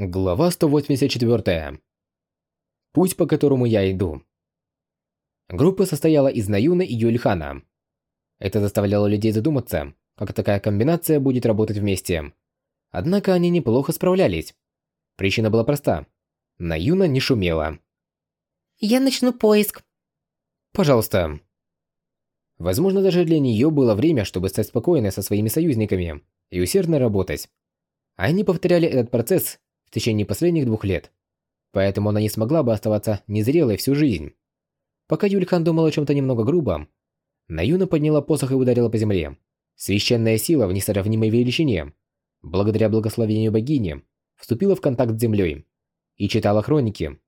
Глава 184. Путь, по которому я иду. Группа состояла из Наюна и Юльхана. Это заставляло людей задуматься, как такая комбинация будет работать вместе. Однако они неплохо справлялись. Причина была проста. Наюна не шумела. Я начну поиск. Пожалуйста. Возможно, даже для нее было время, чтобы стать спокойной со своими союзниками и усердно работать. Они повторяли этот процесс в течение последних двух лет. Поэтому она не смогла бы оставаться незрелой всю жизнь. Пока Юльхан думал о чем-то немного грубом, Наюна подняла посох и ударила по земле. Священная сила в несравнимой величине, благодаря благословению богини, вступила в контакт с землей и читала хроники.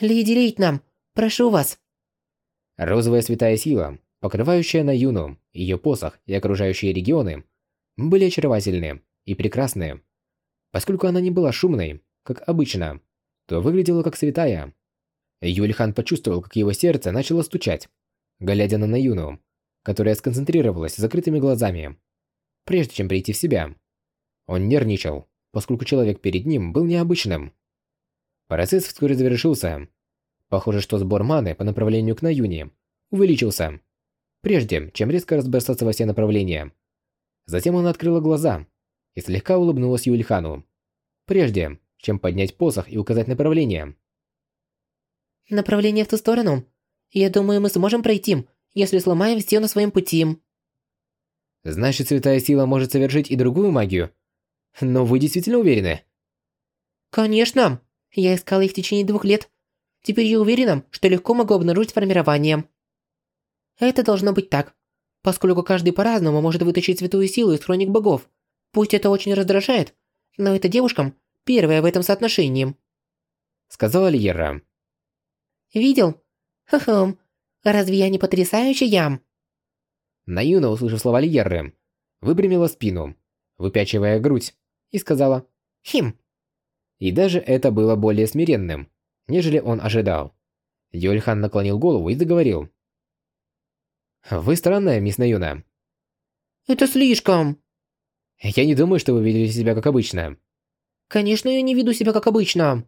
Леди Рейтнам, прошу вас. Розовая святая сила, покрывающая Наюну, ее посох и окружающие регионы, были очаровательны и прекрасны. Поскольку она не была шумной, как обычно, то выглядела как святая. Юльхан почувствовал, как его сердце начало стучать, глядя на Наюну, которая сконцентрировалась закрытыми глазами, прежде чем прийти в себя. Он нервничал, поскольку человек перед ним был необычным. Процесс вскоре завершился. Похоже, что сбор маны по направлению к Наюне увеличился, прежде чем резко разбросаться во все направления. Затем она открыла глаза и слегка улыбнулась Юльхану, прежде чем поднять посох и указать направление. Направление в ту сторону. Я думаю, мы сможем пройти, если сломаем все на своем пути. Значит, святая сила может совершить и другую магию. Но вы действительно уверены? Конечно. Я искала их в течение двух лет. Теперь я уверена, что легко могу обнаружить формирование. Это должно быть так, поскольку каждый по-разному может вытащить святую силу из хроник богов. Пусть это очень раздражает, но эта девушка первая в этом соотношении. Сказала Льера. Видел? Ха-хам. Разве я не потрясающая? Наюна, услышав слова Льеры, выпрямила спину, выпячивая грудь, и сказала «Хим». И даже это было более смиренным, нежели он ожидал. Юльхан наклонил голову и заговорил. «Вы странная, мисс Наюна». «Это слишком». Я не думаю, что вы ведете себя как обычно. Конечно, я не веду себя как обычно.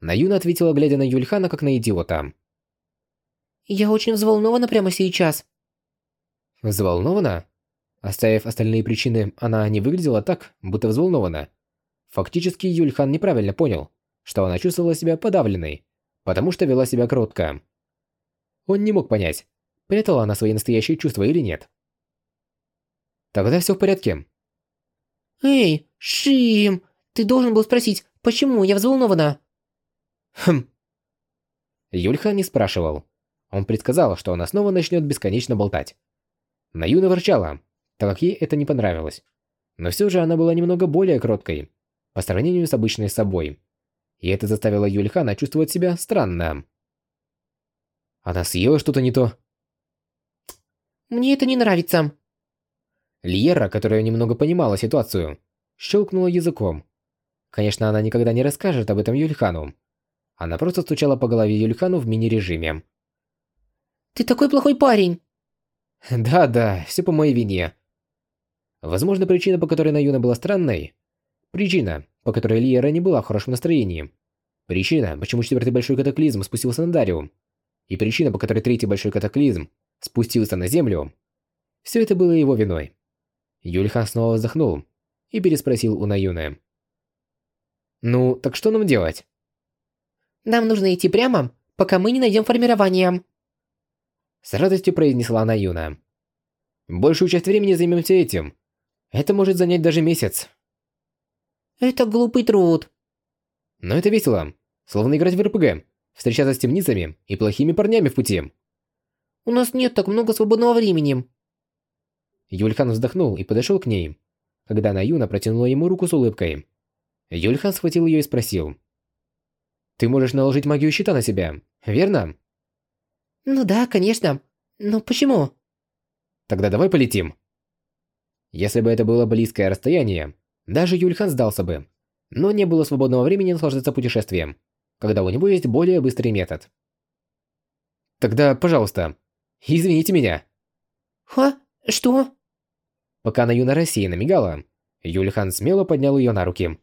Наюна ответила, глядя на Юльхана, как на идиота. Я очень взволнована прямо сейчас. Взволнована? Оставив остальные причины, она не выглядела так, будто взволнована. Фактически Юльхан неправильно понял, что она чувствовала себя подавленной, потому что вела себя кротко. Он не мог понять, прятала она свои настоящие чувства или нет. Тогда все в порядке. «Эй, Шим, ты должен был спросить, почему я взволнована?» «Хм». Юльха не спрашивал. Он предсказал, что она снова начнет бесконечно болтать. Наюна ворчала, так как ей это не понравилось. Но все же она была немного более кроткой, по сравнению с обычной собой. И это заставило Юльхана чувствовать себя странно. Она съела что-то не то. «Мне это не нравится», Льера, которая немного понимала ситуацию, щелкнула языком. Конечно, она никогда не расскажет об этом Юльхану. Она просто стучала по голове Юльхану в мини-режиме. «Ты такой плохой парень!» «Да-да, все по моей вине». Возможно, причина, по которой Наюна была странной. Причина, по которой Лиера не была в хорошем настроении. Причина, почему четвертый большой катаклизм спустился на Дариум. И причина, по которой третий большой катаклизм спустился на Землю. Все это было его виной. Юльхан снова вздохнул и переспросил у Наюны. «Ну, так что нам делать?» «Нам нужно идти прямо, пока мы не найдем формирование». С радостью произнесла Наюна. «Большую часть времени займемся этим. Это может занять даже месяц». «Это глупый труд». «Но это весело. Словно играть в РПГ. Встречаться с темницами и плохими парнями в пути». «У нас нет так много свободного времени. Юльхан вздохнул и подошел к ней, когда Наюна протянула ему руку с улыбкой. Юльхан схватил ее и спросил. «Ты можешь наложить магию щита на себя, верно?» «Ну да, конечно. Но почему?» «Тогда давай полетим». Если бы это было близкое расстояние, даже Юльхан сдался бы. Но не было свободного времени наслаждаться путешествием, когда у него есть более быстрый метод. «Тогда, пожалуйста, извините меня». «Ха? Что?» Пока на юной России намигала, Юльхан смело поднял ее на руки.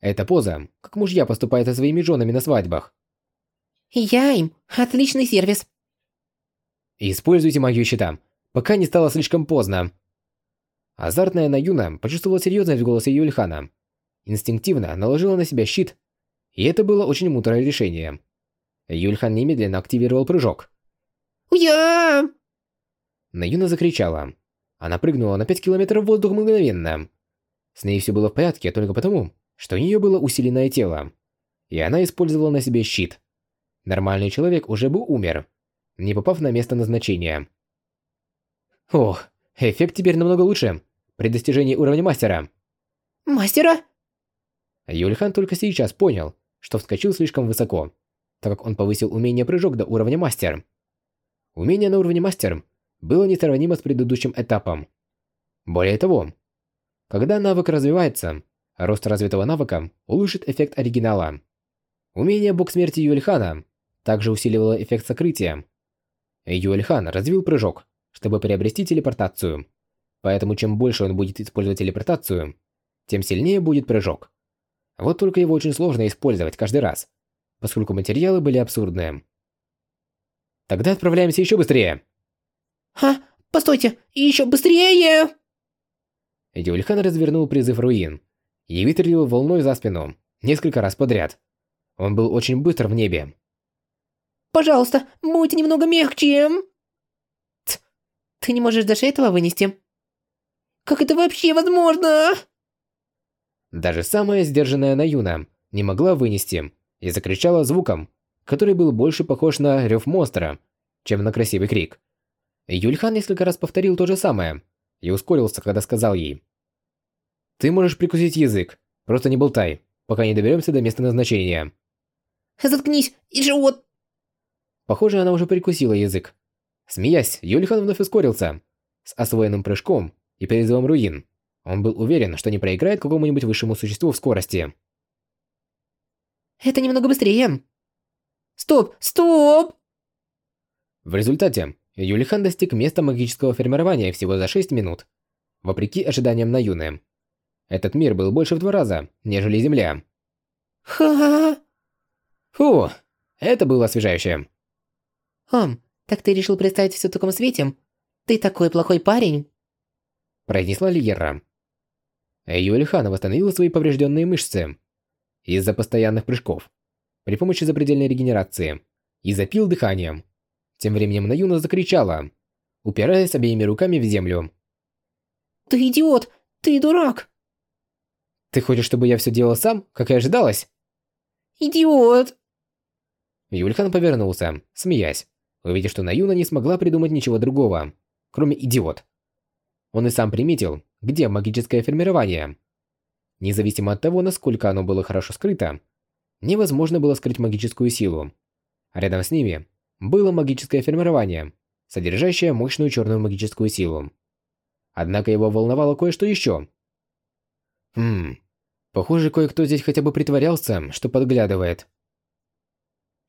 Эта поза, как мужья поступают со своими женами на свадьбах. Я им. Отличный сервис. Используйте магию щита, пока не стало слишком поздно. Азартная Наюна почувствовала серьезность в голосе Юльхана. Инстинктивно наложила на себя щит, и это было очень мудрое решение. Юльхан немедленно активировал прыжок. Я! Наюна закричала. Она прыгнула на 5 километров в воздух мгновенно. С ней все было в порядке только потому, что у нее было усиленное тело. И она использовала на себе щит. Нормальный человек уже бы умер, не попав на место назначения. Ох, эффект теперь намного лучше. При достижении уровня мастера. Мастера? Юльхан только сейчас понял, что вскочил слишком высоко, так как он повысил умение прыжок до уровня мастер. Умение на уровне мастер было несравнимо с предыдущим этапом. Более того, когда навык развивается, рост развитого навыка улучшит эффект оригинала. Умение Бог Смерти Юэльхана также усиливало эффект сокрытия. Юэльхан развил прыжок, чтобы приобрести телепортацию. Поэтому чем больше он будет использовать телепортацию, тем сильнее будет прыжок. Вот только его очень сложно использовать каждый раз, поскольку материалы были абсурдные. Тогда отправляемся еще быстрее. А, постойте, еще быстрее! Юльхан развернул призыв руин и выстрелил волной за спину несколько раз подряд. Он был очень быстр в небе. Пожалуйста, будьте немного мягче. Ц, ты не можешь даже этого вынести. Как это вообще возможно? Даже самая сдержанная Наюна не могла вынести и закричала звуком, который был больше похож на рев монстра, чем на красивый крик. Юльхан несколько раз повторил то же самое и ускорился, когда сказал ей. «Ты можешь прикусить язык, просто не болтай, пока не доберемся до места назначения». «Заткнись, и живот!» Похоже, она уже прикусила язык. Смеясь, Юльхан вновь ускорился, с освоенным прыжком и призывом руин. Он был уверен, что не проиграет какому-нибудь высшему существу в скорости. Это немного быстрее. Стоп, стоп! В результате, Юлихан достиг места магического формирования всего за 6 минут, вопреки ожиданиям Наюны. Этот мир был больше в два раза, нежели Земля. Ха-ха-ха! Фу, это было освежающе. Ам, так ты решил представить все в таком свете? Ты такой плохой парень. Произнесла Лиера. Юлихан восстановила свои поврежденные мышцы из-за постоянных прыжков при помощи запредельной регенерации и запил дыханием. Тем временем Наюна закричала, упираясь обеими руками в землю. «Ты идиот! Ты дурак!» «Ты хочешь, чтобы я все делал сам, как и ожидалось?» «Идиот!» Юльхан повернулся, смеясь, увидев, что Наюна не смогла придумать ничего другого, кроме «идиот». Он и сам приметил, где магическое формирование. Независимо от того, насколько оно было хорошо скрыто, невозможно было скрыть магическую силу. А рядом с ними было магическое формирование, содержащее мощную черную магическую силу. Однако его волновало кое-что еще. Хм, похоже, кое-кто здесь хотя бы притворялся, что подглядывает.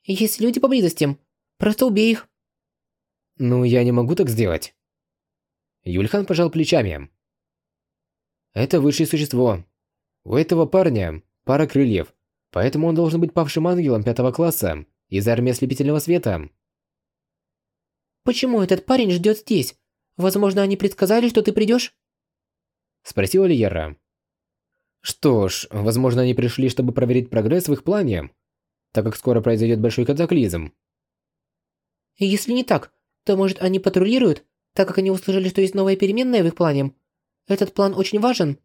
Есть люди поблизости. Просто убей их. Ну, я не могу так сделать. Юльхан пожал плечами. Это высшее существо. У этого парня пара крыльев, поэтому он должен быть павшим ангелом пятого класса из армии ослепительного света. Почему этот парень ждет здесь? Возможно, они предсказали, что ты придешь? Спросила Лиера. Что ж, возможно, они пришли, чтобы проверить прогресс в их плане, так как скоро произойдет большой катаклизм. Если не так, то может они патрулируют, так как они услышали, что есть новая переменная в их плане? Этот план очень важен.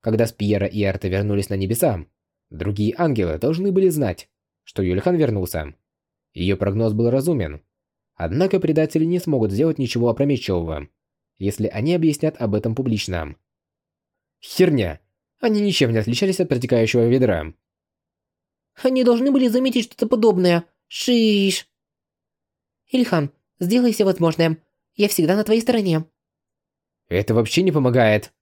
Когда Спиера и Арта вернулись на небеса, другие ангелы должны были знать, что Юльхан вернулся. Ее прогноз был разумен, Однако предатели не смогут сделать ничего опрометчивого, если они объяснят об этом публично. Херня. Они ничем не отличались от протекающего ведра. Они должны были заметить что-то подобное. Шиш. Ильхан, сделай все возможное. Я всегда на твоей стороне. Это вообще не помогает.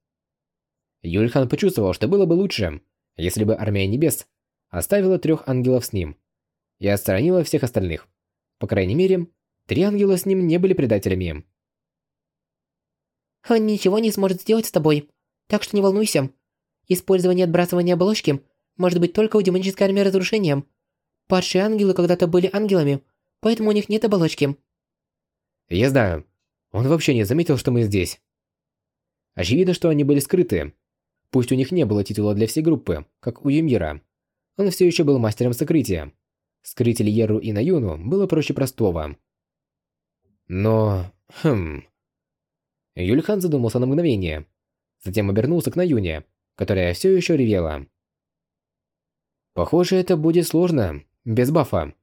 Юльхан почувствовал, что было бы лучше, если бы Армия Небес оставила трех ангелов с ним и отстранила всех остальных. По крайней мере, Три ангела с ним не были предателями. Он ничего не сможет сделать с тобой, так что не волнуйся. Использование отбрасывания оболочки может быть только у демонической армии разрушением. Падшие ангелы когда-то были ангелами, поэтому у них нет оболочки. Я знаю. Он вообще не заметил, что мы здесь. Очевидно, что они были скрыты. Пусть у них не было титула для всей группы, как у Юмира. Он все еще был мастером сокрытия. Скрыть Льеру и Наюну было проще простого. Но... Хм... Юльхан задумался на мгновение. Затем обернулся к Наюне, которая все еще ревела. Похоже, это будет сложно, без бафа.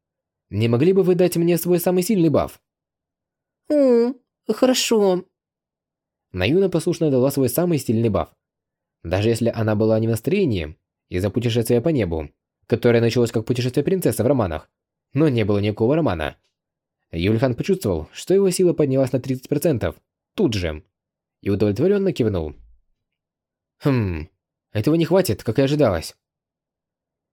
Не могли бы вы дать мне свой самый сильный баф? «О, хорошо». Наюна послушно дала свой самый сильный баф. Даже если она была не в настроении из-за путешествия по небу, которое началось как путешествие принцессы в романах, но не было никакого романа. Юльхан почувствовал, что его сила поднялась на 30%, тут же, и удовлетворенно кивнул. Хм, этого не хватит, как и ожидалось.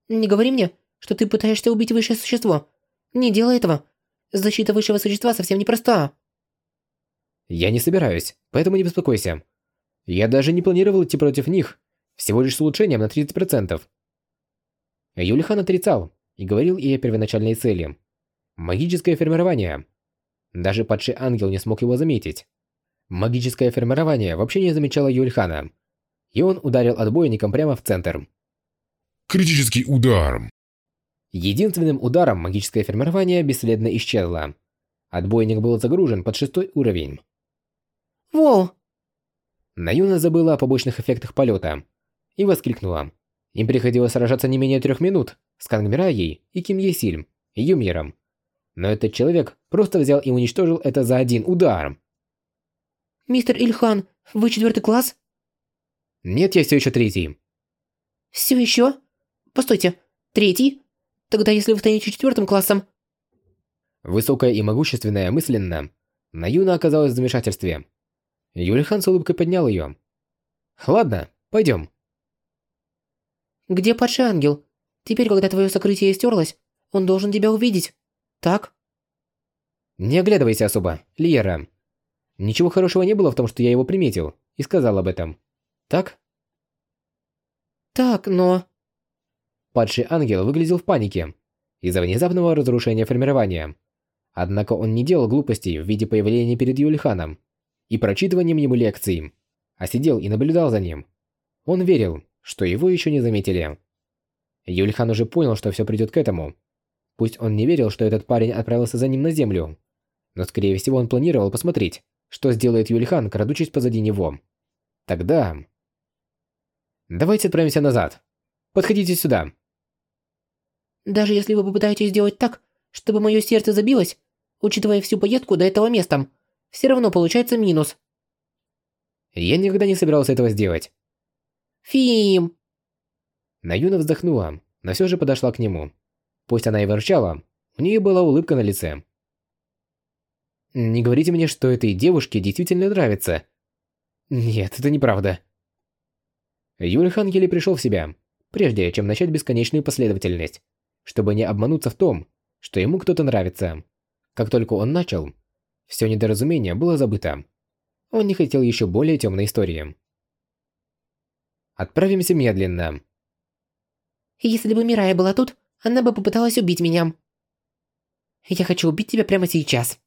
Не говори мне, что ты пытаешься убить высшее существо. Не делай этого. Защита высшего существа совсем непроста. Я не собираюсь, поэтому не беспокойся. Я даже не планировал идти против них, всего лишь с улучшением на 30%. Юлихан отрицал и говорил и о первоначальной цели. Магическое формирование. Даже падший ангел не смог его заметить. Магическое формирование вообще не замечало Юльхана. И он ударил отбойником прямо в центр. Критический удар. Единственным ударом магическое формирование бесследно исчезло. Отбойник был загружен под шестой уровень. Воу! Наюна забыла о побочных эффектах полета и воскликнула. Им приходилось сражаться не менее трех минут с Кангмираей и Ким Есильм, и Юмиром. Но этот человек просто взял и уничтожил это за один удар. Мистер Ильхан, вы четвертый класс? Нет, я все еще третий. Все еще? Постойте, третий? Тогда если вы станете четвертым классом... Высокая и могущественная мысленно, Наюна оказалась в замешательстве. Юлихан с улыбкой поднял ее. «Ладно, пойдем». «Где падший ангел? Теперь, когда твое сокрытие стерлось, он должен тебя увидеть. Так?» «Не оглядывайся особо, Лиера. Ничего хорошего не было в том, что я его приметил и сказал об этом. Так?» «Так, но...» Падший ангел выглядел в панике из-за внезапного разрушения формирования. Однако он не делал глупостей в виде появления перед Юльханом и прочитыванием ему лекций, а сидел и наблюдал за ним. Он верил, что его еще не заметили. Юльхан уже понял, что все придет к этому. Пусть он не верил, что этот парень отправился за ним на землю, но скорее всего он планировал посмотреть, что сделает Юльхан, крадучись позади него. Тогда... Давайте отправимся назад. Подходите сюда. Даже если вы попытаетесь сделать так, чтобы мое сердце забилось, учитывая всю поездку до этого места, все равно получается минус. Я никогда не собирался этого сделать. Фим. Наюна вздохнула, но все же подошла к нему. Пусть она и ворчала, у нее была улыбка на лице. Не говорите мне, что этой девушке действительно нравится. Нет, это неправда. Юльхан еле пришел в себя, прежде чем начать бесконечную последовательность чтобы не обмануться в том, что ему кто-то нравится. Как только он начал, все недоразумение было забыто. Он не хотел еще более темной истории. Отправимся медленно. Если бы Мирая была тут, она бы попыталась убить меня. Я хочу убить тебя прямо сейчас.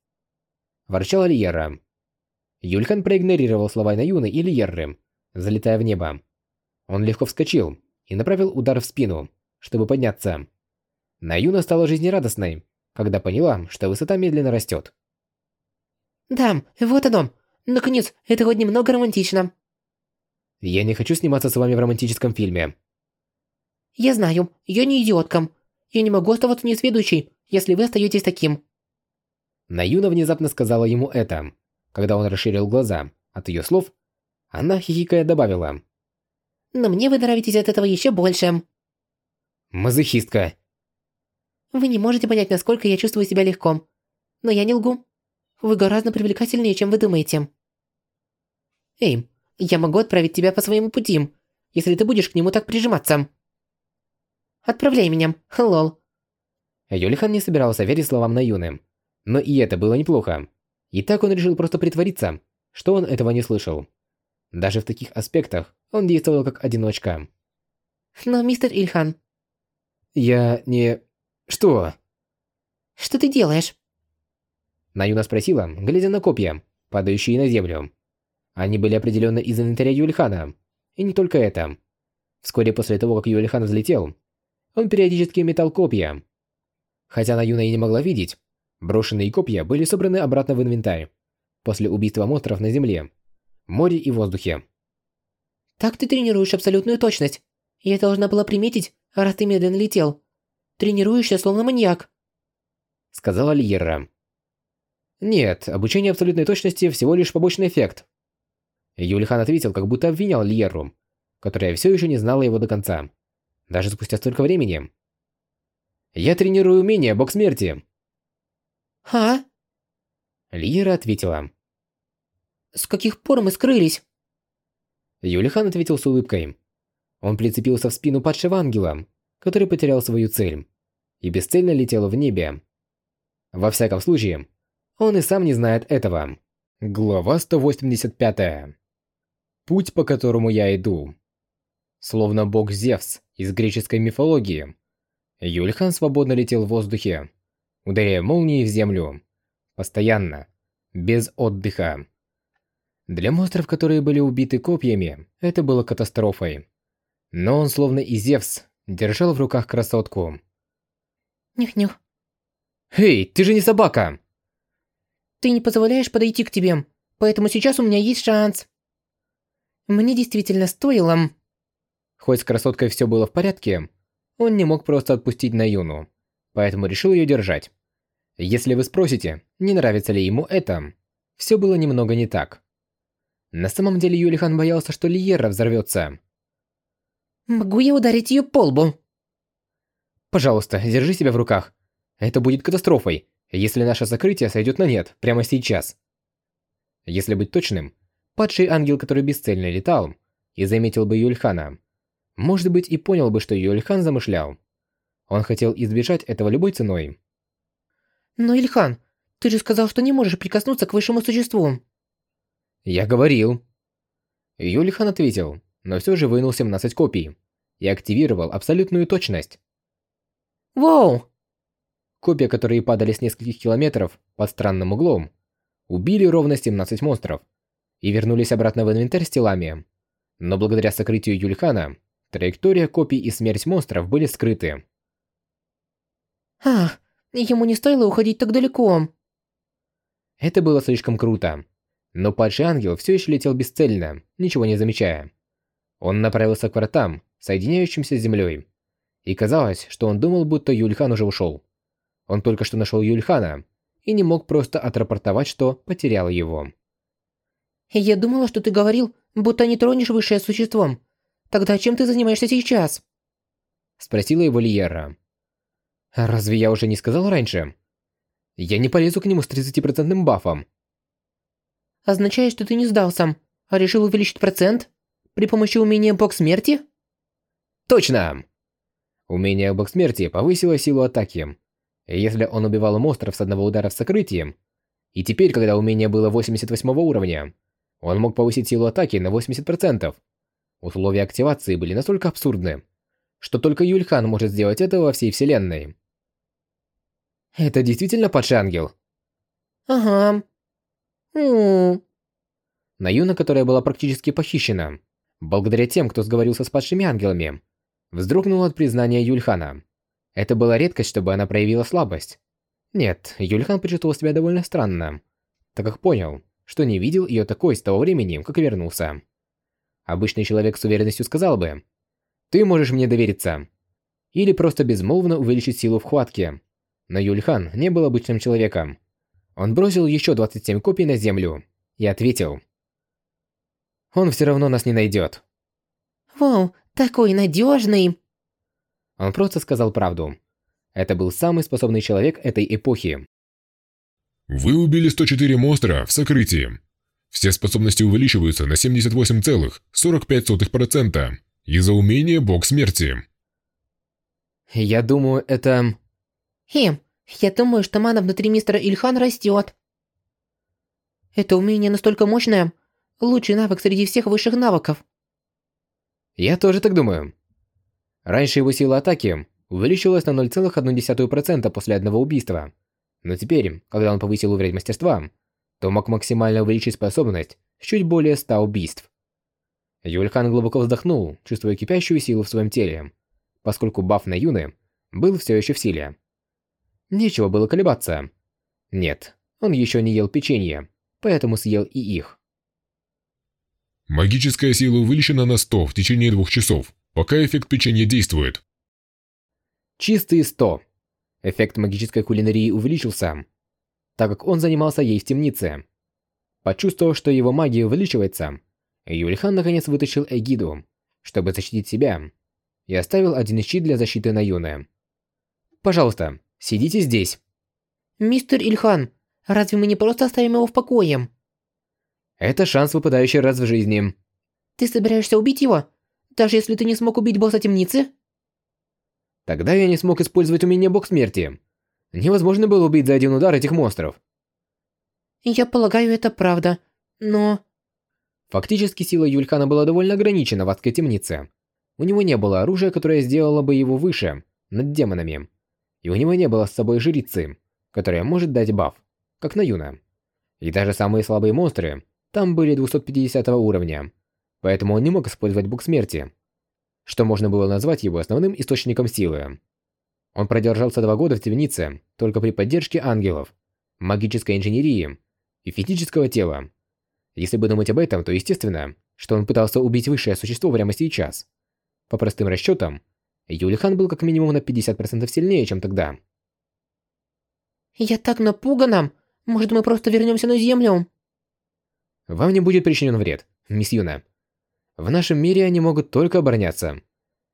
Ворчала Лиера. Юльхан проигнорировал слова Наюны и Лиерры, залетая в небо. Он легко вскочил и направил удар в спину, чтобы подняться. Наюна стала жизнерадостной, когда поняла, что высота медленно растет. «Да, вот оно. Наконец, это хоть немного романтично». «Я не хочу сниматься с вами в романтическом фильме». «Я знаю, я не идиотка. Я не могу оставаться несведущей, если вы остаетесь таким». Наюна внезапно сказала ему это. Когда он расширил глаза от ее слов, она хихикая добавила. «Но мне вы нравитесь от этого еще больше». «Мазохистка», вы не можете понять, насколько я чувствую себя легко. Но я не лгу. Вы гораздо привлекательнее, чем вы думаете. Эй, я могу отправить тебя по своему пути, если ты будешь к нему так прижиматься. Отправляй меня, лол. Юлихан не собирался верить словам Наюны. Но и это было неплохо. И так он решил просто притвориться, что он этого не слышал. Даже в таких аспектах он действовал как одиночка. Но, мистер Ильхан, Я не... Что? что ты делаешь? Наюна спросила, глядя на копья, падающие на землю. Они были определенно из инвентаря Юльхана. И не только это. Вскоре после того, как Юльхан взлетел, он периодически метал копья. Хотя Наюна и не могла видеть, брошенные копья были собраны обратно в инвентарь после убийства монстров на земле, море и воздухе. Так ты тренируешь абсолютную точность. Я должна была приметить, раз ты медленно летел. Тренируешься словно маньяк. Сказала Льерра. Нет, обучение абсолютной точности всего лишь побочный эффект. Юлихан ответил, как будто обвинял Льерру, которая все еще не знала его до конца. Даже спустя столько времени. Я тренирую умение бог смерти. А? Льера ответила. С каких пор мы скрылись? Юлихан ответил с улыбкой. Он прицепился в спину падшего ангела, который потерял свою цель, и бесцельно летел в небе. Во всяком случае, он и сам не знает этого. Глава 185. Путь, по которому я иду. Словно бог Зевс из греческой мифологии, Юльхан свободно летел в воздухе, ударяя молнией в землю. Постоянно, без отдыха. Для монстров, которые были убиты копьями, это было катастрофой. Но он, словно и Зевс, держал в руках красотку. Нюх-нюх. «Эй, ты же не собака!» Ты не позволяешь подойти к тебе, поэтому сейчас у меня есть шанс. Мне действительно стоило... Хоть с красоткой все было в порядке, он не мог просто отпустить Наюну, поэтому решил ее держать. Если вы спросите, не нравится ли ему это, все было немного не так. На самом деле Юлихан боялся, что Лиера взорвется. Могу я ударить ее по лбу? Пожалуйста, держи себя в руках. Это будет катастрофой, если наше закрытие сойдет на нет прямо сейчас. Если быть точным, падший ангел, который бесцельно летал, и заметил бы Юльхана, может быть и понял бы, что Юльхан замышлял. Он хотел избежать этого любой ценой. Но, Ильхан, ты же сказал, что не можешь прикоснуться к высшему существу. «Я говорил». Юлихан ответил, но все же вынул 17 копий и активировал абсолютную точность. Воу! Копья, которые падали с нескольких километров под странным углом, убили ровно 17 монстров и вернулись обратно в инвентарь с телами. Но благодаря сокрытию Юльхана, траектория копий и смерть монстров были скрыты. Ах, ему не стоило уходить так далеко. Это было слишком круто. Но падший ангел все еще летел бесцельно, ничего не замечая. Он направился к вратам, соединяющимся с землей. И казалось, что он думал, будто Юльхан уже ушел. Он только что нашел Юльхана и не мог просто отрапортовать, что потерял его. Я думала, что ты говорил, будто не тронешь высшее существо. Тогда чем ты занимаешься сейчас? Спросила его Лиера. «А «Разве я уже не сказал раньше? Я не полезу к нему с 30% бафом. Означает, что ты не сдался, а решил увеличить процент? При помощи умения Бог Смерти? Точно! Умение Бог Смерти повысило силу атаки. Если он убивал монстров с одного удара в сокрытии, и теперь, когда умение было 88 уровня, он мог повысить силу атаки на 80%. Условия активации были настолько абсурдны, что только Юльхан может сделать это во всей вселенной. Это действительно падший ангел? Ага. У. Наюна, которая была практически похищена, благодаря тем, кто сговорился с падшими ангелами, вздрогнула от признания Юльхана. Это была редкость, чтобы она проявила слабость. Нет, Юльхан почувствовал себя довольно странно, так как понял, что не видел ее такой с того времени, как вернулся. Обычный человек с уверенностью сказал бы «Ты можешь мне довериться». Или просто безмолвно увеличить силу в хватке. Но Юльхан не был обычным человеком. Он бросил еще 27 копий на землю и ответил «Он все равно нас не найдет». Вау, такой надежный. Он просто сказал правду. Это был самый способный человек этой эпохи. Вы убили 104 монстра в сокрытии. Все способности увеличиваются на 78,45% из-за умения Бог Смерти. Я думаю, это... Хм, я думаю, что мана внутри мистера Ильхан растет. Это умение настолько мощное. Лучший навык среди всех высших навыков. Я тоже так думаю. Раньше его сила атаки увеличилась на 0,1% после одного убийства. Но теперь, когда он повысил уровень мастерства, то мог максимально увеличить способность с чуть более 100 убийств. Юльхан глубоко вздохнул, чувствуя кипящую силу в своем теле, поскольку баф на Юны был все еще в силе. Нечего было колебаться. Нет, он еще не ел печенье, поэтому съел и их. Магическая сила увеличена на 100 в течение двух часов, пока эффект печенья действует. Чистые 100. Эффект магической кулинарии увеличился, так как он занимался ей в темнице. Почувствовав, что его магия увеличивается, Юльхан наконец вытащил эгиду, чтобы защитить себя, и оставил один щит для защиты на Юны. «Пожалуйста, сидите здесь». «Мистер Ильхан, разве мы не просто оставим его в покое?» «Это шанс, выпадающий раз в жизни». «Ты собираешься убить его? Даже если ты не смог убить босса темницы?» Тогда я не смог использовать умение Бог Смерти. Невозможно было убить за один удар этих монстров. Я полагаю, это правда, но... Фактически сила Юльхана была довольно ограничена в адской темнице. У него не было оружия, которое сделало бы его выше, над демонами. И у него не было с собой жрицы, которая может дать баф, как на Юна. И даже самые слабые монстры там были 250 уровня, поэтому он не мог использовать Бог Смерти, что можно было назвать его основным источником силы. Он продержался два года в темнице только при поддержке ангелов, магической инженерии и физического тела. Если бы думать об этом, то естественно, что он пытался убить высшее существо прямо сейчас. По простым расчетам, Юлихан был как минимум на 50% сильнее, чем тогда. «Я так напугана! Может, мы просто вернемся на Землю?» «Вам не будет причинен вред, мисс Юна. В нашем мире они могут только обороняться.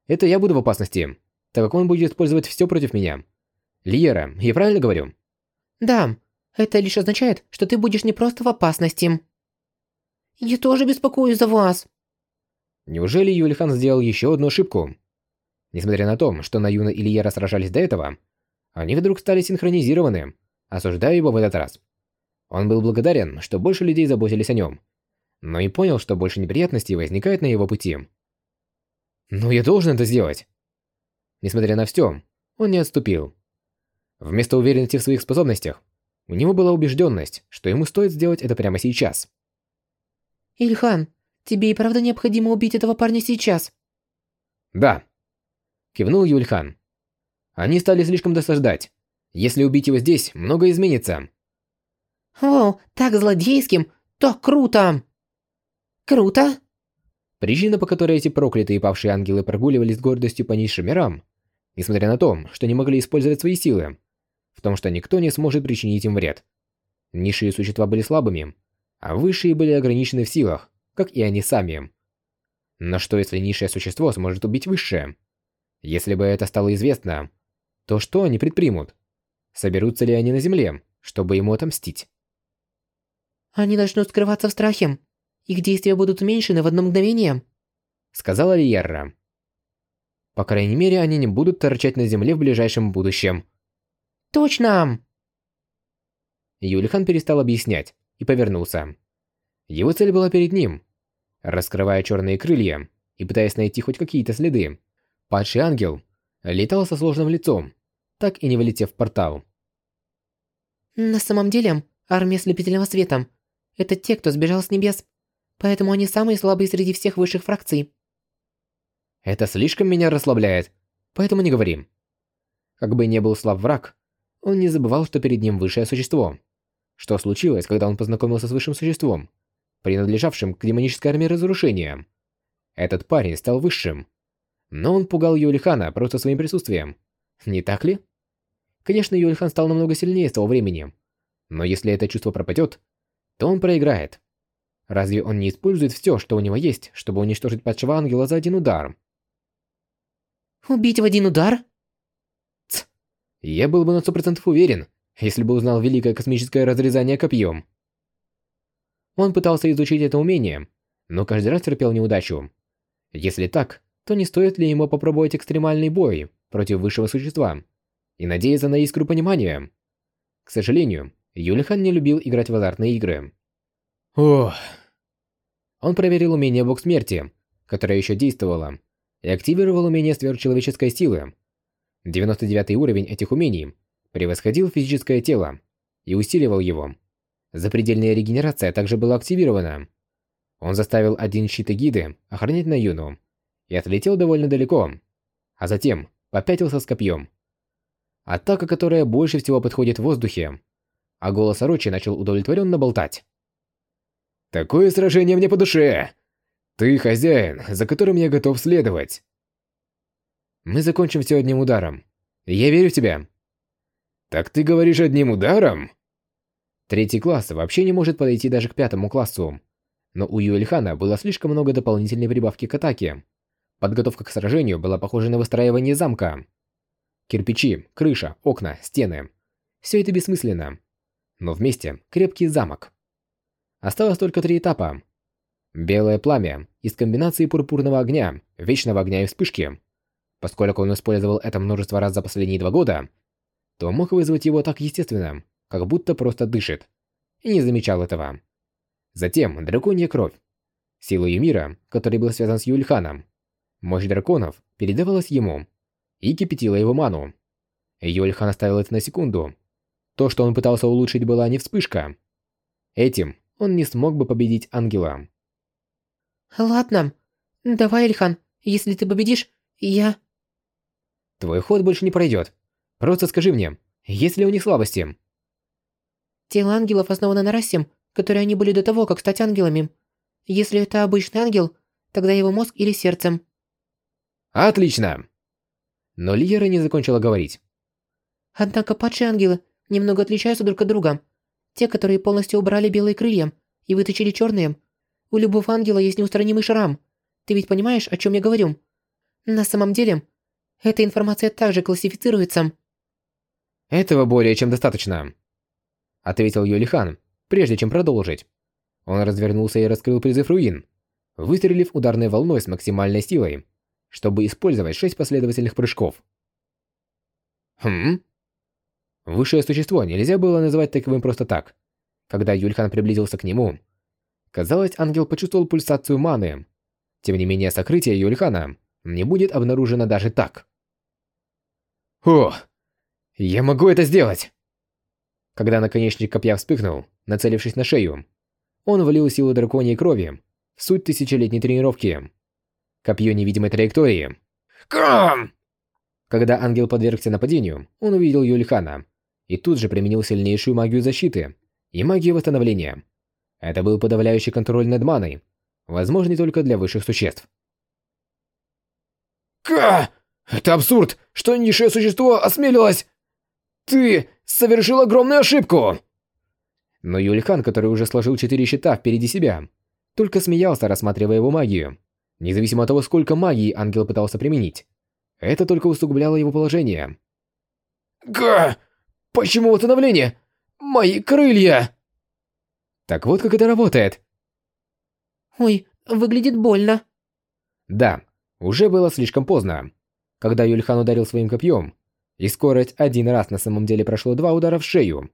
Это я буду в опасности, так как он будет использовать все против меня. Лиера, я правильно говорю?» «Да, это лишь означает, что ты будешь не просто в опасности». «Я тоже беспокоюсь за вас». Неужели Юлихан сделал еще одну ошибку? Несмотря на то, что Наюна и Лиера сражались до этого, они вдруг стали синхронизированы, осуждая его в этот раз. Он был благодарен, что больше людей заботились о нем, но и понял, что больше неприятностей возникает на его пути. «Ну я должен это сделать!» Несмотря на все, он не отступил. Вместо уверенности в своих способностях, у него была убежденность, что ему стоит сделать это прямо сейчас. «Ильхан, тебе и правда необходимо убить этого парня сейчас?» «Да», — кивнул Юльхан. «Они стали слишком досаждать. Если убить его здесь, многое изменится». «О, так злодейским! Так круто!» «Круто?» Причина, по которой эти проклятые павшие ангелы прогуливались с гордостью по низшим мирам, несмотря на то, что не могли использовать свои силы, в том, что никто не сможет причинить им вред. Низшие существа были слабыми, а высшие были ограничены в силах, как и они сами. Но что если низшее существо сможет убить высшее? Если бы это стало известно, то что они предпримут? Соберутся ли они на земле, чтобы ему отомстить? «Они начнут скрываться в страхе. Их действия будут уменьшены в одно мгновение», — сказала Лиерра. По крайней мере, они не будут торчать на земле в ближайшем будущем. «Точно!» Юлихан перестал объяснять и повернулся. Его цель была перед ним. Раскрывая черные крылья и пытаясь найти хоть какие-то следы, падший ангел летал со сложным лицом, так и не вылетев в портал. «На самом деле, армия слепительного света — это те, кто сбежал с небес, поэтому они самые слабые среди всех высших фракций». Это слишком меня расслабляет, поэтому не говорим. Как бы не был слаб враг, он не забывал, что перед ним высшее существо. Что случилось, когда он познакомился с высшим существом, принадлежавшим к демонической армии разрушения? Этот парень стал высшим. Но он пугал Юлихана просто своим присутствием. Не так ли? Конечно, Юлихан стал намного сильнее с того времени. Но если это чувство пропадет, то он проиграет. Разве он не использует все, что у него есть, чтобы уничтожить падшего ангела за один удар? Убить в один удар? Ц. Я был бы на сто процентов уверен, если бы узнал великое космическое разрезание копьем. Он пытался изучить это умение, но каждый раз терпел неудачу. Если так, то не стоит ли ему попробовать экстремальный бой против высшего существа и надеяться на искру понимания? К сожалению, Юлихан не любил играть в азартные игры. Ох. Он проверил умение Бог Смерти, которое еще действовало, и активировал умение сверхчеловеческой силы. 99 уровень этих умений превосходил физическое тело и усиливал его. Запредельная регенерация также была активирована. Он заставил один щит эгиды охранять на Юну и отлетел довольно далеко, а затем попятился с копьем. Атака, которая больше всего подходит в воздухе, а голос Орочи начал удовлетворенно болтать. «Такое сражение мне по душе! Ты хозяин, за которым я готов следовать!» Мы закончим все одним ударом. Я верю в тебя. Так ты говоришь одним ударом? Третий класс вообще не может подойти даже к пятому классу. Но у Юэльхана было слишком много дополнительной прибавки к атаке. Подготовка к сражению была похожа на выстраивание замка. Кирпичи, крыша, окна, стены. Все это бессмысленно. Но вместе крепкий замок. Осталось только три этапа. Белое пламя из комбинации пурпурного огня, вечного огня и вспышки Поскольку он использовал это множество раз за последние два года, то мог вызвать его так естественно, как будто просто дышит, и не замечал этого. Затем драконья кровь. Сила Юмира, который был связан с Юльханом. Мощь драконов передавалась ему и кипятила его ману. Юльхан оставил это на секунду. То, что он пытался улучшить, была не вспышка. Этим он не смог бы победить ангела. «Ладно. Давай, Ильхан, если ты победишь, я...» Твой ход больше не пройдет. Просто скажи мне, есть ли у них слабости? Тело ангелов основано на расе, которой они были до того, как стать ангелами. Если это обычный ангел, тогда его мозг или сердце. Отлично! Но Лиера не закончила говорить. Однако падшие ангелы немного отличаются друг от друга. Те, которые полностью убрали белые крылья и вытащили черные. У любого ангела есть неустранимый шрам. Ты ведь понимаешь, о чем я говорю? На самом деле, эта информация также классифицируется. Этого более чем достаточно, ответил Юлихан, прежде чем продолжить. Он развернулся и раскрыл призыв руин, выстрелив ударной волной с максимальной силой, чтобы использовать шесть последовательных прыжков. Хм? Высшее существо нельзя было называть таковым просто так. Когда Юльхан приблизился к нему, казалось, ангел почувствовал пульсацию маны. Тем не менее, сокрытие Юльхана не будет обнаружено даже так. О, я могу это сделать! Когда наконечник копья вспыхнул, нацелившись на шею, он влил силу драконьей крови в суть тысячелетней тренировки. Копье невидимой траектории. Кам! Когда ангел подвергся нападению, он увидел Юльхана и тут же применил сильнейшую магию защиты и магию восстановления. Это был подавляющий контроль над маной, возможный только для высших существ. Ка! Это абсурд, что низшее существо осмелилось... Ты совершил огромную ошибку! Но Юльхан, который уже сложил четыре щита впереди себя, только смеялся, рассматривая его магию. Независимо от того, сколько магии ангел пытался применить, это только усугубляло его положение. Га! Почему восстановление? Мои крылья! Так вот как это работает. Ой, выглядит больно. Да, уже было слишком поздно. Когда Юльхан ударил своим копьем, и скорость один раз на самом деле прошло два удара в шею.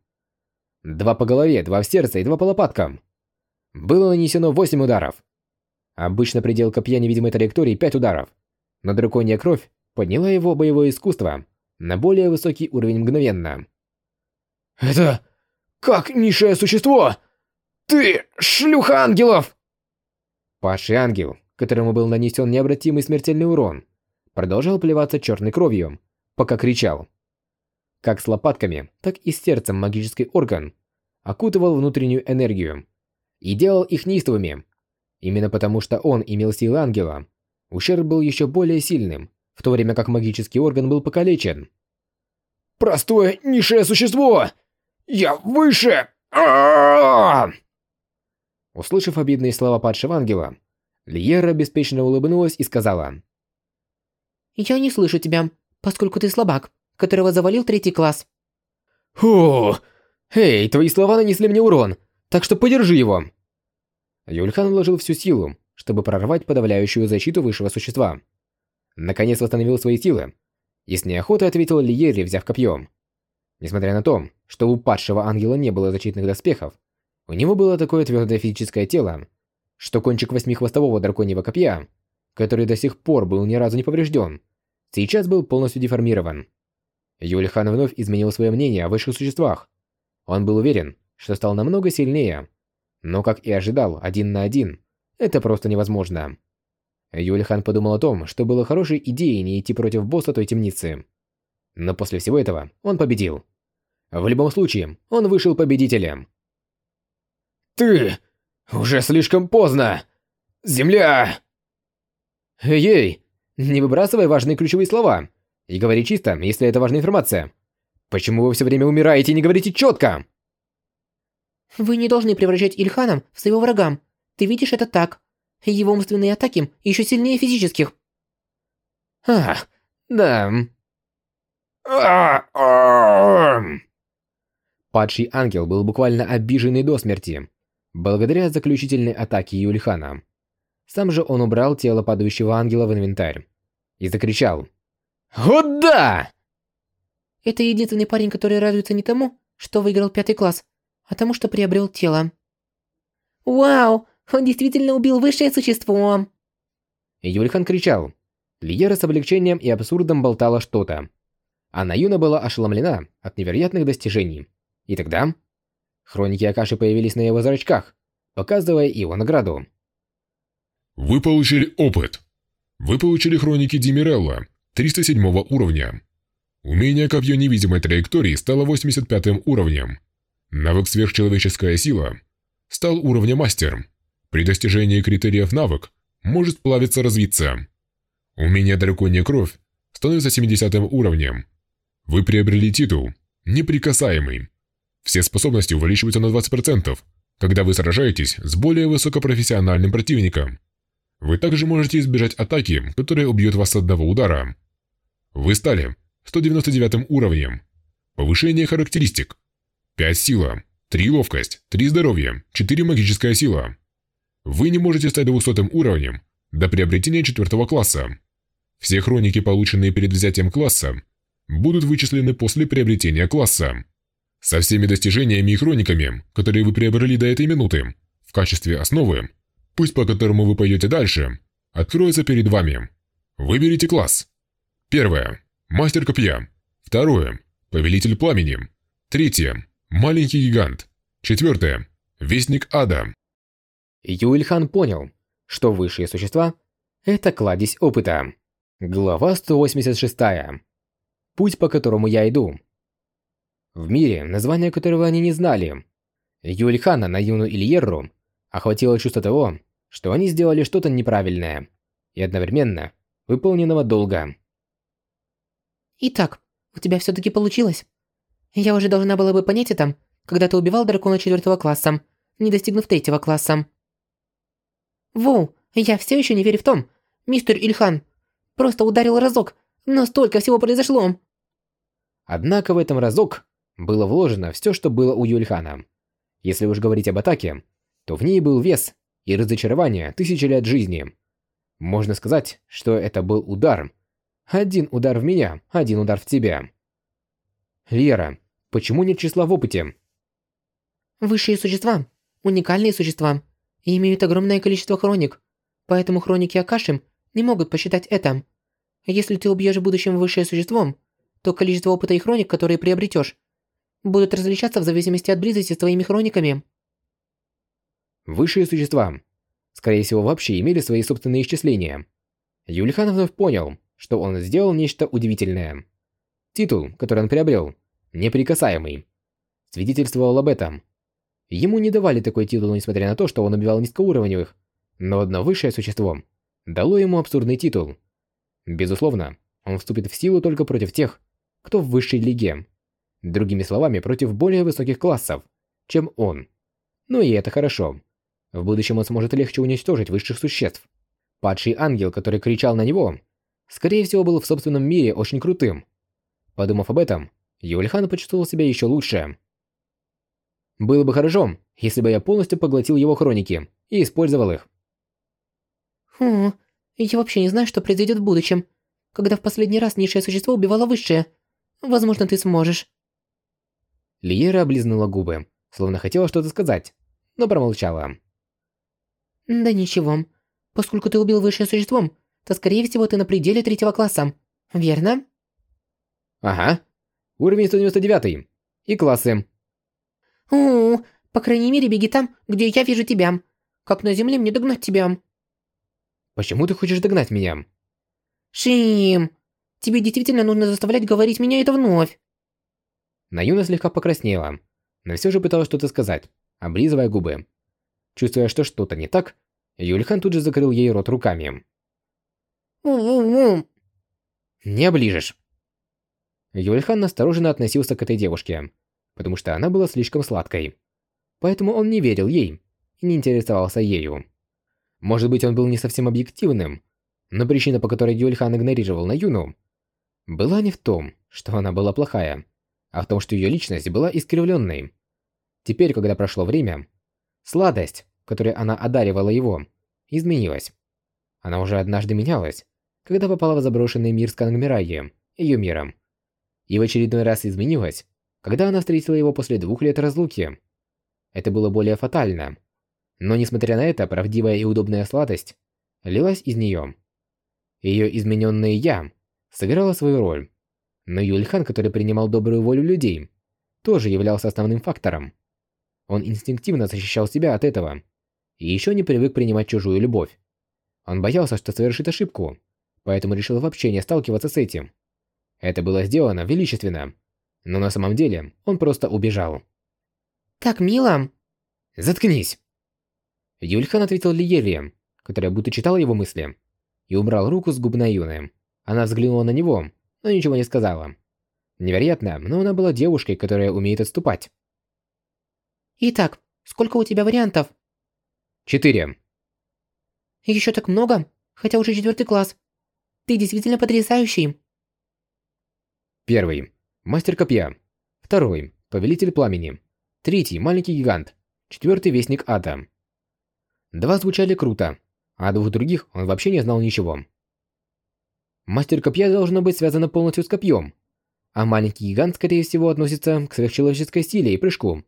Два по голове, два в сердце и два по лопаткам. Было нанесено восемь ударов. Обычно предел копья невидимой траектории пять ударов, но драконья кровь подняла его боевое искусство на более высокий уровень мгновенно. «Это... как низшее существо? Ты шлюха ангелов!» Падший ангел, которому был нанесен необратимый смертельный урон, продолжал плеваться черной кровью, пока кричал. Как с лопатками, так и с сердцем магический орган окутывал внутреннюю энергию и делал их неистовыми. Именно потому, что он имел силы ангела, ущерб был еще более сильным, в то время как магический орган был покалечен. «Простое низшее существо! Я выше!» Услышав обидные слова падшего ангела, Лиера беспечно улыбнулась и сказала. «Я не слышу тебя, поскольку ты слабак, которого завалил третий класс». «Фу! Эй, твои слова нанесли мне урон, так что подержи его!» Юльхан вложил всю силу, чтобы прорвать подавляющую защиту высшего существа. Наконец восстановил свои силы и с неохотой ответил Лиере, взяв копье. Несмотря на то, что у падшего ангела не было защитных доспехов, у него было такое твердое физическое тело, что кончик восьмихвостового драконьего копья который до сих пор был ни разу не поврежден, сейчас был полностью деформирован. Юльхан вновь изменил свое мнение о высших существах. Он был уверен, что стал намного сильнее. Но, как и ожидал, один на один, это просто невозможно. Юльхан подумал о том, что было хорошей идеей не идти против босса той темницы. Но после всего этого он победил. В любом случае, он вышел победителем. «Ты! Уже слишком поздно! Земля!» «Эй, не выбрасывай важные ключевые слова. И говори чисто, если это важная информация. Почему вы все время умираете и не говорите четко?» Вы не должны превращать Ильхана в своего врага. Ты видишь это так. Его умственные атаки еще сильнее физических. А, да. Падший ангел был буквально обиженный до смерти, благодаря заключительной атаке Юльхана. Сам же он убрал тело падающего ангела в инвентарь и закричал. «Вот да!» Это единственный парень, который радуется не тому, что выиграл пятый класс, а тому, что приобрел тело. «Вау! Он действительно убил высшее существо!» Юльхан кричал. Лиера с облегчением и абсурдом болтала что-то. А Наюна была ошеломлена от невероятных достижений. И тогда... Хроники Акаши появились на его зрачках, показывая его награду. Вы получили опыт. Вы получили хроники Димирелла, 307 уровня. Умение Копье невидимой траектории стало 85 уровнем. Навык сверхчеловеческая сила стал уровнем мастер. При достижении критериев навык может плавиться развиться. Умение драконья кровь становится 70 уровнем. Вы приобрели титул «Неприкасаемый». Все способности увеличиваются на 20%, когда вы сражаетесь с более высокопрофессиональным противником. Вы также можете избежать атаки, которая убьет вас с одного удара. Вы стали 199 уровнем. Повышение характеристик. 5 сила, 3 ловкость, 3 здоровье, 4 магическая сила. Вы не можете стать 200 уровнем до приобретения 4 класса. Все хроники, полученные перед взятием класса, будут вычислены после приобретения класса. Со всеми достижениями и хрониками, которые вы приобрели до этой минуты, в качестве основы, путь по которому вы пойдете дальше, откроется перед вами. Выберите класс. Первое. Мастер копья. Второе. Повелитель пламени. Третье. Маленький гигант. Четвертое. Вестник ада. Юльхан понял, что высшие существа – это кладезь опыта. Глава 186. Путь, по которому я иду. В мире, название которого они не знали, Юльхана на Юну Ильерру охватило чувство того, что они сделали что-то неправильное и одновременно выполненного долга. Итак, у тебя все-таки получилось. Я уже должна была бы понять это, когда ты убивал дракона четвертого класса, не достигнув третьего класса. Воу, я все еще не верю в том. Мистер Ильхан просто ударил разок, но столько всего произошло. Однако в этом разок было вложено все, что было у Юльхана. Если уж говорить об атаке, то в ней был вес и разочарование тысячи лет жизни. Можно сказать, что это был удар один удар в меня, один удар в тебя. Лера, почему нет числа в опыте? Высшие существа, уникальные существа, и имеют огромное количество хроник, поэтому хроники Акаши не могут посчитать это. Если ты убьешь в будущем высшее существо, то количество опыта и хроник, которые приобретешь, будут различаться в зависимости от близости с твоими хрониками. Высшие существа, скорее всего, вообще имели свои собственные исчисления. Юльхан вновь понял, что он сделал нечто удивительное. Титул, который он приобрел, неприкасаемый, свидетельствовал об этом. Ему не давали такой титул, несмотря на то, что он убивал низкоуровневых, но одно высшее существо дало ему абсурдный титул. Безусловно, он вступит в силу только против тех, кто в высшей лиге. Другими словами, против более высоких классов, чем он. Ну и это хорошо. В будущем он сможет легче уничтожить высших существ. Падший ангел, который кричал на него, скорее всего, был в собственном мире очень крутым. Подумав об этом, Юльхан почувствовал себя еще лучше. Было бы хорошо, если бы я полностью поглотил его хроники и использовал их. Хм, я вообще не знаю, что произойдет в будущем, когда в последний раз низшее существо убивало высшее. Возможно, ты сможешь. Лиера облизнула губы, словно хотела что-то сказать, но промолчала. Да ничего. Поскольку ты убил высшее существо, то скорее всего ты на пределе третьего класса. Верно? Ага. Уровень 199. И классы. О, по крайней мере, беги там, где я вижу тебя. Как на земле мне догнать тебя? Почему ты хочешь догнать меня? Шим, тебе действительно нужно заставлять говорить меня это вновь. Наюна слегка покраснела, но все же пыталась что-то сказать, облизывая губы. Чувствуя, что что-то не так, Юльхан тут же закрыл ей рот руками. «Не оближешь». Юльхан настороженно относился к этой девушке, потому что она была слишком сладкой. Поэтому он не верил ей и не интересовался ею. Может быть, он был не совсем объективным, но причина, по которой Юльхан игнорировал Наюну, была не в том, что она была плохая, а в том, что ее личность была искривленной. Теперь, когда прошло время, сладость, которой она одаривала его, изменилась. Она уже однажды менялась, когда попала в заброшенный мир Скангмираи, ее миром. И в очередной раз изменилась, когда она встретила его после двух лет разлуки. Это было более фатально. Но несмотря на это, правдивая и удобная сладость лилась из нее. Ее измененное «я» сыграло свою роль. Но Юльхан, который принимал добрую волю людей, тоже являлся основным фактором. Он инстинктивно защищал себя от этого. И еще не привык принимать чужую любовь. Он боялся, что совершит ошибку, поэтому решил вообще не сталкиваться с этим. Это было сделано величественно, но на самом деле он просто убежал. «Так мило!» «Заткнись!» Юльхан ответил Лиерия, которая будто читала его мысли, и убрал руку с губ Наюны. Она взглянула на него, но ничего не сказала. Невероятно, но она была девушкой, которая умеет отступать. «Итак, сколько у тебя вариантов?» Четыре. Еще так много, хотя уже четвертый класс. Ты действительно потрясающий. Первый. Мастер копья. Второй. Повелитель пламени. Третий. Маленький гигант. Четвертый. Вестник ада. Два звучали круто, а о двух других он вообще не знал ничего. Мастер копья должно быть связано полностью с копьем, а маленький гигант, скорее всего, относится к сверхчеловеческой силе и прыжку.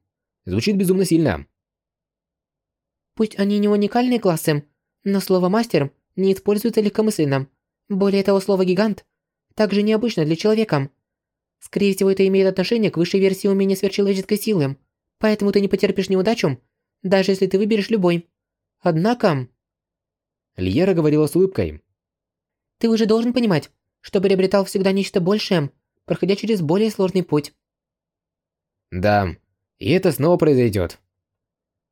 Звучит безумно сильно. Пусть они не уникальные классы, но слово «мастер» не используется легкомысленно. Более того, слово «гигант» также необычно для человека. Скорее всего, это имеет отношение к высшей версии умения сверхчеловеческой силы, поэтому ты не потерпишь неудачу, даже если ты выберешь любой. Однако... Льера говорила с улыбкой. Ты уже должен понимать, что приобретал всегда нечто большее, проходя через более сложный путь. Да, и это снова произойдет.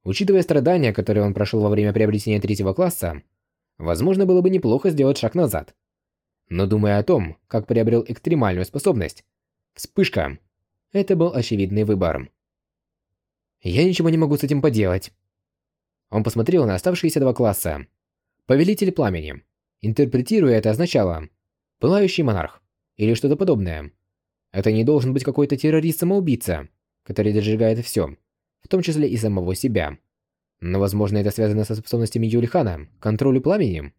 Учитывая страдания, которые он прошел во время приобретения третьего класса, возможно, было бы неплохо сделать шаг назад. Но думая о том, как приобрел экстремальную способность, вспышка, это был очевидный выбор. Я ничего не могу с этим поделать. Он посмотрел на оставшиеся два класса. Повелитель пламени. Интерпретируя это означало «пылающий монарх» или что-то подобное. Это не должен быть какой-то террорист-самоубийца, который дожигает все, в том числе и самого себя. Но, возможно, это связано со способностями Юлихана к контролю пламени.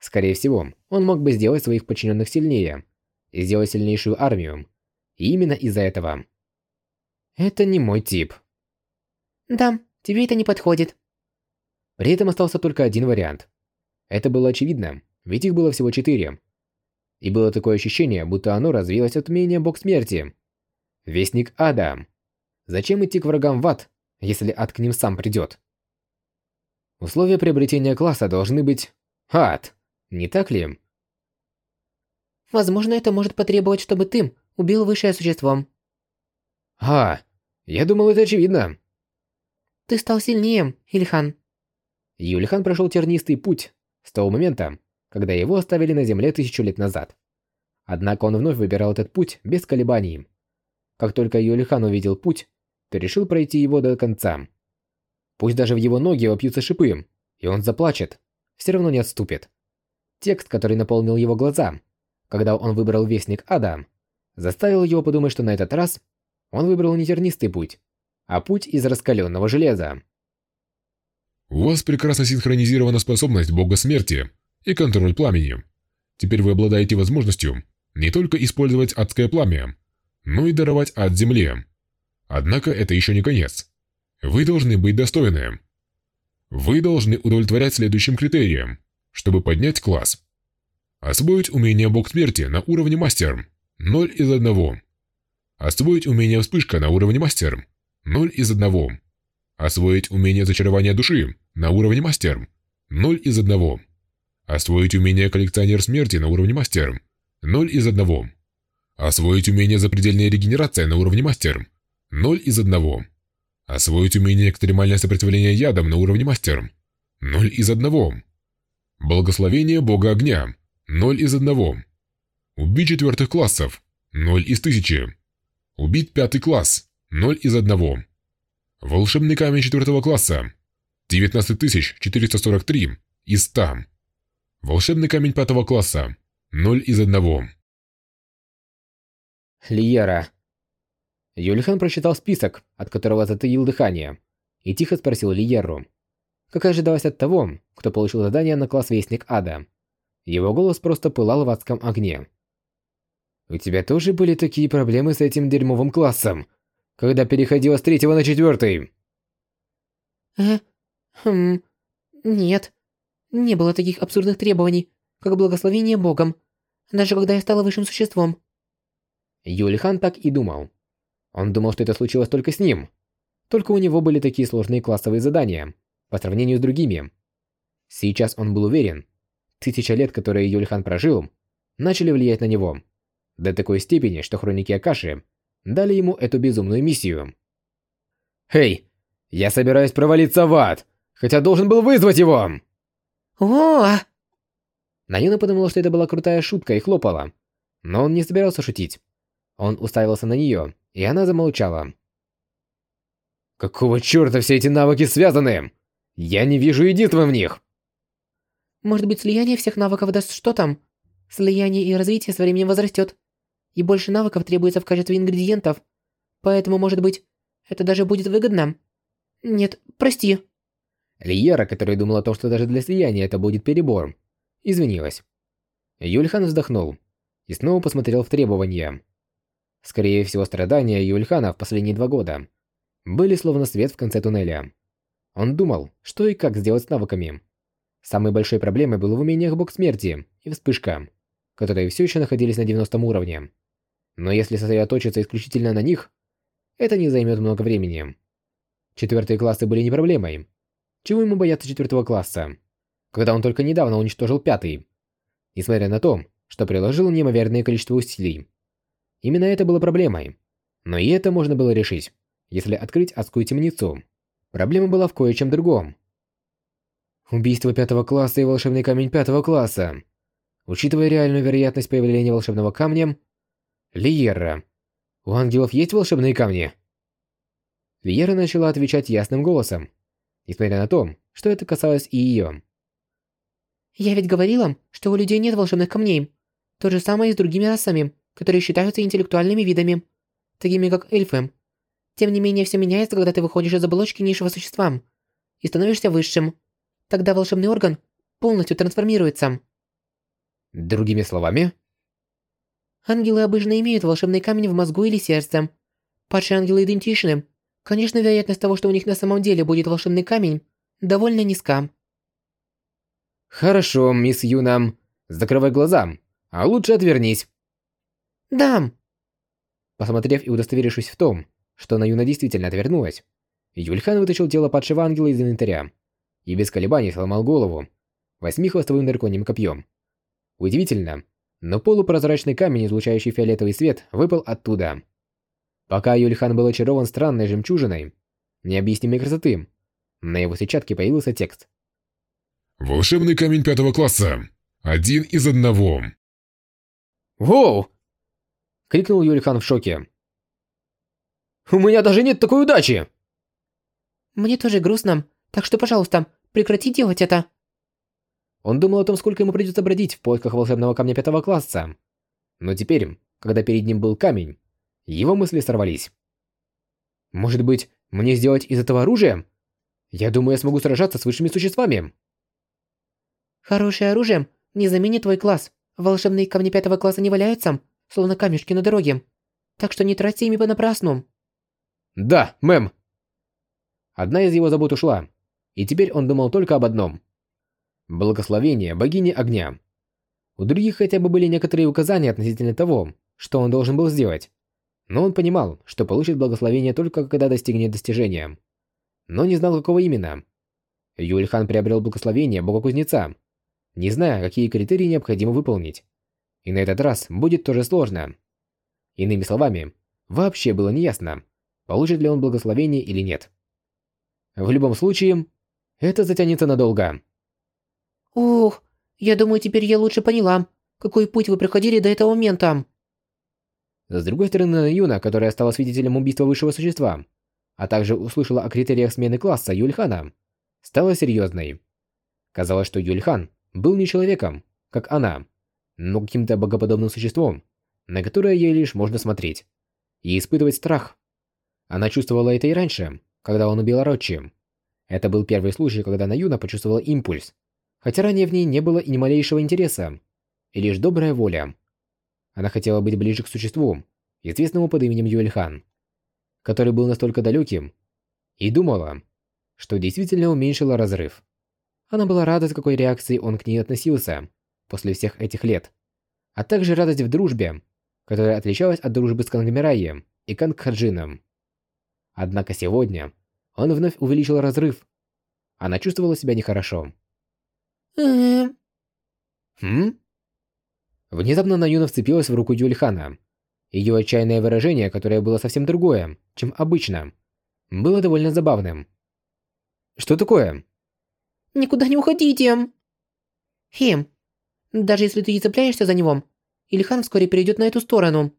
Скорее всего, он мог бы сделать своих подчиненных сильнее и сделать сильнейшую армию. И именно из-за этого. Это не мой тип. Да, тебе это не подходит. При этом остался только один вариант. Это было очевидно, ведь их было всего четыре. И было такое ощущение, будто оно развилось от умения бог смерти. Вестник ада. Зачем идти к врагам в ад, если ад к ним сам придет? Условия приобретения класса должны быть... Ад, не так ли? Возможно, это может потребовать, чтобы ты убил высшее существо. А, я думал, это очевидно. Ты стал сильнее, Ильхан. Юлихан прошел тернистый путь с того момента, когда его оставили на земле тысячу лет назад. Однако он вновь выбирал этот путь без колебаний. Как только Юлихан увидел путь, ты решил пройти его до конца. Пусть даже в его ноги вопьются шипы, и он заплачет, все равно не отступит. Текст, который наполнил его глаза, когда он выбрал Вестник Ада, заставил его подумать, что на этот раз он выбрал не тернистый путь, а путь из раскаленного железа. У вас прекрасно синхронизирована способность Бога Смерти и контроль пламени. Теперь вы обладаете возможностью не только использовать адское пламя, но и даровать ад земле. Однако это еще не конец. Вы должны быть достойны. Вы должны удовлетворять следующим критериям, чтобы поднять класс. Освоить умение Бог Смерти на уровне Мастер. 0 из 1. Освоить умение Вспышка на уровне Мастер. 0 из 1. Освоить умение Зачарования Души на уровне Мастер. 0 из 1. Освоить умение Коллекционер Смерти на уровне Мастер. 0 из 1. Освоить умение Запредельная Регенерация на уровне Мастер. 0 из 1. Освоить умение Экстремальное Сопротивление Ядом на уровне Мастер. 0 из 1. Благословение Бога Огня. 0 из 1. Убить четвертых классов. 0 из 1000. Убить пятый класс. 0 из 1. Волшебный камень четвертого класса. 19443 из 100. Волшебный камень пятого класса. 0 из 1. Лиера. Юлихан прочитал список, от которого затаил дыхание, и тихо спросил Лиеру. Как ожидалось от того, кто получил задание на класс Вестник Ада. Его голос просто пылал в адском огне. «У тебя тоже были такие проблемы с этим дерьмовым классом, когда переходила с третьего на четвертый?» Э, хм, нет. Не было таких абсурдных требований, как благословение Богом, даже когда я стала высшим существом. Юлихан так и думал. Он думал, что это случилось только с ним. Только у него были такие сложные классовые задания, по сравнению с другими. Сейчас он был уверен, тысяча лет, которые Юльхан прожил, начали влиять на него. До такой степени, что хроники Акаши дали ему эту безумную миссию. «Эй, я собираюсь провалиться в ад, хотя должен был вызвать его!» О! Наюна подумала, что это была крутая шутка и хлопала. Но он не собирался шутить. Он уставился на нее, и она замолчала. «Какого черта все эти навыки связаны? Я не вижу единства в них!» Может быть, слияние всех навыков даст что там? Слияние и развитие со временем возрастет. И больше навыков требуется в качестве ингредиентов. Поэтому, может быть, это даже будет выгодно. Нет, прости. Лиера, которая думала о том, что даже для слияния это будет перебор, извинилась. Юльхан вздохнул и снова посмотрел в требования. Скорее всего, страдания Юльхана в последние два года были словно свет в конце туннеля. Он думал, что и как сделать с навыками. Самой большой проблемой было в умениях Бог Смерти и Вспышка, которые все еще находились на 90 уровне. Но если сосредоточиться исключительно на них, это не займет много времени. Четвертые классы были не проблемой. Чего ему бояться четвертого класса, когда он только недавно уничтожил пятый? Несмотря на то, что приложил неимоверное количество усилий. Именно это было проблемой. Но и это можно было решить, если открыть адскую темницу. Проблема была в кое-чем другом. Убийство пятого класса и волшебный камень пятого класса. Учитывая реальную вероятность появления волшебного камня, Лиера. У ангелов есть волшебные камни? Лиера начала отвечать ясным голосом, несмотря на то, что это касалось и ее. Я ведь говорила, что у людей нет волшебных камней. То же самое и с другими расами, которые считаются интеллектуальными видами, такими как эльфы. Тем не менее, все меняется, когда ты выходишь из оболочки низшего существа и становишься высшим. Тогда волшебный орган полностью трансформируется. Другими словами? Ангелы обычно имеют волшебный камень в мозгу или сердце. Падшие ангелы идентичны. Конечно, вероятность того, что у них на самом деле будет волшебный камень, довольно низка. Хорошо, мисс Юна. Закрывай глаза, а лучше отвернись. Да. Посмотрев и удостоверившись в том, что Наюна действительно отвернулась, Юльхан вытащил тело падшего ангела из инвентаря и без колебаний сломал голову восьмихвостовым драконьим копьем. Удивительно, но полупрозрачный камень, излучающий фиолетовый свет, выпал оттуда. Пока Юльхан был очарован странной жемчужиной, необъяснимой красоты, на его сетчатке появился текст. «Волшебный камень пятого класса. Один из одного». «Воу!» — крикнул Юльхан в шоке. «У меня даже нет такой удачи!» «Мне тоже грустно, так что, пожалуйста, Прекрати делать это!» Он думал о том, сколько ему придется бродить в поисках волшебного камня пятого класса. Но теперь, когда перед ним был камень, его мысли сорвались. «Может быть, мне сделать из этого оружие? Я думаю, я смогу сражаться с высшими существами». «Хорошее оружие не заменит твой класс. Волшебные камни пятого класса не валяются, словно камешки на дороге. Так что не тратьте ими понапрасну». «Да, мэм». Одна из его забот ушла, и теперь он думал только об одном. Благословение богини огня. У других хотя бы были некоторые указания относительно того, что он должен был сделать. Но он понимал, что получит благословение только когда достигнет достижения. Но не знал, какого именно. Юльхан приобрел благословение бога-кузнеца, не зная, какие критерии необходимо выполнить. И на этот раз будет тоже сложно. Иными словами, вообще было неясно, получит ли он благословение или нет. В любом случае, это затянется надолго. Ух, я думаю, теперь я лучше поняла, какой путь вы проходили до этого момента. С другой стороны, Юна, которая стала свидетелем убийства высшего существа, а также услышала о критериях смены класса Юльхана, стала серьезной. Казалось, что Юльхан был не человеком, как она, но каким-то богоподобным существом, на которое ей лишь можно смотреть и испытывать страх. Она чувствовала это и раньше, когда он убил Рочи. Это был первый случай, когда Наюна почувствовала импульс, хотя ранее в ней не было и ни малейшего интереса, и лишь добрая воля. Она хотела быть ближе к существу, известному под именем Юэльхан, который был настолько далеким, и думала, что действительно уменьшила разрыв. Она была рада, с какой реакцией он к ней относился после всех этих лет, а также радость в дружбе, которая отличалась от дружбы с Кангмираем и Кангхаджином. Однако сегодня он вновь увеличил разрыв. Она чувствовала себя нехорошо. Хм? Внезапно Наюна вцепилась в руку Юльхана. Ее отчаянное выражение, которое было совсем другое, чем обычно, было довольно забавным. Что такое? Никуда не уходите. Хим, даже если ты не цепляешься за него, Ильхан вскоре перейдет на эту сторону.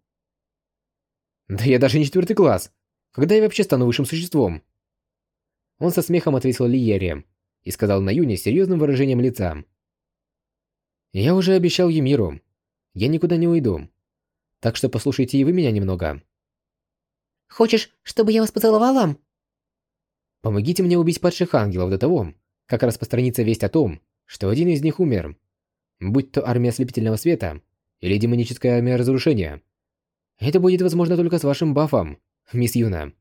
Да я даже не четвертый класс. Когда я вообще стану высшим существом? Он со смехом ответил Лиере и сказал на Юне с серьезным выражением лица. Я уже обещал Емиру. Я никуда не уйду. Так что послушайте и вы меня немного. Хочешь, чтобы я вас поцеловала? Помогите мне убить падших ангелов до того, как распространится весть о том, что один из них умер. Будь то армия ослепительного света или демоническая армия разрушения. Это будет возможно только с вашим бафом, мисс Юна.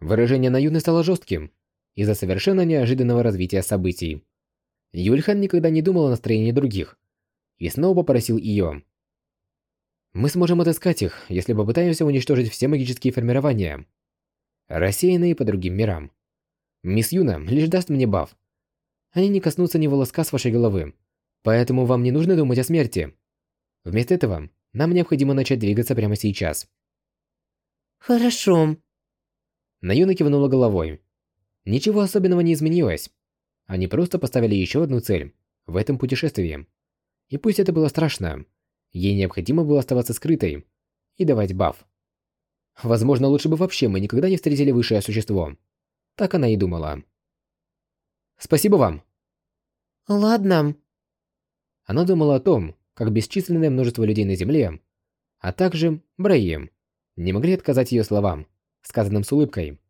Выражение на Юны стало жестким из-за совершенно неожиданного развития событий. Юльхан никогда не думал о настроении других и снова попросил ее. Мы сможем отыскать их, если попытаемся уничтожить все магические формирования, рассеянные по другим мирам. Мисс Юна лишь даст мне баф. Они не коснутся ни волоска с вашей головы, поэтому вам не нужно думать о смерти. Вместо этого нам необходимо начать двигаться прямо сейчас. Хорошо. Наюна кивнула головой. Ничего особенного не изменилось. Они просто поставили еще одну цель в этом путешествии. И пусть это было страшно, ей необходимо было оставаться скрытой и давать баф. Возможно, лучше бы вообще мы никогда не встретили высшее существо. Так она и думала. Спасибо вам. Ладно. Она думала о том, как бесчисленное множество людей на Земле, а также Брейем, не могли отказать ее словам, сказанным с улыбкой,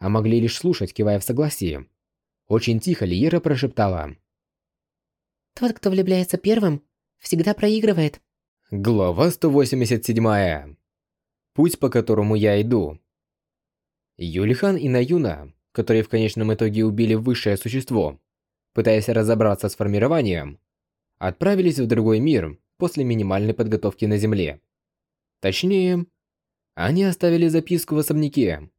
а могли лишь слушать, кивая в согласии. Очень тихо Лиера прошептала. Тот, кто влюбляется первым, всегда проигрывает. Глава 187. Путь, по которому я иду. Юлихан и Наюна, которые в конечном итоге убили высшее существо, пытаясь разобраться с формированием, отправились в другой мир после минимальной подготовки на Земле. Точнее, они оставили записку в особняке.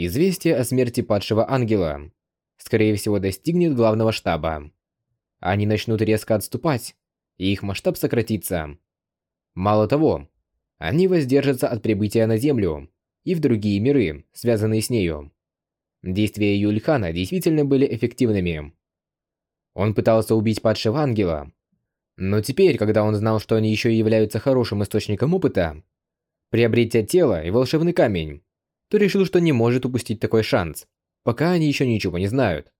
Известие о смерти падшего ангела, скорее всего, достигнет главного штаба. Они начнут резко отступать, и их масштаб сократится. Мало того, они воздержатся от прибытия на Землю и в другие миры, связанные с нею. Действия Юльхана действительно были эффективными. Он пытался убить падшего ангела, но теперь, когда он знал, что они еще являются хорошим источником опыта, приобретя тело и волшебный камень, то решил, что не может упустить такой шанс, пока они еще ничего не знают.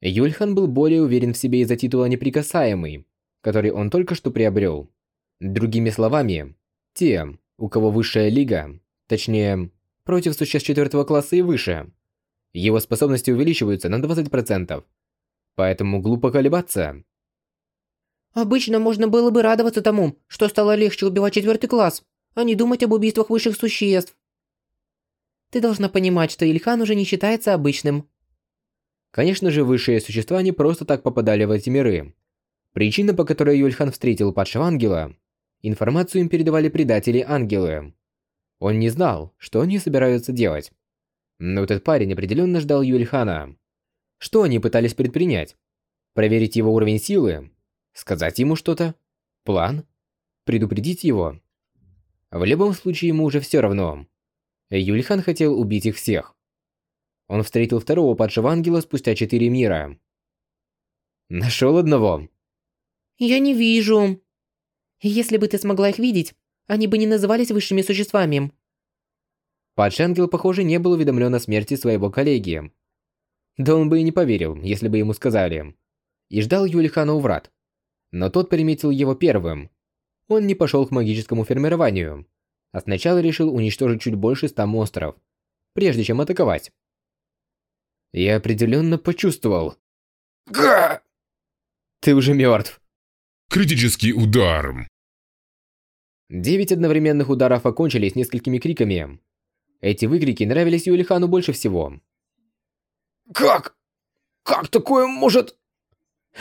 Юльхан был более уверен в себе из-за титула «Неприкасаемый», который он только что приобрел. Другими словами, те, у кого высшая лига, точнее, против существ четвертого класса и выше, его способности увеличиваются на 20%. Поэтому глупо колебаться. Обычно можно было бы радоваться тому, что стало легче убивать четвертый класс, а не думать об убийствах высших существ. Ты должна понимать, что Ильхан уже не считается обычным. Конечно же, высшие существа не просто так попадали в эти миры. Причина, по которой Юльхан встретил падшего ангела, информацию им передавали предатели-ангелы. Он не знал, что они собираются делать. Но этот парень определенно ждал Юльхана. Что они пытались предпринять? Проверить его уровень силы? Сказать ему что-то? План? Предупредить его? В любом случае ему уже все равно. Юльхан хотел убить их всех. Он встретил второго падшего ангела спустя четыре мира. Нашел одного. Я не вижу. Если бы ты смогла их видеть, они бы не назывались высшими существами. Падший ангел, похоже, не был уведомлен о смерти своего коллеги. Да он бы и не поверил, если бы ему сказали. И ждал Юлихана у врат. Но тот приметил его первым. Он не пошел к магическому формированию, а сначала решил уничтожить чуть больше ста монстров, прежде чем атаковать. Я определенно почувствовал. Га! Ты уже мертв. Критический удар. Девять одновременных ударов окончились несколькими криками. Эти выкрики нравились Юлихану больше всего. Как? Как такое может...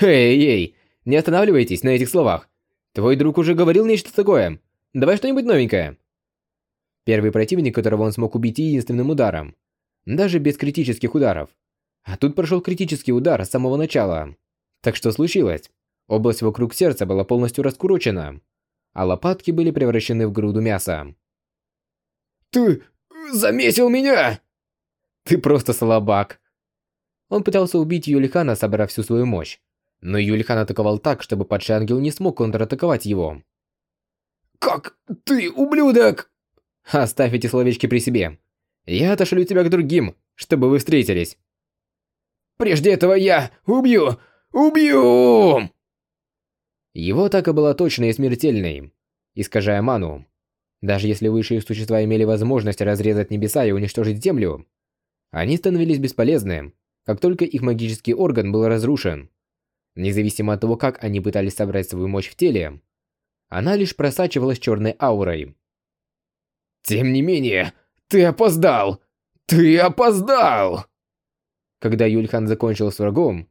Эй-эй, не останавливайтесь на этих словах. Твой друг уже говорил нечто такое. Давай что-нибудь новенькое. Первый противник, которого он смог убить единственным ударом. Даже без критических ударов. А тут прошел критический удар с самого начала. Так что случилось? Область вокруг сердца была полностью раскурочена, а лопатки были превращены в груду мяса. «Ты заметил меня!» «Ты просто слабак!» Он пытался убить Юлихана, собрав всю свою мощь. Но Юлихан атаковал так, чтобы падший ангел не смог контратаковать его. «Как ты, ублюдок!» Оставь эти словечки при себе. Я отошлю тебя к другим, чтобы вы встретились. Прежде этого я убью! Убью! Его атака была точной и смертельной, искажая ману. Даже если высшие существа имели возможность разрезать небеса и уничтожить землю, они становились бесполезны, как только их магический орган был разрушен. Независимо от того, как они пытались собрать свою мощь в теле, она лишь просачивалась черной аурой. «Тем не менее, ты опоздал! Ты опоздал!» Когда Юльхан закончил с врагом,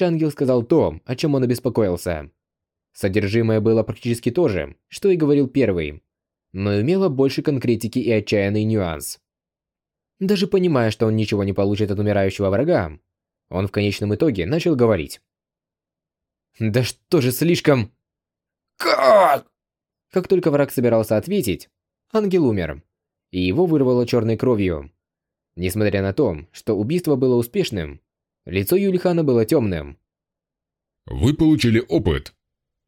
Ангел сказал то, о чем он обеспокоился. Содержимое было практически то же, что и говорил первый, но имело больше конкретики и отчаянный нюанс. Даже понимая, что он ничего не получит от умирающего врага, он в конечном итоге начал говорить. «Да что же слишком...» «Как?» Как только враг собирался ответить, ангел умер, и его вырвало черной кровью. Несмотря на то, что убийство было успешным, лицо Юлихана было темным. Вы получили опыт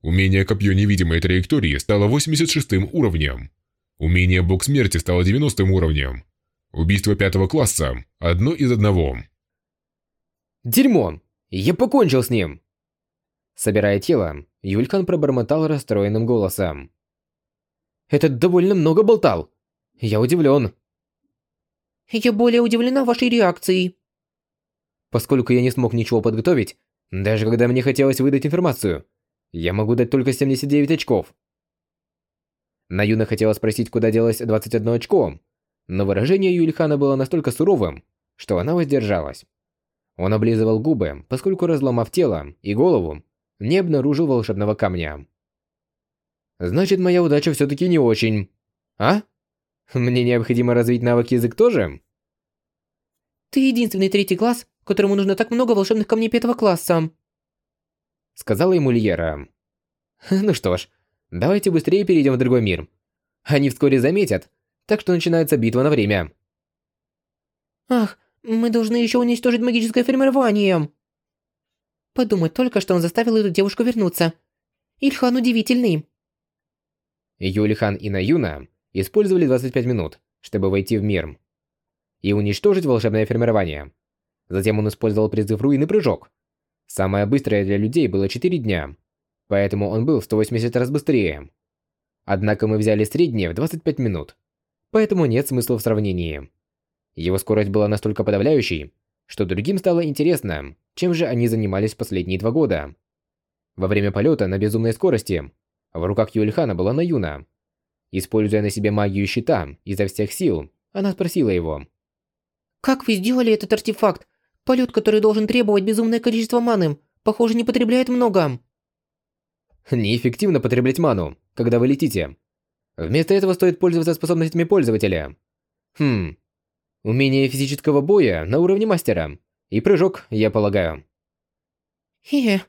Умение Копье невидимой траектории стало 86 уровнем. Умение Бог смерти стало 90 уровнем. Убийство пятого класса – одно из одного. Дерьмо! Я покончил с ним! Собирая тело, Юлькан пробормотал расстроенным голосом. Это довольно много болтал. Я удивлен. Я более удивлена вашей реакцией. Поскольку я не смог ничего подготовить, даже когда мне хотелось выдать информацию, я могу дать только 79 очков. Наюна хотела спросить, куда делось 21 очко, но выражение Юльхана было настолько суровым, что она воздержалась. Он облизывал губы, поскольку разломав тело и голову, не обнаружил волшебного камня. Значит, моя удача все-таки не очень. А? Мне необходимо развить навык язык тоже? Ты единственный третий класс, которому нужно так много волшебных камней пятого класса сказала ему Льера. Ну что ж, давайте быстрее перейдем в другой мир. Они вскоре заметят, так что начинается битва на время. Ах, мы должны еще уничтожить магическое формирование. Подумать только, что он заставил эту девушку вернуться. Ильхан удивительный. Юлихан и Наюна использовали 25 минут, чтобы войти в мир и уничтожить волшебное формирование. Затем он использовал призыв руины прыжок, Самое быстрое для людей было 4 дня, поэтому он был в 180 раз быстрее. Однако мы взяли среднее в 25 минут, поэтому нет смысла в сравнении. Его скорость была настолько подавляющей, что другим стало интересно, чем же они занимались последние два года. Во время полета на безумной скорости в руках Юльхана была Наюна. Используя на себе магию щита изо всех сил, она спросила его. «Как вы сделали этот артефакт? Полет, который должен требовать безумное количество маны, похоже, не потребляет много. Неэффективно потреблять ману, когда вы летите. Вместо этого стоит пользоваться способностями пользователя. Хм. Умение физического боя на уровне мастера. И прыжок, я полагаю. Хе,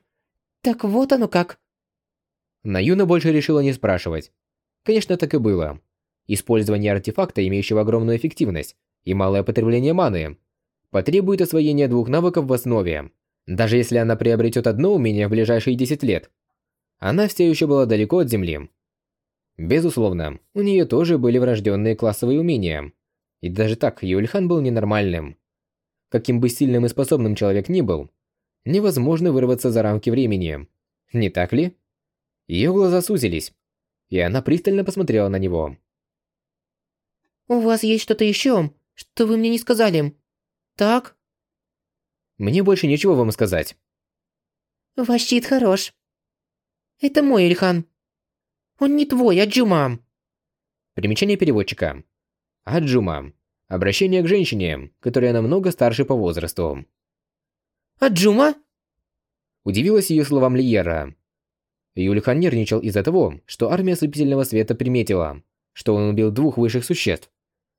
так вот оно как. Наюна больше решила не спрашивать. Конечно, так и было. Использование артефакта, имеющего огромную эффективность, и малое потребление маны, потребует освоения двух навыков в основе. Даже если она приобретет одно умение в ближайшие 10 лет, она все еще была далеко от Земли. Безусловно, у нее тоже были врожденные классовые умения. И даже так Юльхан был ненормальным. Каким бы сильным и способным человек ни был, невозможно вырваться за рамки времени. Не так ли? Ее глаза сузились, и она пристально посмотрела на него. У вас есть что-то еще, что вы мне не сказали? Так? Мне больше нечего вам сказать. Ваш щит хорош. Это мой Ильхан. Он не твой, а Джума. Примечание переводчика. Аджума. Обращение к женщине, которая намного старше по возрасту. Аджума? Удивилась ее словам Лиера. Юлихан нервничал из-за того, что армия ослепительного света приметила, что он убил двух высших существ.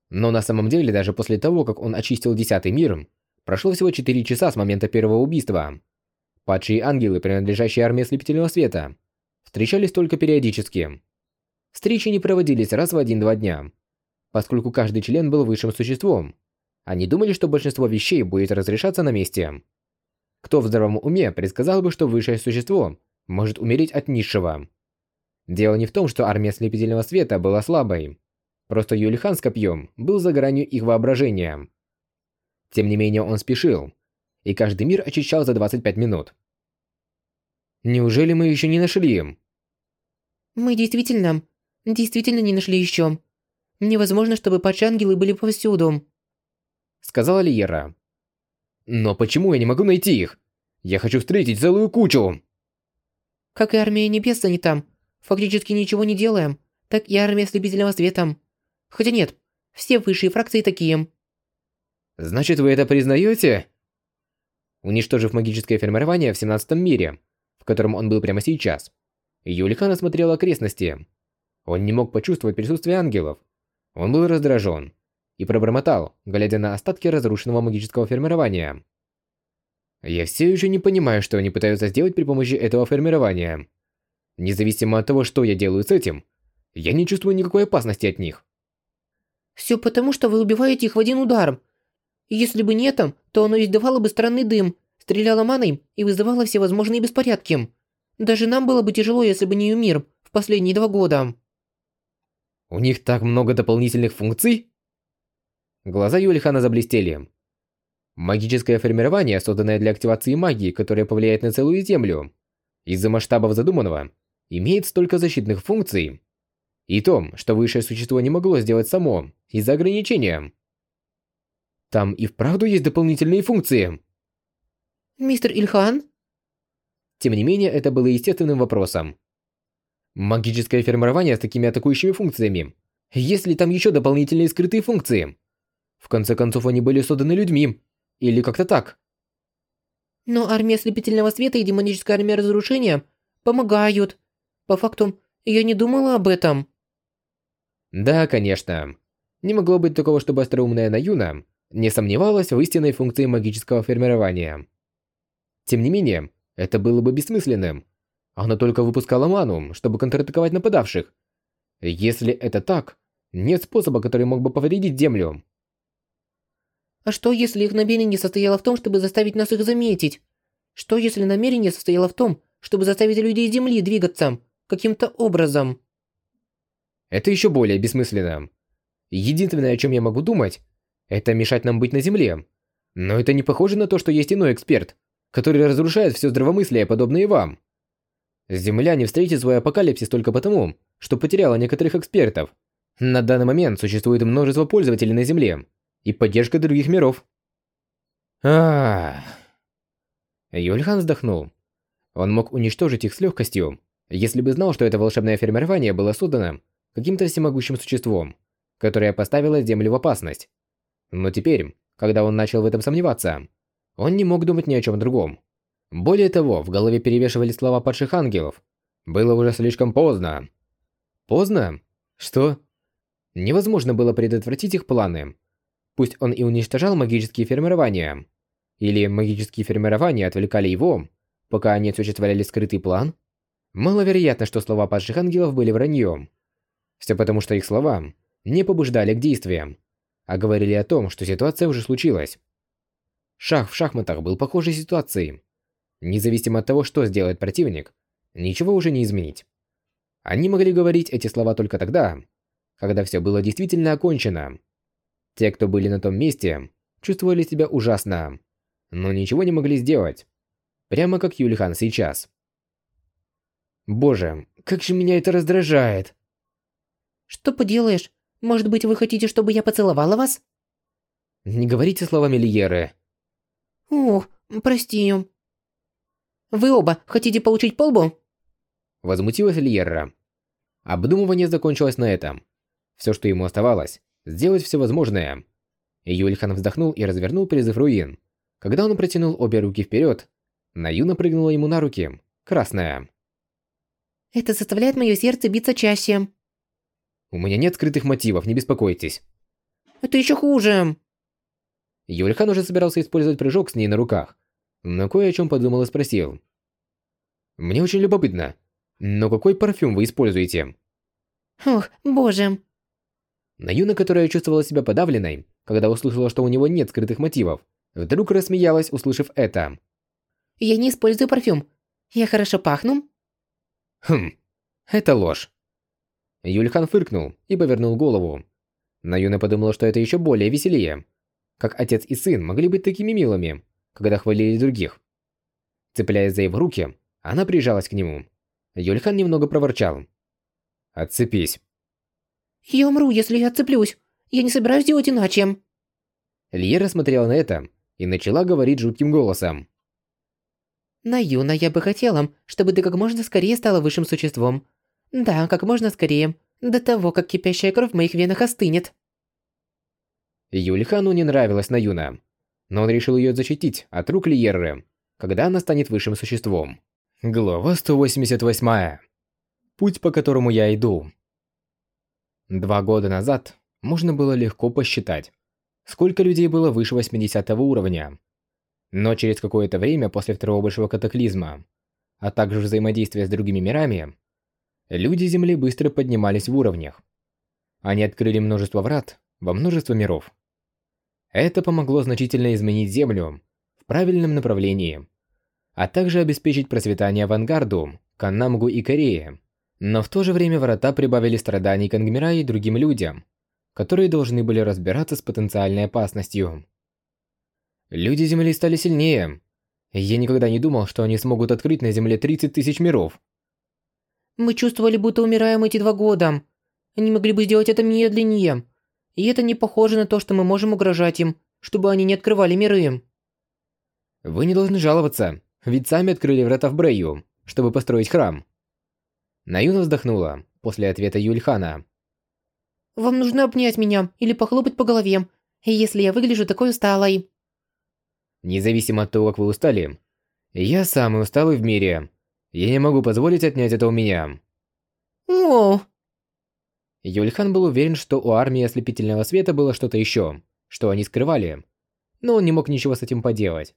Но на самом деле, даже после того, как он очистил Десятый мир, прошло всего 4 часа с момента первого убийства. Падшие ангелы, принадлежащие армии ослепительного света, встречались только периодически. Встречи не проводились раз в один-два дня, поскольку каждый член был высшим существом. Они думали, что большинство вещей будет разрешаться на месте. Кто в здравом уме предсказал бы, что высшее существо может умереть от низшего? Дело не в том, что армия ослепительного света была слабой. Просто Юльхан с копьем был за гранью их воображения. Тем не менее он спешил, и каждый мир очищал за 25 минут. Неужели мы еще не нашли? Мы действительно, действительно не нашли еще. Невозможно, чтобы падшие ангелы были повсюду. Сказала Лиера. Но почему я не могу найти их? Я хочу встретить целую кучу. Как и армия небес занята, фактически ничего не делаем, так и армия слепительного света. Хотя нет, все высшие фракции такие. Значит, вы это признаете? Уничтожив магическое формирование в 17 мире, в котором он был прямо сейчас, Юлихан осмотрел окрестности. Он не мог почувствовать присутствие ангелов. Он был раздражен и пробормотал, глядя на остатки разрушенного магического формирования. Я все еще не понимаю, что они пытаются сделать при помощи этого формирования. Независимо от того, что я делаю с этим, я не чувствую никакой опасности от них. Все потому, что вы убиваете их в один удар. Если бы не это, то оно издавало бы странный дым, стреляло маной и вызывало всевозможные беспорядки. Даже нам было бы тяжело, если бы не Юмир в последние два года. У них так много дополнительных функций? Глаза Юлихана заблестели. Магическое формирование, созданное для активации магии, которая повлияет на целую Землю, из-за масштабов задуманного, имеет столько защитных функций, и том, что высшее существо не могло сделать само, из-за ограничения. Там и вправду есть дополнительные функции. Мистер Ильхан? Тем не менее, это было естественным вопросом. Магическое формирование с такими атакующими функциями. Есть ли там еще дополнительные скрытые функции? В конце концов, они были созданы людьми. Или как-то так. Но армия ослепительного света и демоническая армия разрушения помогают. По факту, я не думала об этом. Да, конечно. Не могло быть такого, чтобы остроумная Наюна не сомневалась в истинной функции магического формирования. Тем не менее, это было бы бессмысленным. Она только выпускала ману, чтобы контратаковать нападавших. Если это так, нет способа, который мог бы повредить Землю. А что, если их намерение состояло в том, чтобы заставить нас их заметить? Что, если намерение состояло в том, чтобы заставить людей Земли двигаться каким-то образом? Это еще более бессмысленно. Единственное, о чем я могу думать, это мешать нам быть на Земле. Но это не похоже на то, что есть иной эксперт, который разрушает все здравомыслие, подобное вам. Земля не встретит свой апокалипсис только потому, что потеряла некоторых экспертов. На данный момент существует множество пользователей на Земле и поддержка других миров. Ах. Юльхан вздохнул. Он мог уничтожить их с легкостью, если бы знал, что это волшебное формирование было создано каким-то всемогущим существом, которое поставило Землю в опасность. Но теперь, когда он начал в этом сомневаться, он не мог думать ни о чем другом. Более того, в голове перевешивали слова падших ангелов. Было уже слишком поздно. Поздно? Что? Невозможно было предотвратить их планы. Пусть он и уничтожал магические формирования. Или магические формирования отвлекали его, пока они осуществляли скрытый план? Маловероятно, что слова падших ангелов были враньем. Все потому, что их слова не побуждали к действиям, а говорили о том, что ситуация уже случилась. Шах в шахматах был похожей ситуацией. Независимо от того, что сделает противник, ничего уже не изменить. Они могли говорить эти слова только тогда, когда все было действительно окончено. Те, кто были на том месте, чувствовали себя ужасно, но ничего не могли сделать. Прямо как Юлихан сейчас. Боже, как же меня это раздражает. Что поделаешь? Может быть, вы хотите, чтобы я поцеловала вас? Не говорите словами Лиеры. Ох, прости. Вы оба хотите получить полбу? Возмутилась Лиера. Обдумывание закончилось на этом. Все, что ему оставалось, сделать все возможное. Юльхан вздохнул и развернул призыв руин. Когда он протянул обе руки вперед, Наюна прыгнула ему на руки, красная. Это заставляет мое сердце биться чаще. У меня нет скрытых мотивов, не беспокойтесь. Это еще хуже. Юльхан уже собирался использовать прыжок с ней на руках, но кое о чем подумал и спросил. Мне очень любопытно, но какой парфюм вы используете? Ох, боже. Наюна, которая чувствовала себя подавленной, когда услышала, что у него нет скрытых мотивов, вдруг рассмеялась, услышав это. Я не использую парфюм. Я хорошо пахну? Хм, это ложь. Юльхан фыркнул и повернул голову. Наюна подумала, что это еще более веселее. Как отец и сын могли быть такими милыми, когда хвалили других. Цепляясь за его руки, она прижалась к нему. Юльхан немного проворчал. «Отцепись». «Я умру, если я отцеплюсь. Я не собираюсь делать иначе». Льера смотрела на это и начала говорить жутким голосом. «Наюна, я бы хотела, чтобы ты как можно скорее стала высшим существом. Да, как можно скорее. До того, как кипящая кровь в моих венах остынет». Юльхану не нравилась Наюна, но он решил ее защитить от рук Лиерры, когда она станет высшим существом. Глава 188. Путь, по которому я иду. Два года назад можно было легко посчитать, сколько людей было выше 80 уровня. Но через какое-то время после второго большого катаклизма, а также взаимодействия с другими мирами, люди Земли быстро поднимались в уровнях. Они открыли множество врат во множество миров. Это помогло значительно изменить Землю в правильном направлении, а также обеспечить процветание авангарду, Каннамгу и Корее. Но в то же время врата прибавили страданий Кангмира и другим людям, которые должны были разбираться с потенциальной опасностью. Люди Земли стали сильнее. Я никогда не думал, что они смогут открыть на Земле 30 тысяч миров. Мы чувствовали, будто умираем эти два года. Они могли бы сделать это медленнее. И это не похоже на то, что мы можем угрожать им, чтобы они не открывали миры. Вы не должны жаловаться, ведь сами открыли врата в Брею, чтобы построить храм. Наюна вздохнула после ответа Юльхана. Вам нужно обнять меня или похлопать по голове, если я выгляжу такой усталой. Независимо от того, как вы устали, я самый усталый в мире. Я не могу позволить отнять это у меня. О. Юльхан был уверен, что у армии ослепительного света было что-то еще, что они скрывали, но он не мог ничего с этим поделать.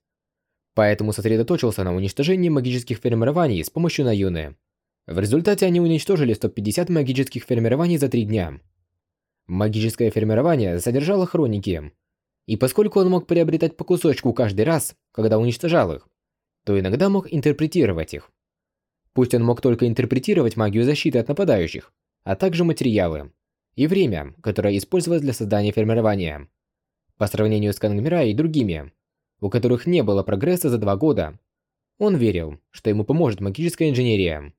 Поэтому сосредоточился на уничтожении магических формирований с помощью Наюны. В результате они уничтожили 150 магических формирований за три дня. Магическое формирование содержало хроники, и поскольку он мог приобретать по кусочку каждый раз, когда уничтожал их, то иногда мог интерпретировать их. Пусть он мог только интерпретировать магию защиты от нападающих, а также материалы и время, которое использовалось для создания формирования. По сравнению с Кангмира и другими, у которых не было прогресса за два года, он верил, что ему поможет магическая инженерия.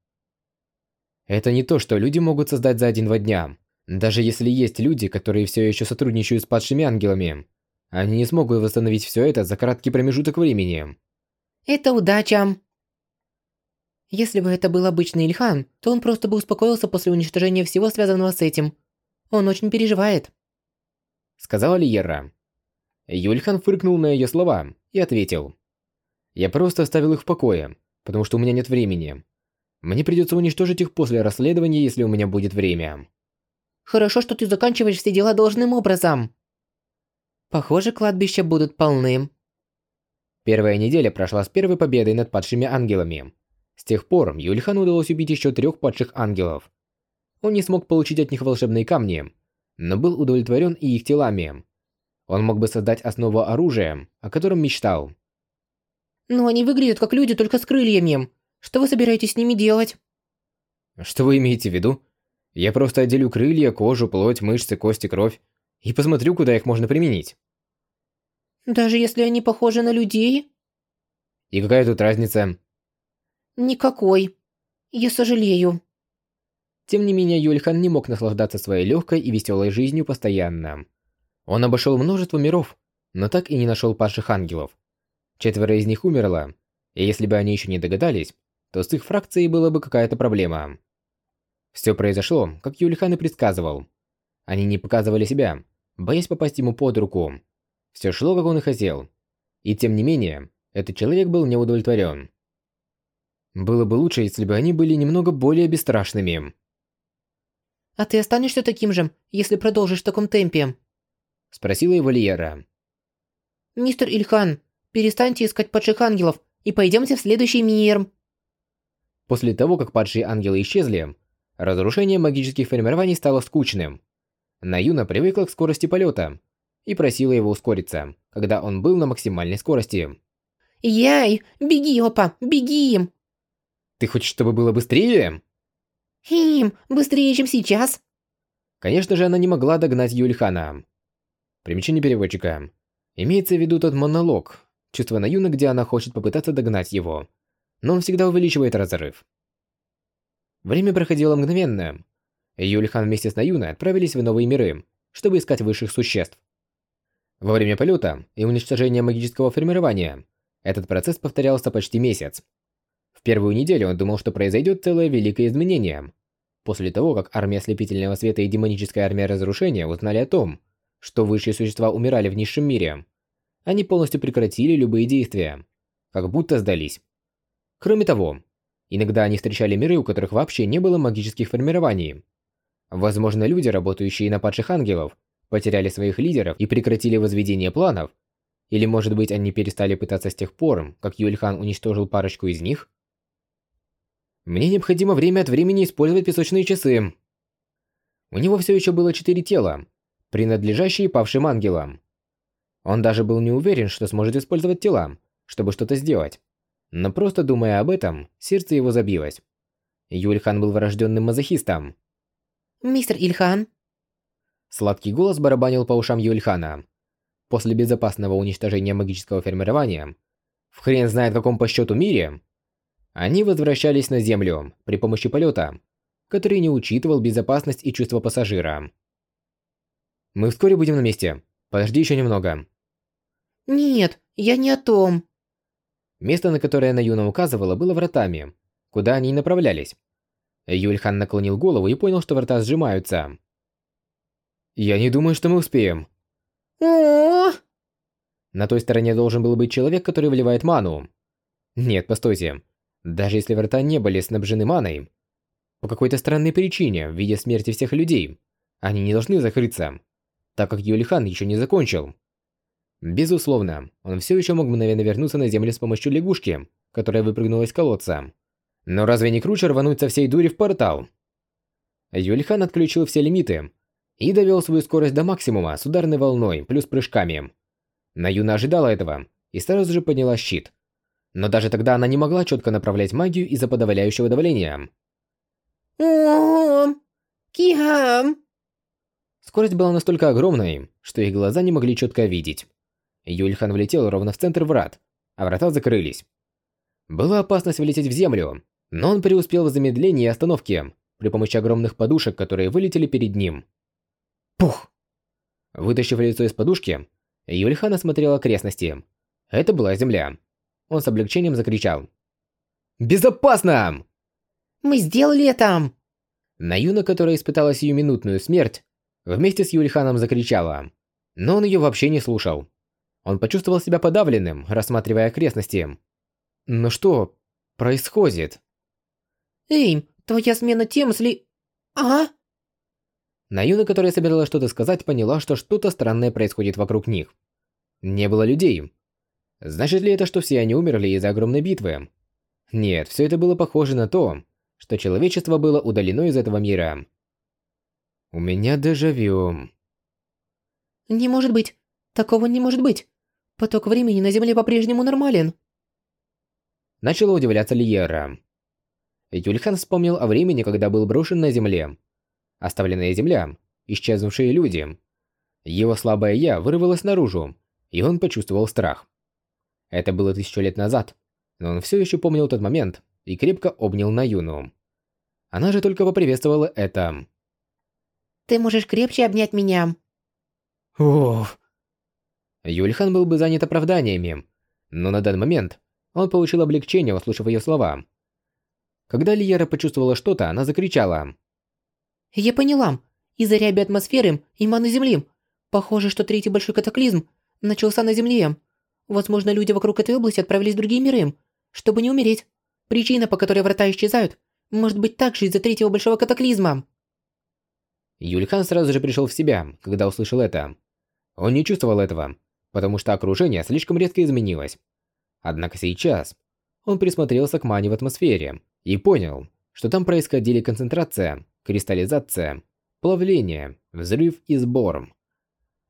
Это не то, что люди могут создать за один-два дня. Даже если есть люди, которые все еще сотрудничают с падшими ангелами, они не смогут восстановить все это за краткий промежуток времени. Это удача. Если бы это был обычный Ильхан, то он просто бы успокоился после уничтожения всего связанного с этим. Он очень переживает. Сказала Лиера. Юльхан фыркнул на ее слова и ответил. Я просто оставил их в покое, потому что у меня нет времени. Мне придется уничтожить их после расследования, если у меня будет время. Хорошо, что ты заканчиваешь все дела должным образом. Похоже, кладбища будут полны. Первая неделя прошла с первой победой над падшими ангелами. С тех пор Юльхану удалось убить еще трех падших ангелов. Он не смог получить от них волшебные камни, но был удовлетворен и их телами. Он мог бы создать основу оружия, о котором мечтал. Но они выглядят как люди, только с крыльями. Что вы собираетесь с ними делать? Что вы имеете в виду? Я просто отделю крылья, кожу, плоть, мышцы, кости, кровь и посмотрю, куда их можно применить. Даже если они похожи на людей? И какая тут разница? Никакой. Я сожалею. Тем не менее, Юльхан не мог наслаждаться своей легкой и веселой жизнью постоянно. Он обошел множество миров, но так и не нашел падших ангелов. Четверо из них умерло, и если бы они еще не догадались, то с их фракцией была бы какая-то проблема. Все произошло, как Юльхан и предсказывал. Они не показывали себя, боясь попасть ему под руку. Все шло, как он и хотел. И тем не менее, этот человек был неудовлетворен. Было бы лучше, если бы они были немного более бесстрашными. А ты останешься таким же, если продолжишь в таком темпе? Спросила его Лиера. Мистер Ильхан, перестаньте искать падших ангелов и пойдемте в следующий мир. После того, как падшие ангелы исчезли, разрушение магических формирований стало скучным. Наюна привыкла к скорости полета и просила его ускориться, когда он был на максимальной скорости. Яй, беги, опа, беги! Ты хочешь, чтобы было быстрее? Хим, быстрее, чем сейчас. Конечно же, она не могла догнать Юльхана. Примечание переводчика. Имеется в виду тот монолог, чувство Наюна, где она хочет попытаться догнать его. Но он всегда увеличивает разрыв. Время проходило мгновенно. Юльхан вместе с Наюной отправились в новые миры, чтобы искать высших существ. Во время полета и уничтожения магического формирования этот процесс повторялся почти месяц. В первую неделю он думал, что произойдет целое великое изменение. После того, как армия ослепительного света и демоническая армия разрушения узнали о том, что высшие существа умирали в низшем мире, они полностью прекратили любые действия, как будто сдались. Кроме того, иногда они встречали миры, у которых вообще не было магических формирований. Возможно, люди, работающие на падших ангелов, потеряли своих лидеров и прекратили возведение планов, или, может быть, они перестали пытаться с тех пор, как Юльхан уничтожил парочку из них? Мне необходимо время от времени использовать песочные часы. У него все еще было четыре тела, принадлежащие павшим ангелам. Он даже был не уверен, что сможет использовать тела, чтобы что-то сделать. Но просто думая об этом, сердце его забилось. Юльхан был врожденным мазохистом. Мистер Ильхан. Сладкий голос барабанил по ушам Юльхана. После безопасного уничтожения магического формирования, в хрен знает каком по счету мире, они возвращались на Землю при помощи полета, который не учитывал безопасность и чувство пассажира. Мы вскоре будем на месте. Подожди еще немного. Нет, я не о том. Место, на которое Наюна указывала, было вратами, куда они и направлялись. Юльхан наклонил голову и понял, что врата сжимаются. «Я не думаю, что мы успеем». На той стороне должен был быть человек, который вливает ману. Нет, постойте. Даже если врата не были снабжены маной, по какой-то странной причине, в виде смерти всех людей, они не должны закрыться, так как Юлихан еще не закончил. Безусловно, он все еще мог мгновенно вернуться на землю с помощью лягушки, которая выпрыгнула из колодца. Но разве не круче рвануть со всей дури в портал? Юльхан отключил все лимиты и довел свою скорость до максимума с ударной волной плюс прыжками. Наюна ожидала этого и сразу же подняла щит. Но даже тогда она не могла четко направлять магию из-за подавляющего давления. О! Киам! Скорость была настолько огромной, что их глаза не могли четко видеть. Юльхан влетел ровно в центр врат, а врата закрылись. Была опасность влететь в землю, но он преуспел в замедлении и остановке при помощи огромных подушек, которые вылетели перед ним. Пух! Вытащив лицо из подушки, Юльхан осмотрел окрестности. Это была земля. Он с облегчением закричал. «Безопасно!» Мы сделали это! Наюна, которая испытала сиюминутную смерть, вместе с Юльханом закричала. Но он ее вообще не слушал. Он почувствовал себя подавленным, рассматривая окрестности. Но что происходит? Эй, твоя смена тем сли... А? Наюна, которая собиралась что-то сказать, поняла, что что-то странное происходит вокруг них. Не было людей. Значит ли это, что все они умерли из-за огромной битвы? Нет, все это было похоже на то, что человечество было удалено из этого мира. У меня дежавю. Не может быть. Такого не может быть. Поток времени на Земле по-прежнему нормален. Начала удивляться Лиера. Юльхан вспомнил о времени, когда был брошен на Земле. Оставленная Земля, исчезнувшие люди. Его слабое «я» вырвалось наружу, и он почувствовал страх. Это было тысячу лет назад, но он все еще помнил тот момент и крепко обнял Наюну. Она же только поприветствовала это. Ты можешь крепче обнять меня. Уф. Юльхан был бы занят оправданиями, но на данный момент он получил облегчение, услышав ее слова. Когда Лиера почувствовала что-то, она закричала. «Я поняла. Из-за ряби атмосферы и маны Земли. Похоже, что третий большой катаклизм начался на Земле. Возможно, люди вокруг этой области отправились в другие миры, чтобы не умереть. Причина, по которой врата исчезают, может быть также из-за третьего большого катаклизма. Юльхан сразу же пришел в себя, когда услышал это. Он не чувствовал этого, потому что окружение слишком резко изменилось. Однако сейчас он присмотрелся к мане в атмосфере и понял, что там происходили концентрация, кристаллизация, плавление, взрыв и сбор.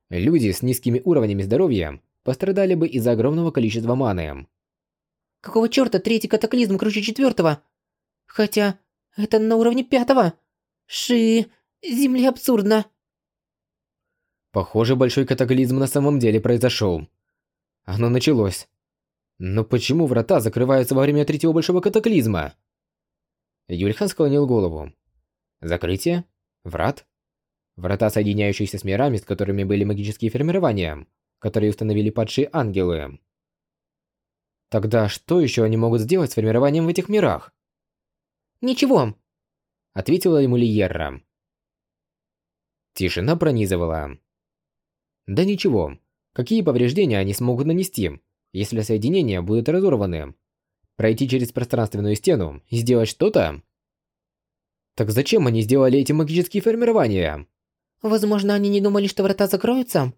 Люди с низкими уровнями здоровья пострадали бы из-за огромного количества маны. Какого чёрта третий катаклизм круче четвёртого? Хотя это на уровне пятого. Ши, земля абсурдна. Похоже, большой катаклизм на самом деле произошёл. Оно началось. Но почему врата закрываются во время третьего большого катаклизма? Юльхан склонил голову. Закрытие? Врат? Врата, соединяющиеся с мирами, с которыми были магические формирования, которые установили падшие ангелы. Тогда что еще они могут сделать с формированием в этих мирах? Ничего, ответила ему Лиерра. Тишина пронизывала. Да ничего. Какие повреждения они смогут нанести, если соединения будут разорваны? Пройти через пространственную стену и сделать что-то? Так зачем они сделали эти магические формирования? Возможно, они не думали, что врата закроются?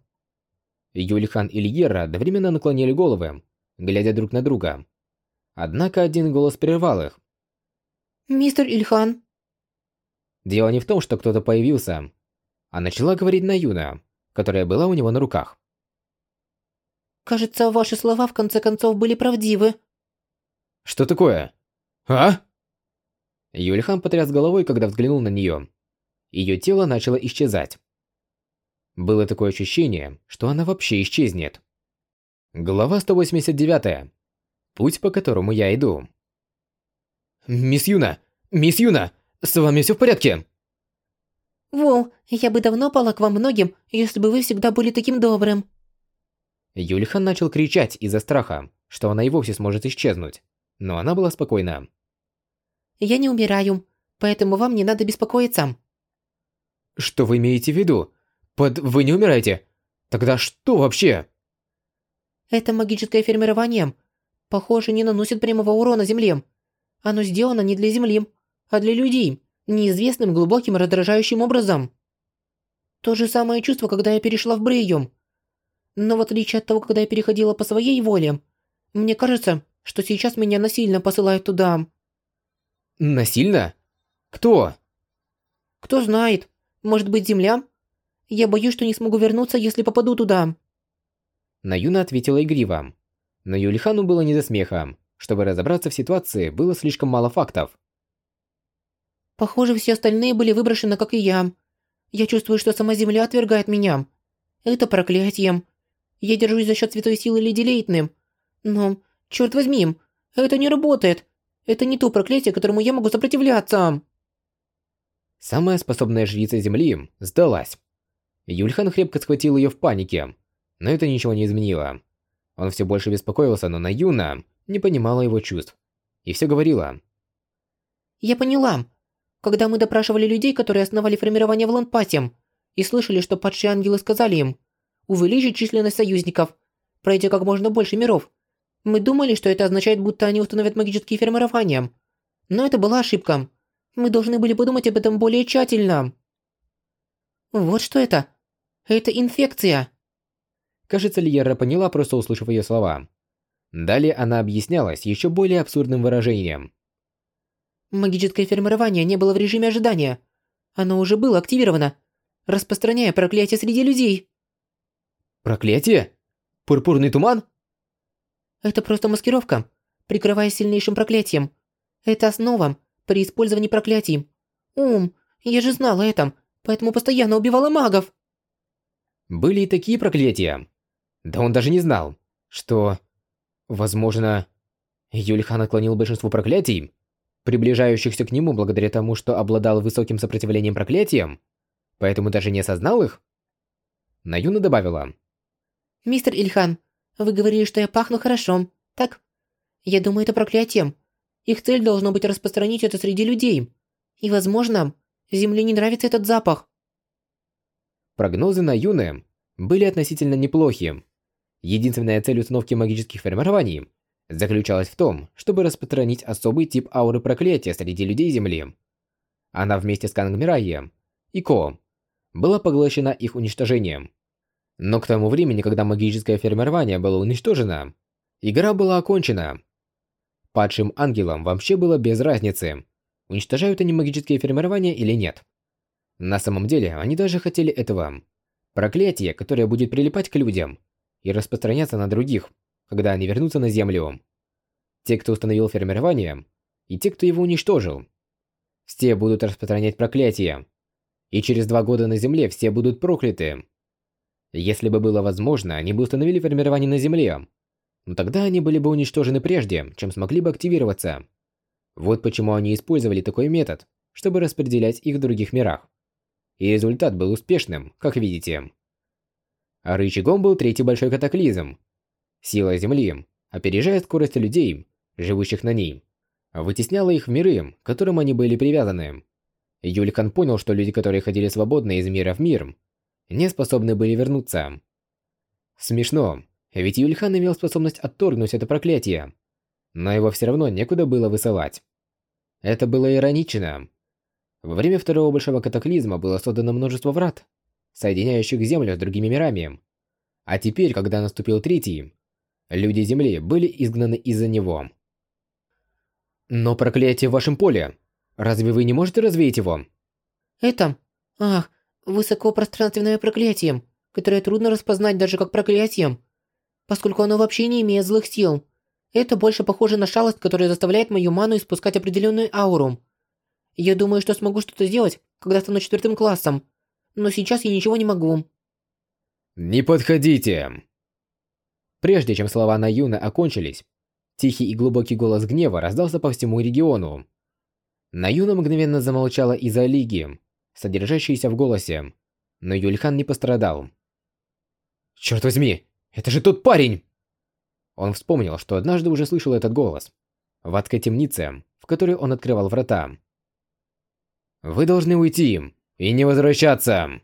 Юльхан и Льера одновременно наклонили головы, глядя друг на друга. Однако один голос прервал их. «Мистер Ильхан». Дело не в том, что кто-то появился, а начала говорить Наюна, которая была у него на руках. «Кажется, ваши слова в конце концов были правдивы». «Что такое? А?» Юльхан потряс головой, когда взглянул на нее. Ее тело начало исчезать. Было такое ощущение, что она вообще исчезнет. Глава 189. Путь, по которому я иду. «Мисс Юна! Мисс Юна! С вами все в порядке?» «Воу, я бы давно пала к вам многим, если бы вы всегда были таким добрым». Юльхан начал кричать из-за страха, что она и вовсе сможет исчезнуть. Но она была спокойна. «Я не умираю, поэтому вам не надо беспокоиться». «Что вы имеете в виду? Под «вы не умираете»? Тогда что вообще?» «Это магическое формирование. Похоже, не наносит прямого урона Земле. Оно сделано не для Земли, а для людей, неизвестным глубоким раздражающим образом. То же самое чувство, когда я перешла в Брейю. Но в отличие от того, когда я переходила по своей воле, мне кажется, что сейчас меня насильно посылают туда». «Насильно? Кто?» «Кто знает. Может быть, Земля?» Я боюсь, что не смогу вернуться, если попаду туда. Наюна ответила игриво. Но Юлихану было не до смеха. Чтобы разобраться в ситуации, было слишком мало фактов. Похоже, все остальные были выброшены, как и я. Я чувствую, что сама Земля отвергает меня. Это проклятие. Я держусь за счет святой силы Леди Лейтны. Но, черт возьми, это не работает. Это не то проклятие, которому я могу сопротивляться. Самая способная жрица Земли сдалась. Юльхан крепко схватил ее в панике, но это ничего не изменило. Он все больше беспокоился, но Наюна не понимала его чувств. И все говорила. «Я поняла. Когда мы допрашивали людей, которые основали формирование в Ландпасе, и слышали, что падшие ангелы сказали им увеличить численность союзников, пройти как можно больше миров, мы думали, что это означает, будто они установят магические формирования. Но это была ошибка. Мы должны были подумать об этом более тщательно. Вот что это. Это инфекция. Кажется, Льера поняла, просто услышав ее слова. Далее она объяснялась еще более абсурдным выражением. Магическое формирование не было в режиме ожидания. Оно уже было активировано, распространяя проклятие среди людей. Проклятие? Пурпурный туман? Это просто маскировка, прикрываясь сильнейшим проклятием. Это основа при использовании проклятий. Ум, я же знала это, поэтому постоянно убивала магов. Были и такие проклятия. Да он даже не знал, что... Возможно, Юльхан отклонил большинство проклятий, приближающихся к нему благодаря тому, что обладал высоким сопротивлением проклятиям, поэтому даже не осознал их? Наюна добавила. «Мистер Ильхан, вы говорили, что я пахну хорошо, так? Я думаю, это проклятие. Их цель должно быть распространить это среди людей. И, возможно, Земле не нравится этот запах». Прогнозы на Юны были относительно неплохи. Единственная цель установки магических формирований заключалась в том, чтобы распространить особый тип ауры проклятия среди людей Земли. Она вместе с Кангмирайем и Ко была поглощена их уничтожением. Но к тому времени, когда магическое формирование было уничтожено, игра была окончена. Падшим ангелам вообще было без разницы, уничтожают они магические формирования или нет. На самом деле, они даже хотели этого. Проклятие, которое будет прилипать к людям, и распространяться на других, когда они вернутся на Землю. Те, кто установил формирование, и те, кто его уничтожил. Все будут распространять проклятие. И через два года на Земле все будут прокляты. Если бы было возможно, они бы установили формирование на Земле. Но тогда они были бы уничтожены прежде, чем смогли бы активироваться. Вот почему они использовали такой метод, чтобы распределять их в других мирах. И результат был успешным, как видите. А рычагом был третий большой катаклизм. Сила Земли, опережая скорость людей, живущих на ней, вытесняла их в миры, к которым они были привязаны. Юлькан понял, что люди, которые ходили свободно из мира в мир, не способны были вернуться. Смешно, ведь Юльхан имел способность отторгнуть это проклятие, но его все равно некуда было высылать. Это было иронично. Во время второго большого катаклизма было создано множество врат, соединяющих Землю с другими мирами. А теперь, когда наступил третий, люди Земли были изгнаны из-за него. Но проклятие в вашем поле. Разве вы не можете развеять его? Это... Ах, высокопространственное проклятие, которое трудно распознать даже как проклятие, поскольку оно вообще не имеет злых сил. Это больше похоже на шалость, которая заставляет мою ману испускать определенную ауру. Я думаю, что смогу что-то сделать, когда стану четвертым классом, но сейчас я ничего не могу. Не подходите. Прежде чем слова Наюна окончились, тихий и глубокий голос гнева раздался по всему региону. Наюна мгновенно замолчала из-за лиги, содержащейся в голосе, но Юльхан не пострадал. Черт возьми, это же тот парень! Он вспомнил, что однажды уже слышал этот голос в адской темнице, в которой он открывал врата. Вы должны уйти и не возвращаться.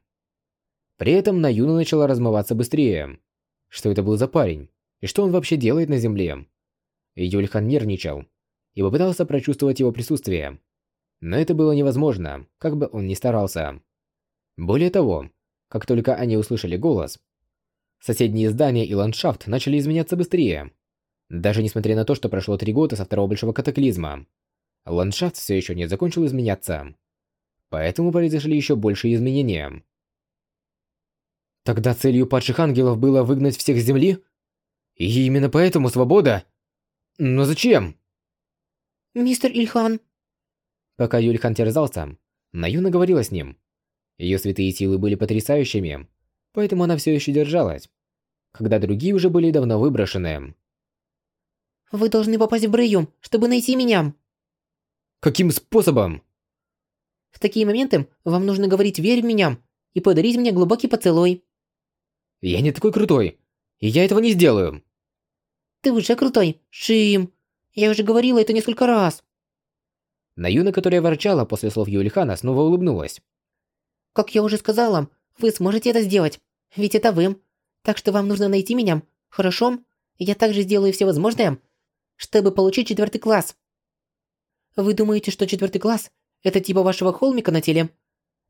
При этом Наюна начала размываться быстрее. Что это был за парень? И что он вообще делает на земле? Юльхан нервничал и попытался прочувствовать его присутствие. Но это было невозможно, как бы он ни старался. Более того, как только они услышали голос, соседние здания и ландшафт начали изменяться быстрее. Даже несмотря на то, что прошло три года со второго большого катаклизма, ландшафт все еще не закончил изменяться. Поэтому произошли еще большие изменения. Тогда целью падших ангелов было выгнать всех с земли? И именно поэтому свобода? Но зачем? Мистер Ильхан. Пока Юльхан терзался, Наюна говорила с ним. Ее святые силы были потрясающими, поэтому она все еще держалась, когда другие уже были давно выброшены. Вы должны попасть в Брэю, чтобы найти меня. Каким способом? В такие моменты вам нужно говорить «верь в меня» и подарить мне глубокий поцелуй. Я не такой крутой, и я этого не сделаю. Ты уже крутой, Шим. Я уже говорила это несколько раз. Наюна, которая ворчала после слов Юлихана, снова улыбнулась. Как я уже сказала, вы сможете это сделать, ведь это вы. Так что вам нужно найти меня, хорошо? Я также сделаю все возможное, чтобы получить четвертый класс. Вы думаете, что четвертый класс – это типа вашего холмика на теле?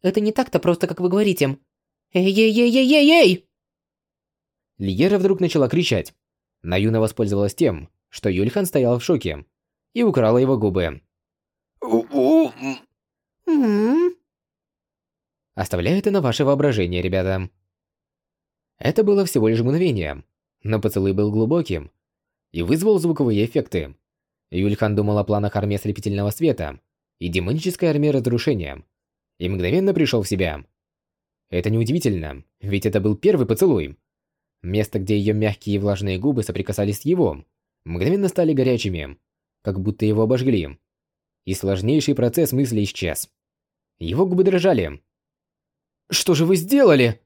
Это не так-то просто, как вы говорите. Эй-эй-эй-эй-эй-эй! Лиера вдруг начала кричать. Наюна воспользовалась тем, что Юльхан стоял в шоке, и украла его губы. Оставляю это на ваше воображение, ребята. Это было всего лишь мгновение, но поцелуй был глубоким и вызвал звуковые эффекты. Юльхан думал о планах армии ослепительного света и демонической армии разрушения, и мгновенно пришел в себя. Это неудивительно, ведь это был первый поцелуй. Место, где ее мягкие и влажные губы соприкасались с его, мгновенно стали горячими, как будто его обожгли. И сложнейший процесс мысли исчез. Его губы дрожали. Что же вы сделали?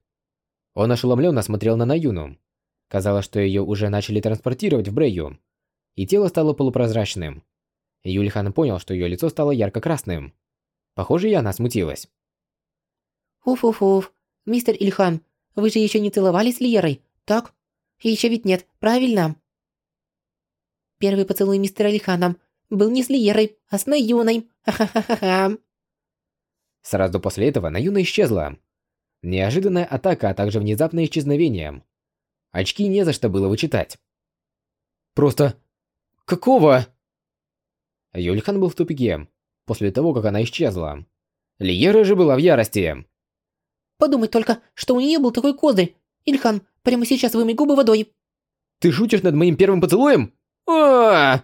Он ошеломленно смотрел на Наюну. Казалось, что ее уже начали транспортировать в Брею, и тело стало полупрозрачным. Юльхан понял, что ее лицо стало ярко-красным. Похоже, и она смутилась. Уф-уф-уф. Мистер Ильхан, вы же еще не целовались с Лиерой, так? Еще ведь нет, правильно? Первый поцелуй мистера Ильхана был не с Лиерой, а с Наюной. Ха-ха-ха-ха. Сразу после этого Наюна исчезла. Неожиданная атака, а также внезапное исчезновение. Очки не за что было вычитать. Просто... Какого? Юльхан был в тупике, после того, как она исчезла. Лиера же была в ярости. Подумать только, что у нее был такой козырь. Ильхан, прямо сейчас вымой губы водой. Ты шутишь над моим первым поцелуем? а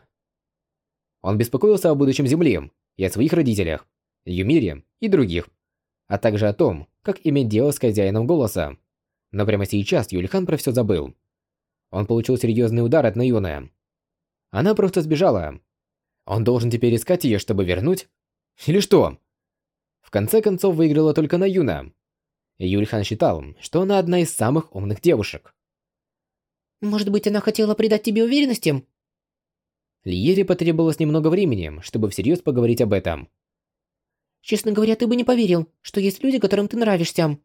Он беспокоился о будущем Земли и о своих родителях, Юмире и других, а также о том, как иметь дело с хозяином голоса. Но прямо сейчас Юльхан про все забыл. Он получил серьезный удар от Наюны. Она просто сбежала. Он должен теперь искать ее, чтобы вернуть? Или что? В конце концов выиграла только Наюна. Юльхан считал, что она одна из самых умных девушек. Может быть, она хотела придать тебе уверенности? Лиере потребовалось немного времени, чтобы всерьез поговорить об этом. Честно говоря, ты бы не поверил, что есть люди, которым ты нравишься.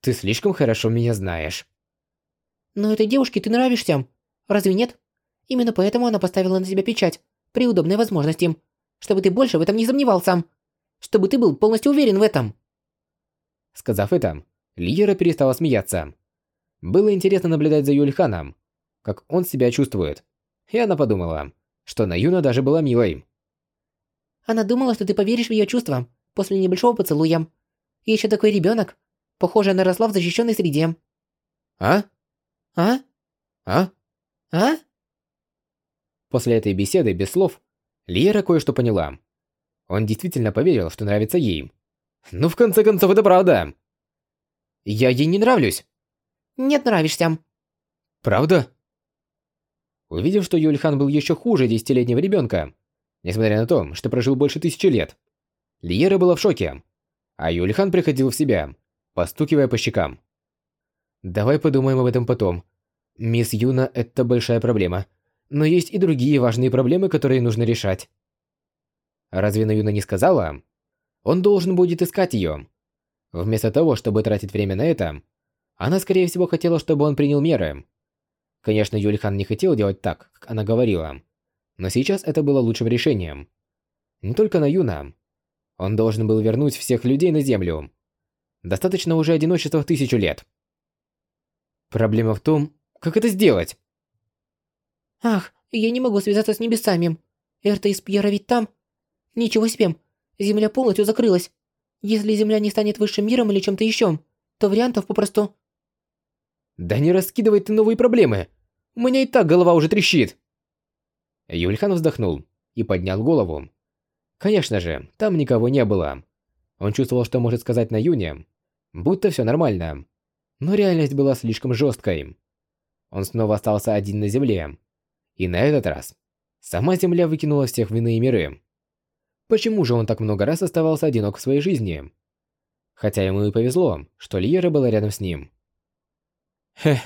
Ты слишком хорошо меня знаешь. Но этой девушке ты нравишься. Разве нет? Именно поэтому она поставила на тебя печать при удобной возможности, чтобы ты больше в этом не сомневался. Чтобы ты был полностью уверен в этом. Сказав это, Лиера перестала смеяться. Было интересно наблюдать за Юльханом, как он себя чувствует. И она подумала, что Наюна даже была милой. Она думала, что ты поверишь в ее чувства после небольшого поцелуя. И еще такой ребенок. Похоже, она росла в защищенной среде. А? А? А? А? После этой беседы без слов Лиера кое-что поняла. Он действительно поверил, что нравится ей. Ну, в конце концов, это правда. Я ей не нравлюсь. Нет, нравишься. Правда? Увидев, что Юльхан был еще хуже десятилетнего ребенка, несмотря на то, что прожил больше тысячи лет, Лиера была в шоке, а Юльхан приходил в себя, постукивая по щекам. Давай подумаем об этом потом. Мисс Юна – это большая проблема. Но есть и другие важные проблемы, которые нужно решать. Разве Наюна не сказала? Он должен будет искать ее. Вместо того, чтобы тратить время на это, она, скорее всего, хотела, чтобы он принял меры. Конечно, Юльхан не хотел делать так, как она говорила. Но сейчас это было лучшим решением. Не только Наюна. Он должен был вернуть всех людей на Землю. Достаточно уже одиночества в тысячу лет. Проблема в том, как это сделать. Ах, я не могу связаться с небесами. Эрта из Пьера ведь там. Ничего себе, Земля полностью закрылась. Если Земля не станет высшим миром или чем-то еще, то вариантов попросту... Да не раскидывай ты новые проблемы. У меня и так голова уже трещит. Юльхан вздохнул и поднял голову. Конечно же, там никого не было. Он чувствовал, что может сказать на Юне, будто все нормально. Но реальность была слишком жесткой. Он снова остался один на Земле. И на этот раз сама Земля выкинула всех в иные миры. Почему же он так много раз оставался одинок в своей жизни? Хотя ему и повезло, что Лиера была рядом с ним. Хех.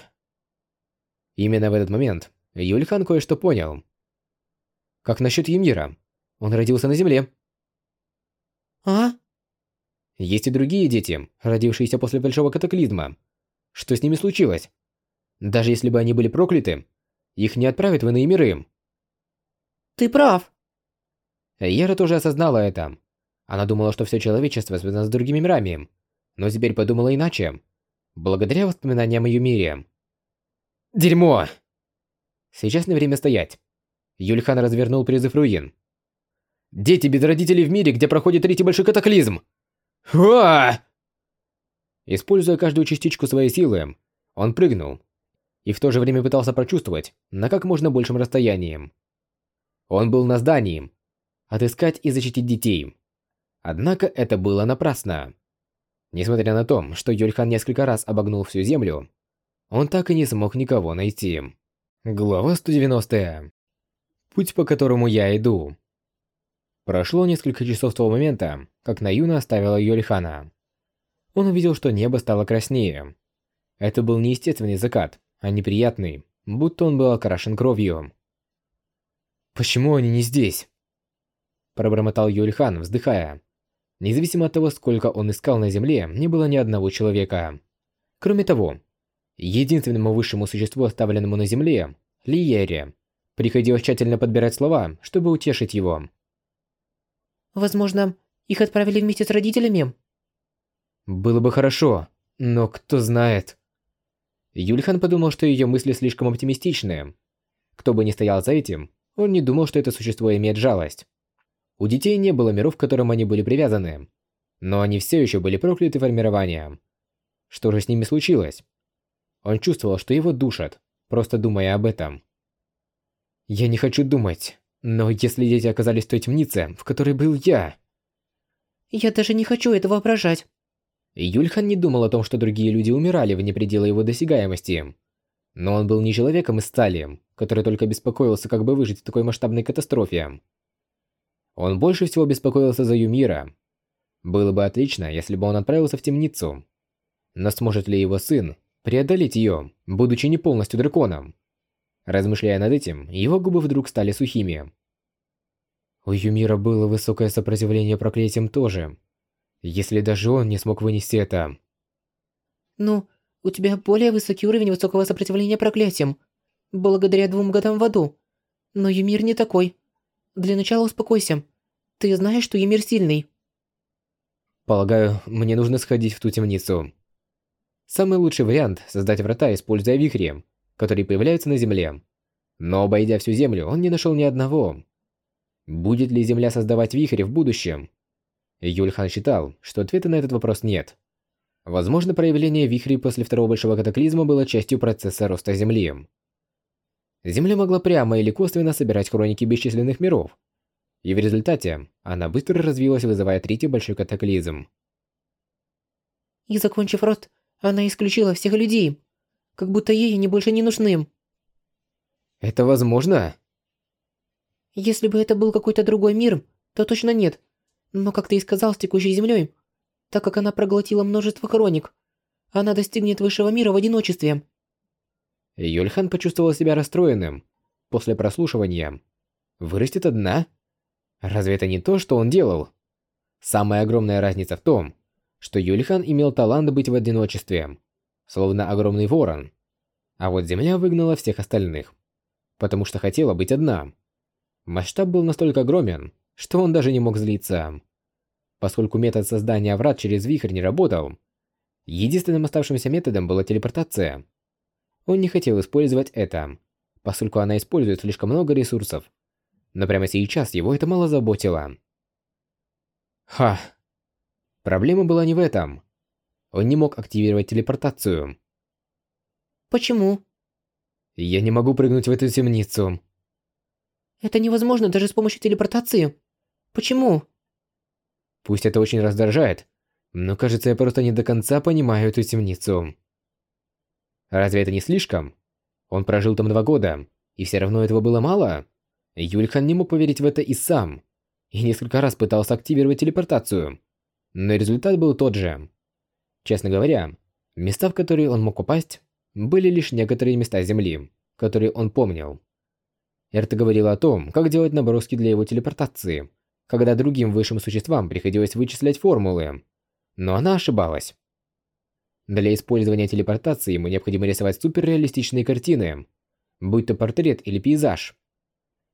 Именно в этот момент Юльхан кое-что понял. Как насчет Емира? Он родился на Земле. А? Есть и другие дети, родившиеся после большого катаклизма. Что с ними случилось? Даже если бы они были прокляты, их не отправят в иные миры. Ты прав. Ера тоже осознала это. Она думала, что все человечество связано с другими мирами, но теперь подумала иначе. Благодаря воспоминаниям о ее мире. Дерьмо! Сейчас не время стоять. Юльхан развернул призыв руин. Дети без родителей в мире, где проходит третий большой катаклизм. Уа! Используя каждую частичку своей силы, он прыгнул и в то же время пытался прочувствовать на как можно большем расстоянии. Он был на здании. Отыскать и защитить детей. Однако это было напрасно. Несмотря на то, что Юльхан несколько раз обогнул всю землю, он так и не смог никого найти. Глава 190. Путь, по которому я иду. Прошло несколько часов с того момента, как Наюна оставила Юльхана. Он увидел, что небо стало краснее. Это был не естественный закат, а неприятный, будто он был окрашен кровью. «Почему они не здесь?» Пробормотал Юльхан, вздыхая. Независимо от того, сколько он искал на земле, не было ни одного человека. Кроме того, единственному высшему существу, оставленному на земле, Лиере, приходилось тщательно подбирать слова, чтобы утешить его. Возможно, их отправили вместе с родителями? Было бы хорошо, но кто знает. Юльхан подумал, что ее мысли слишком оптимистичные. Кто бы ни стоял за этим, он не думал, что это существо имеет жалость. У детей не было миров, к которым они были привязаны. Но они все еще были прокляты формированием. Что же с ними случилось? Он чувствовал, что его душат, просто думая об этом. Я не хочу думать, но если дети оказались в той темнице, в которой был я... Я даже не хочу это воображать. Юльхан не думал о том, что другие люди умирали вне предела его досягаемости. Но он был не человеком из стали, который только беспокоился, как бы выжить в такой масштабной катастрофе. Он больше всего беспокоился за Юмира. Было бы отлично, если бы он отправился в темницу. Но сможет ли его сын преодолеть ее, будучи не полностью драконом? Размышляя над этим, его губы вдруг стали сухими. У Юмира было высокое сопротивление проклятиям тоже. Если даже он не смог вынести это. Ну, у тебя более высокий уровень высокого сопротивления проклятиям, благодаря двум годам в аду. Но Юмир не такой. Для начала успокойся. Ты знаешь, что Емир сильный. Полагаю, мне нужно сходить в ту темницу. Самый лучший вариант – создать врата, используя вихри, которые появляются на Земле. Но обойдя всю Землю, он не нашел ни одного. Будет ли Земля создавать вихри в будущем? Юльхан считал, что ответа на этот вопрос нет. Возможно, проявление вихрей после второго большого катаклизма было частью процесса роста Земли. Земля могла прямо или косвенно собирать хроники бесчисленных миров. И в результате она быстро развилась, вызывая третий большой катаклизм. И закончив рост, она исключила всех людей. Как будто ей они больше не нужны. Это возможно? Если бы это был какой-то другой мир, то точно нет. Но, как ты и сказал, с текущей землей, так как она проглотила множество хроник, она достигнет высшего мира в одиночестве. Юльхан почувствовал себя расстроенным. После прослушивания. Вырастет одна? Разве это не то, что он делал? Самая огромная разница в том, что Юльхан имел талант быть в одиночестве, словно огромный ворон. А вот Земля выгнала всех остальных, потому что хотела быть одна. Масштаб был настолько огромен, что он даже не мог злиться. Поскольку метод создания врат через вихрь не работал, единственным оставшимся методом была телепортация – он не хотел использовать это, поскольку она использует слишком много ресурсов. Но прямо сейчас его это мало заботило. Ха. Проблема была не в этом. Он не мог активировать телепортацию. Почему? Я не могу прыгнуть в эту темницу. Это невозможно даже с помощью телепортации. Почему? Пусть это очень раздражает, но кажется, я просто не до конца понимаю эту темницу. Разве это не слишком? Он прожил там два года, и все равно этого было мало? Юльхан не мог поверить в это и сам. И несколько раз пытался активировать телепортацию. Но результат был тот же. Честно говоря, места, в которые он мог попасть, были лишь некоторые места Земли, которые он помнил. Эрта говорила о том, как делать наброски для его телепортации, когда другим высшим существам приходилось вычислять формулы. Но она ошибалась. Для использования телепортации ему необходимо рисовать суперреалистичные картины, будь то портрет или пейзаж.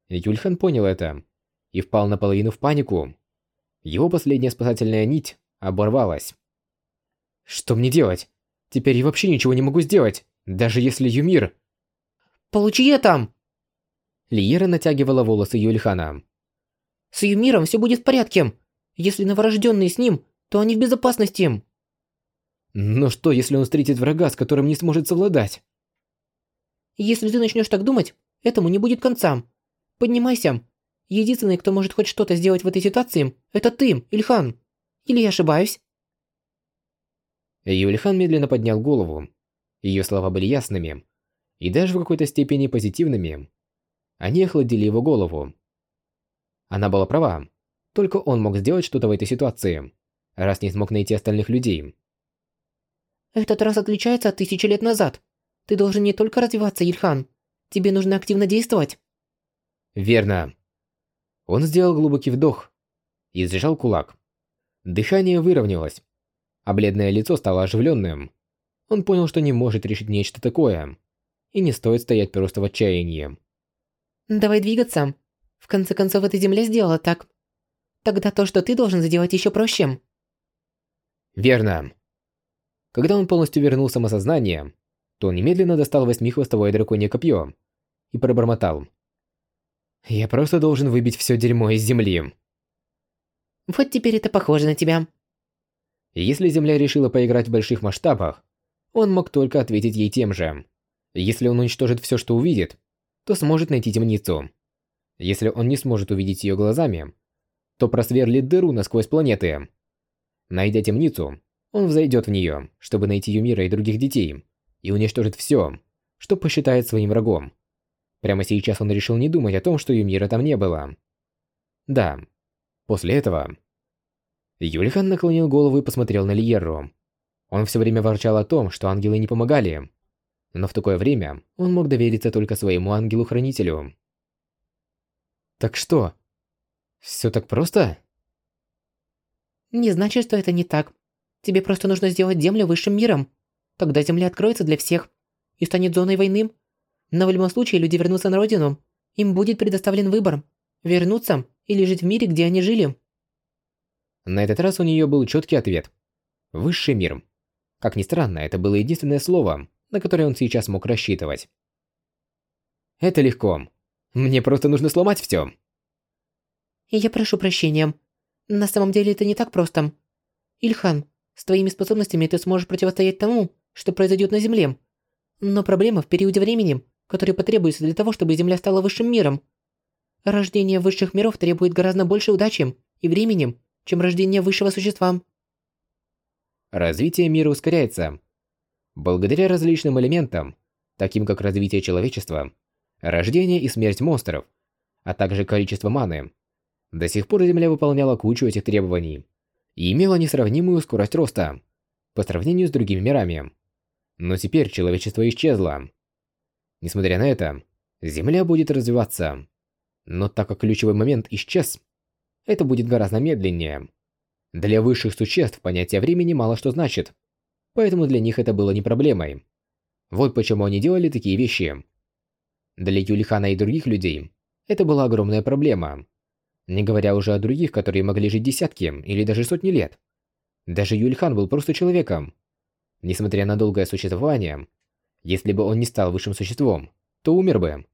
Юльхан понял это. и впал наполовину в панику. Его последняя спасательная нить оборвалась. Что мне делать? Теперь я вообще ничего не могу сделать, даже если Юмир... Получи это! Лиера натягивала волосы Юльхана. С Юмиром все будет в порядке. Если новорожденные с ним, то они в безопасности. Но что, если он встретит врага, с которым не сможет совладать? Если ты начнешь так думать, этому не будет конца. Поднимайся. Единственный, кто может хоть что-то сделать в этой ситуации, это ты, Ильхан. Или я ошибаюсь? Юльхан медленно поднял голову. Ее слова были ясными и даже в какой-то степени позитивными. Они охладили его голову. Она была права. Только он мог сделать что-то в этой ситуации, раз не смог найти остальных людей. Этот раз отличается от тысячи лет назад. Ты должен не только развиваться, Ильхан. Тебе нужно активно действовать. Верно. Он сделал глубокий вдох и сжал кулак. Дыхание выровнялось, а бледное лицо стало оживленным. Он понял, что не может решить нечто такое, и не стоит стоять просто в отчаянии. Давай двигаться. В конце концов, эта земля сделала так. Тогда то, что ты должен сделать, еще проще. Верно. Когда он полностью вернул самосознание, то он немедленно достал восьмихвостовое драконье копье и пробормотал. «Я просто должен выбить все дерьмо из земли». Вот теперь это похоже на тебя. Если Земля решила поиграть в больших масштабах, он мог только ответить ей тем же. Если он уничтожит все, что увидит, то сможет найти темницу. Если он не сможет увидеть ее глазами, то просверлит дыру насквозь планеты. Найдя темницу, он взойдет в нее, чтобы найти Юмира и других детей, и уничтожит все, что посчитает своим врагом. Прямо сейчас он решил не думать о том, что Юмира там не было. Да, после этого... Юлихан наклонил голову и посмотрел на Лиерру. Он все время ворчал о том, что ангелы не помогали. Но в такое время он мог довериться только своему ангелу-хранителю. Так что? Все так просто? Не значит, что это не так. Тебе просто нужно сделать Землю высшим миром. Тогда Земля откроется для всех и станет зоной войны. Но в любом случае люди вернутся на родину. Им будет предоставлен выбор – вернуться или жить в мире, где они жили. На этот раз у нее был четкий ответ. Высший мир. Как ни странно, это было единственное слово, на которое он сейчас мог рассчитывать. Это легко. Мне просто нужно сломать все. Я прошу прощения. На самом деле это не так просто. Ильхан, с твоими способностями ты сможешь противостоять тому, что произойдет на Земле. Но проблема в периоде времени, который потребуется для того, чтобы Земля стала высшим миром. Рождение высших миров требует гораздо больше удачи и времени, чем рождение высшего существа. Развитие мира ускоряется. Благодаря различным элементам, таким как развитие человечества, рождение и смерть монстров, а также количество маны. До сих пор Земля выполняла кучу этих требований и имела несравнимую скорость роста по сравнению с другими мирами. Но теперь человечество исчезло. Несмотря на это, Земля будет развиваться. Но так как ключевой момент исчез, это будет гораздо медленнее. Для высших существ понятие времени мало что значит, поэтому для них это было не проблемой. Вот почему они делали такие вещи. Для Юлихана и других людей это была огромная проблема. Не говоря уже о других, которые могли жить десятки или даже сотни лет. Даже Юльхан был просто человеком. Несмотря на долгое существование, если бы он не стал высшим существом, то умер бы.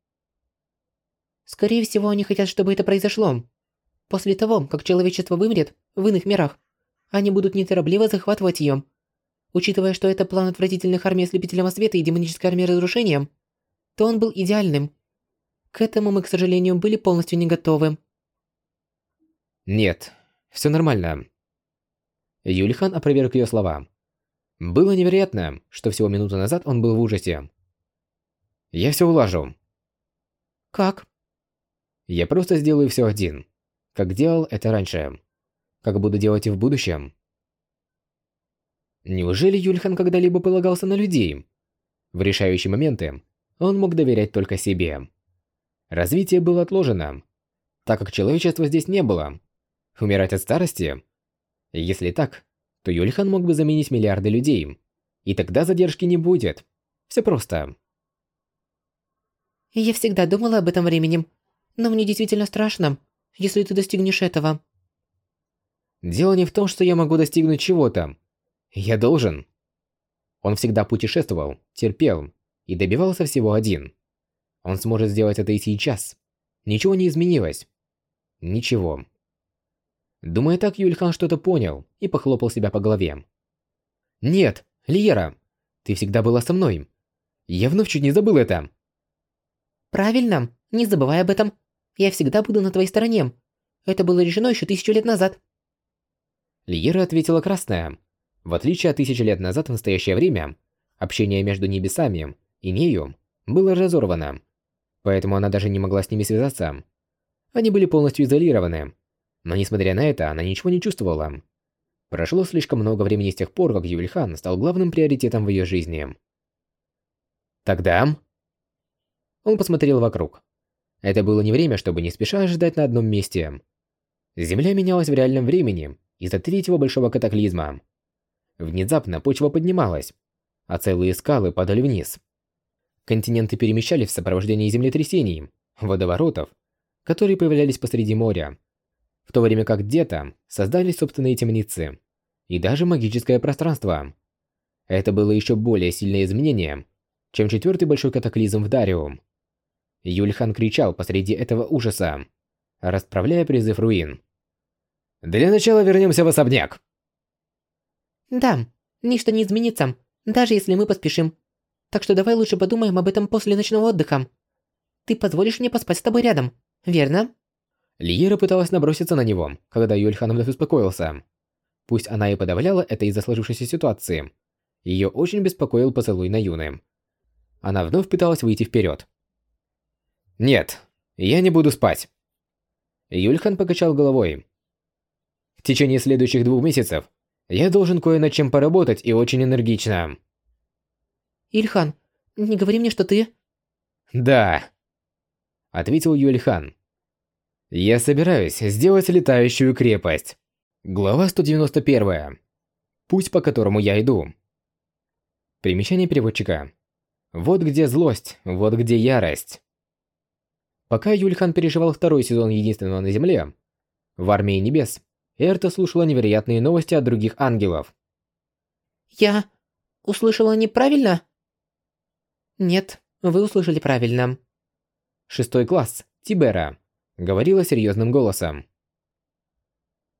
Скорее всего, они хотят, чтобы это произошло. После того, как человечество вымрет в иных мирах, они будут неторопливо захватывать ее. Учитывая, что это план отвратительных армий ослепительного света и демонической армии разрушения, то он был идеальным. К этому мы, к сожалению, были полностью не готовы. Нет, все нормально. Юлихан опроверг ее слова. Было невероятно, что всего минуту назад он был в ужасе. Я все улажу. Как? Я просто сделаю все один как делал это раньше. Как буду делать и в будущем. Неужели Юльхан когда-либо полагался на людей? В решающие моменты он мог доверять только себе. Развитие было отложено, так как человечества здесь не было. Умирать от старости? Если так, то Юльхан мог бы заменить миллиарды людей, и тогда задержки не будет. Все просто. Я всегда думала об этом времени, но мне действительно страшно. если ты достигнешь этого. Дело не в том, что я могу достигнуть чего-то. Я должен. Он всегда путешествовал, терпел и добивался всего один. Он сможет сделать это и сейчас. Ничего не изменилось. Ничего. Думая так, Юльхан что-то понял и похлопал себя по голове. «Нет, Лиера, ты всегда была со мной. Я вновь чуть не забыл это». «Правильно, не забывай об этом. Я всегда буду на твоей стороне. Это было решено еще тысячу лет назад». Лиера ответила красная. В отличие от тысячи лет назад в настоящее время, общение между небесами и нею было разорвано. Поэтому она даже не могла с ними связаться. Они были полностью изолированы. Но несмотря на это, она ничего не чувствовала. Прошло слишком много времени с тех пор, как Юльхан стал главным приоритетом в ее жизни. Тогда... Он посмотрел вокруг. Это было не время, чтобы не спеша ожидать на одном месте. Земля менялась в реальном времени из-за третьего большого катаклизма. Внезапно почва поднималась, а целые скалы падали вниз. Континенты перемещались в сопровождении землетрясений, водоворотов, которые появлялись посреди моря, в то время как где-то создались собственные темницы и даже магическое пространство. Это было еще более сильное изменение, чем четвертый большой катаклизм в Дариум. Юльхан кричал посреди этого ужаса, расправляя призыв руин. «Для начала вернемся в особняк!» Да, ничто не изменится, даже если мы поспешим. Так что давай лучше подумаем об этом после ночного отдыха. Ты позволишь мне поспать с тобой рядом, верно? Лиера пыталась наброситься на него, когда Юльхан вновь успокоился. Пусть она и подавляла это из-за сложившейся ситуации. Ее очень беспокоил поцелуй на Юны. Она вновь пыталась выйти вперед. «Нет, я не буду спать». Юльхан покачал головой. «В течение следующих двух месяцев я должен кое над чем поработать и очень энергично. Ильхан, не говори мне, что ты... Да. Ответил Юльхан. Я собираюсь сделать летающую крепость. Глава 191. Путь, по которому я иду. Примечание переводчика. Вот где злость, вот где ярость. Пока Юльхан переживал второй сезон Единственного на Земле, в Армии Небес Эрта слушала невероятные новости от других ангелов. «Я услышала неправильно?» «Нет, вы услышали правильно». Шестой класс, Тибера, говорила серьезным голосом.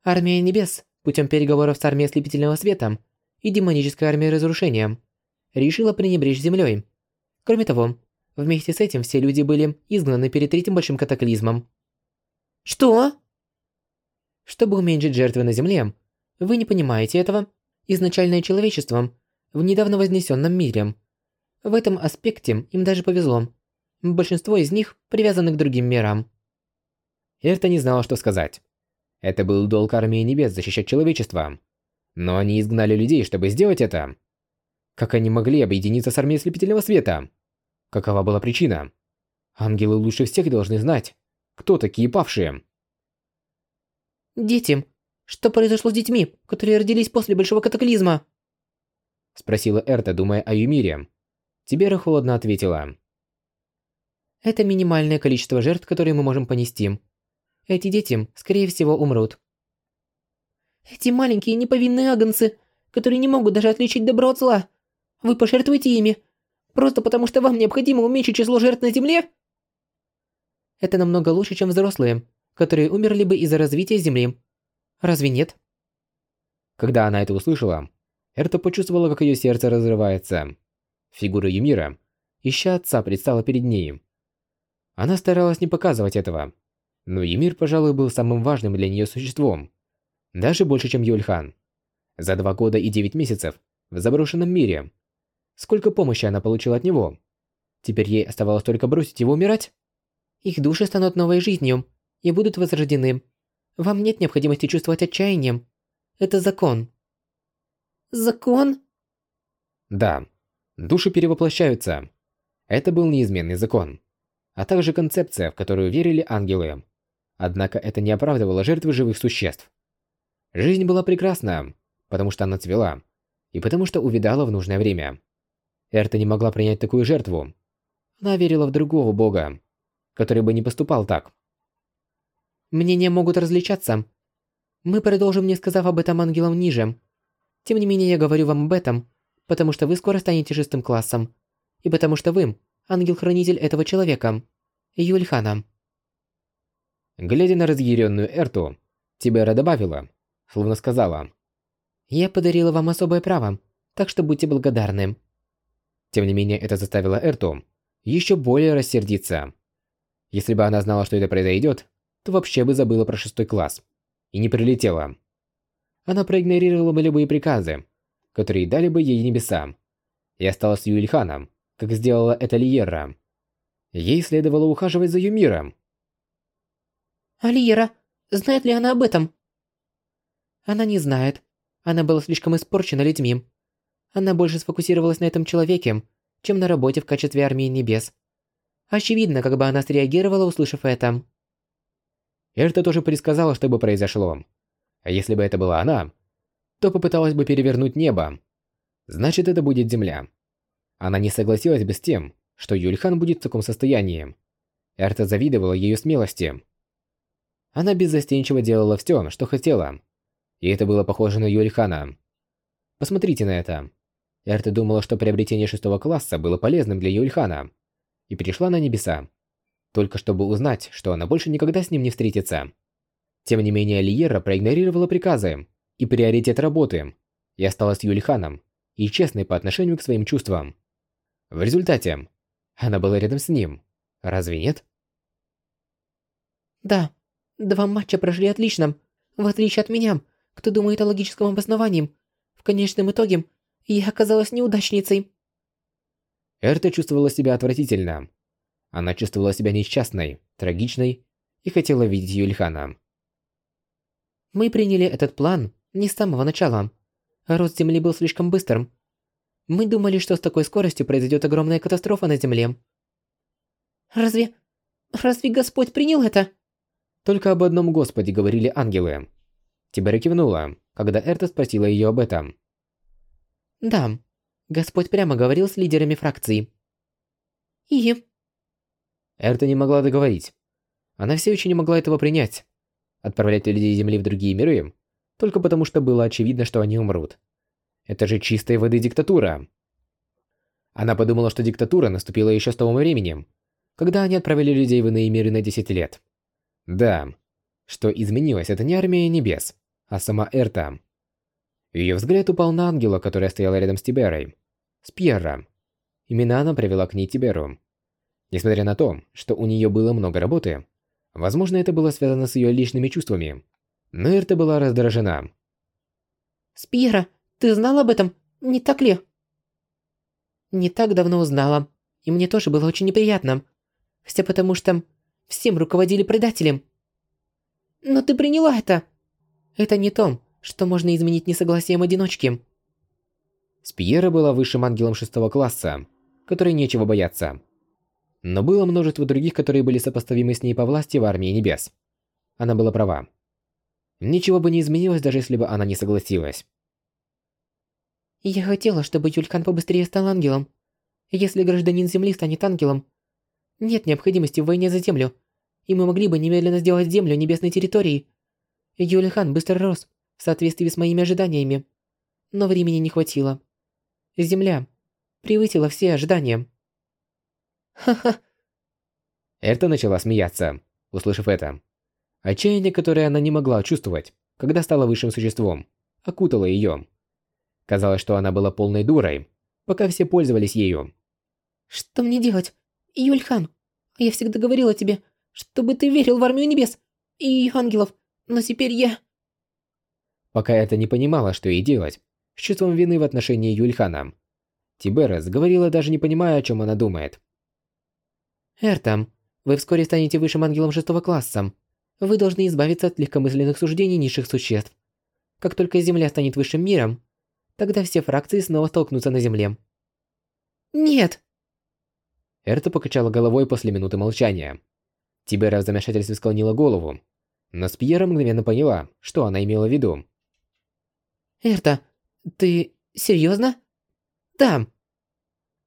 Армия Небес, путем переговоров с Армией Ослепительного Света и Демонической Армией Разрушения, решила пренебречь землей. Кроме того, вместе с этим все люди были изгнаны перед третьим большим катаклизмом. «Что?» Чтобы уменьшить жертвы на Земле, вы не понимаете этого, изначальное человечество в недавно вознесенном мире. В этом аспекте им даже повезло. Большинство из них привязаны к другим мирам. Эрта не знала, что сказать. Это был долг Армии Небес защищать человечество. Но они изгнали людей, чтобы сделать это. Как они могли объединиться с Армией Слепительного Света? Какова была причина? Ангелы лучше всех должны знать, кто такие павшие. Дети. Что произошло с детьми, которые родились после большого катаклизма? Спросила Эрта, думая о Юмире. Тибера холодно ответила. Это минимальное количество жертв, которые мы можем понести. Эти дети, скорее всего, умрут. Эти маленькие неповинные агнцы, которые не могут даже отличить добро от зла. Вы пожертвуете ими, просто потому что вам необходимо уменьшить число жертв на Земле? Это намного лучше, чем взрослые, которые умерли бы из-за развития Земли. Разве нет? Когда она это услышала, Эрта почувствовала, как ее сердце разрывается. Фигура Юмира, ища отца, предстала перед ней. Она старалась не показывать этого, но Юмир, пожалуй, был самым важным для нее существом. Даже больше, чем Юльхан. За два года и девять месяцев в заброшенном мире. Сколько помощи она получила от него? Теперь ей оставалось только бросить его умирать? Их души станут новой жизнью, и будут возрождены. Вам нет необходимости чувствовать отчаянием. Это закон. Закон? Да. Души перевоплощаются. Это был неизменный закон. А также концепция, в которую верили ангелы. Однако это не оправдывало жертвы живых существ. Жизнь была прекрасна, потому что она цвела, и потому что увидала в нужное время. Эрта не могла принять такую жертву. Она верила в другого бога, который бы не поступал так. Мнения могут различаться. Мы продолжим, не сказав об этом ангелам ниже. Тем не менее, я говорю вам об этом, потому что вы скоро станете шестым классом. И потому что вы – ангел-хранитель этого человека, Юльхана. Глядя на разъяренную Эрту, Тибера добавила, словно сказала. «Я подарила вам особое право, так что будьте благодарны». Тем не менее, это заставило Эрту еще более рассердиться. Если бы она знала, что это произойдет, то вообще бы забыла про шестой класс. И не прилетела. Она проигнорировала бы любые приказы, которые дали бы ей небеса. И осталась Юильханом, как сделала это Лиера. Ей следовало ухаживать за Юмиром. «А знает ли она об этом?» Она не знает. Она была слишком испорчена людьми. Она больше сфокусировалась на этом человеке, чем на работе в качестве армии небес. Очевидно, как бы она среагировала, услышав это. Эрта тоже предсказала, что бы произошло. А если бы это была она, то попыталась бы перевернуть небо. Значит, это будет земля. Она не согласилась бы с тем, что Юльхан будет в таком состоянии. Эрта завидовала ее смелости. Она беззастенчиво делала все, что хотела. И это было похоже на Юльхана. Посмотрите на это. Эрта думала, что приобретение шестого класса было полезным для Юльхана. И пришла на небеса. Только чтобы узнать, что она больше никогда с ним не встретится. Тем не менее, Лиера проигнорировала приказы и приоритет работы, и осталась Юльханом, и честной по отношению к своим чувствам. В результате, она была рядом с ним. Разве нет? Да, два матча прошли отлично. В отличие от меня, кто думает о логическом обосновании. В конечном итоге, я оказалась неудачницей. Эрта чувствовала себя отвратительно. Она чувствовала себя несчастной, трагичной и хотела видеть Юльхана. Мы приняли этот план не с самого начала. Рост Земли был слишком быстрым. Мы думали, что с такой скоростью произойдет огромная катастрофа на Земле. Разве... разве Господь принял это? Только об одном Господе говорили ангелы. Тибера кивнула, когда Эрта спросила ее об этом. Да, Господь прямо говорил с лидерами фракций. И... Эрта не могла договорить. Она все еще не могла этого принять. Отправлять людей Земли в другие миры, только потому что было очевидно, что они умрут. Это же чистой воды диктатура. Она подумала, что диктатура наступила еще с того времени, когда они отправили людей в иные миры на 10 лет. Да, что изменилось, это не армия небес, а сама Эрта. Ее взгляд упал на ангела, которая стояла рядом с Тиберой. С Пьерра. Именно она привела к ней Тиберу. Несмотря на то, что у нее было много работы, Возможно, это было связано с ее личными чувствами. Но Эрта была раздражена. «Спира, ты знал об этом? Не так ли?» «Не так давно узнала. И мне тоже было очень неприятно. Все потому что всем руководили предателем. Но ты приняла это. Это не то, что можно изменить несогласием одиночки». Спиера была высшим ангелом шестого класса, которой нечего бояться. Но было множество других, которые были сопоставимы с ней по власти в Армии Небес. Она была права. Ничего бы не изменилось, даже если бы она не согласилась. Я хотела, чтобы Юлькан побыстрее стал ангелом. Если гражданин Земли станет ангелом, нет необходимости в войне за Землю, и мы могли бы немедленно сделать Землю небесной территорией. Юльхан быстро рос, в соответствии с моими ожиданиями. Но времени не хватило. Земля превысила все ожидания. Ха-ха. Эрта начала смеяться, услышав это. Отчаяние, которое она не могла чувствовать, когда стала высшим существом, окутало ее. Казалось, что она была полной дурой, пока все пользовались ею. «Что мне делать? Юльхан, я всегда говорила тебе, чтобы ты верил в армию небес и ангелов, но теперь я...» Пока это не понимала, что ей делать, с чувством вины в отношении Юльхана. Тиберес говорила, даже не понимая, о чем она думает. Эртам, вы вскоре станете высшим ангелом шестого класса. Вы должны избавиться от легкомысленных суждений низших существ. Как только Земля станет высшим миром, тогда все фракции снова столкнутся на Земле. Нет. Эрта покачала головой после минуты молчания. Тибера в замешательстве склонила голову, но Спьера мгновенно поняла, что она имела в виду. Эрта, ты серьезно? Да.